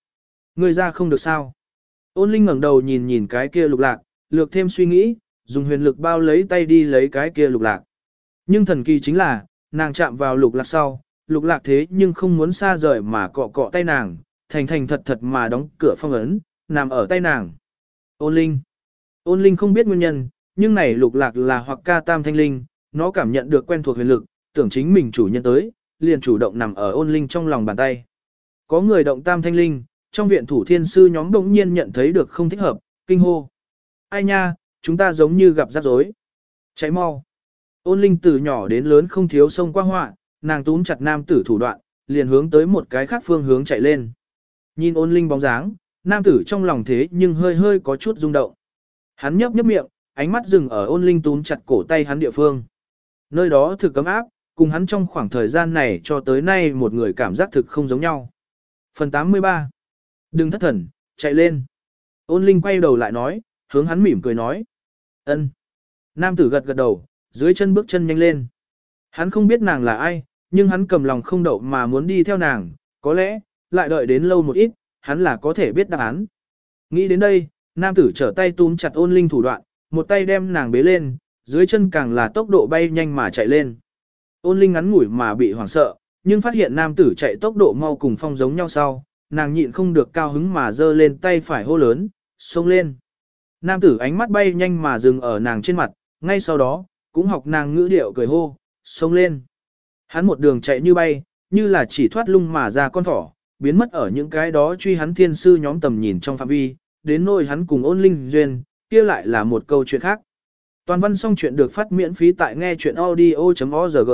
Ngươi ra không được sao. Ôn linh ngẩng đầu nhìn nhìn cái kia lục lạc, lược thêm suy nghĩ, dùng huyền lực bao lấy tay đi lấy cái kia lục lạc. Nhưng thần kỳ chính là, nàng chạm vào lục lạc sau, lục lạc thế nhưng không muốn xa rời mà cọ cọ tay nàng, thành thành thật thật mà đóng cửa phong ấn, nằm ở tay nàng. Ôn linh. Ôn linh không biết nguyên nhân, nhưng này lục lạc là hoặc ca tam thanh linh, nó cảm nhận được quen thuộc huyền lực, tưởng chính mình chủ nhân tới, liền chủ động nằm ở ôn linh trong lòng bàn tay. Có người động tam thanh linh, trong viện thủ thiên sư nhóm đồng nhiên nhận thấy được không thích hợp, kinh hô. Ai nha, chúng ta giống như gặp rắc rối. Cháy mau. Ôn linh từ nhỏ đến lớn không thiếu sông qua họa, nàng túm chặt nam tử thủ đoạn, liền hướng tới một cái khác phương hướng chạy lên. Nhìn ôn linh bóng dáng, nam tử trong lòng thế nhưng hơi hơi có chút rung động. Hắn nhấp nhấp miệng, ánh mắt dừng ở ôn linh túm chặt cổ tay hắn địa phương. Nơi đó thực cấm áp, cùng hắn trong khoảng thời gian này cho tới nay một người cảm giác thực không giống nhau. Phần 83 Đừng thất thần, chạy lên. Ôn linh quay đầu lại nói, hướng hắn mỉm cười nói. ân. Nam tử gật gật đầu, dưới chân bước chân nhanh lên. Hắn không biết nàng là ai, nhưng hắn cầm lòng không đậu mà muốn đi theo nàng, có lẽ, lại đợi đến lâu một ít, hắn là có thể biết đáp án. Nghĩ đến đây, nam tử trở tay túm chặt ôn linh thủ đoạn, một tay đem nàng bế lên, dưới chân càng là tốc độ bay nhanh mà chạy lên. Ôn linh ngắn ngủi mà bị hoảng sợ, nhưng phát hiện nam tử chạy tốc độ mau cùng phong giống nhau sau, nàng nhịn không được cao hứng mà giơ lên tay phải hô lớn, xông lên. Nam tử ánh mắt bay nhanh mà dừng ở nàng trên mặt, ngay sau đó, cũng học nàng ngữ điệu cười hô, xông lên. Hắn một đường chạy như bay, như là chỉ thoát lung mà ra con thỏ, biến mất ở những cái đó truy hắn thiên sư nhóm tầm nhìn trong phạm vi, đến nỗi hắn cùng ôn linh duyên, kia lại là một câu chuyện khác. Toàn văn xong chuyện được phát miễn phí tại nghe chuyện audio.org.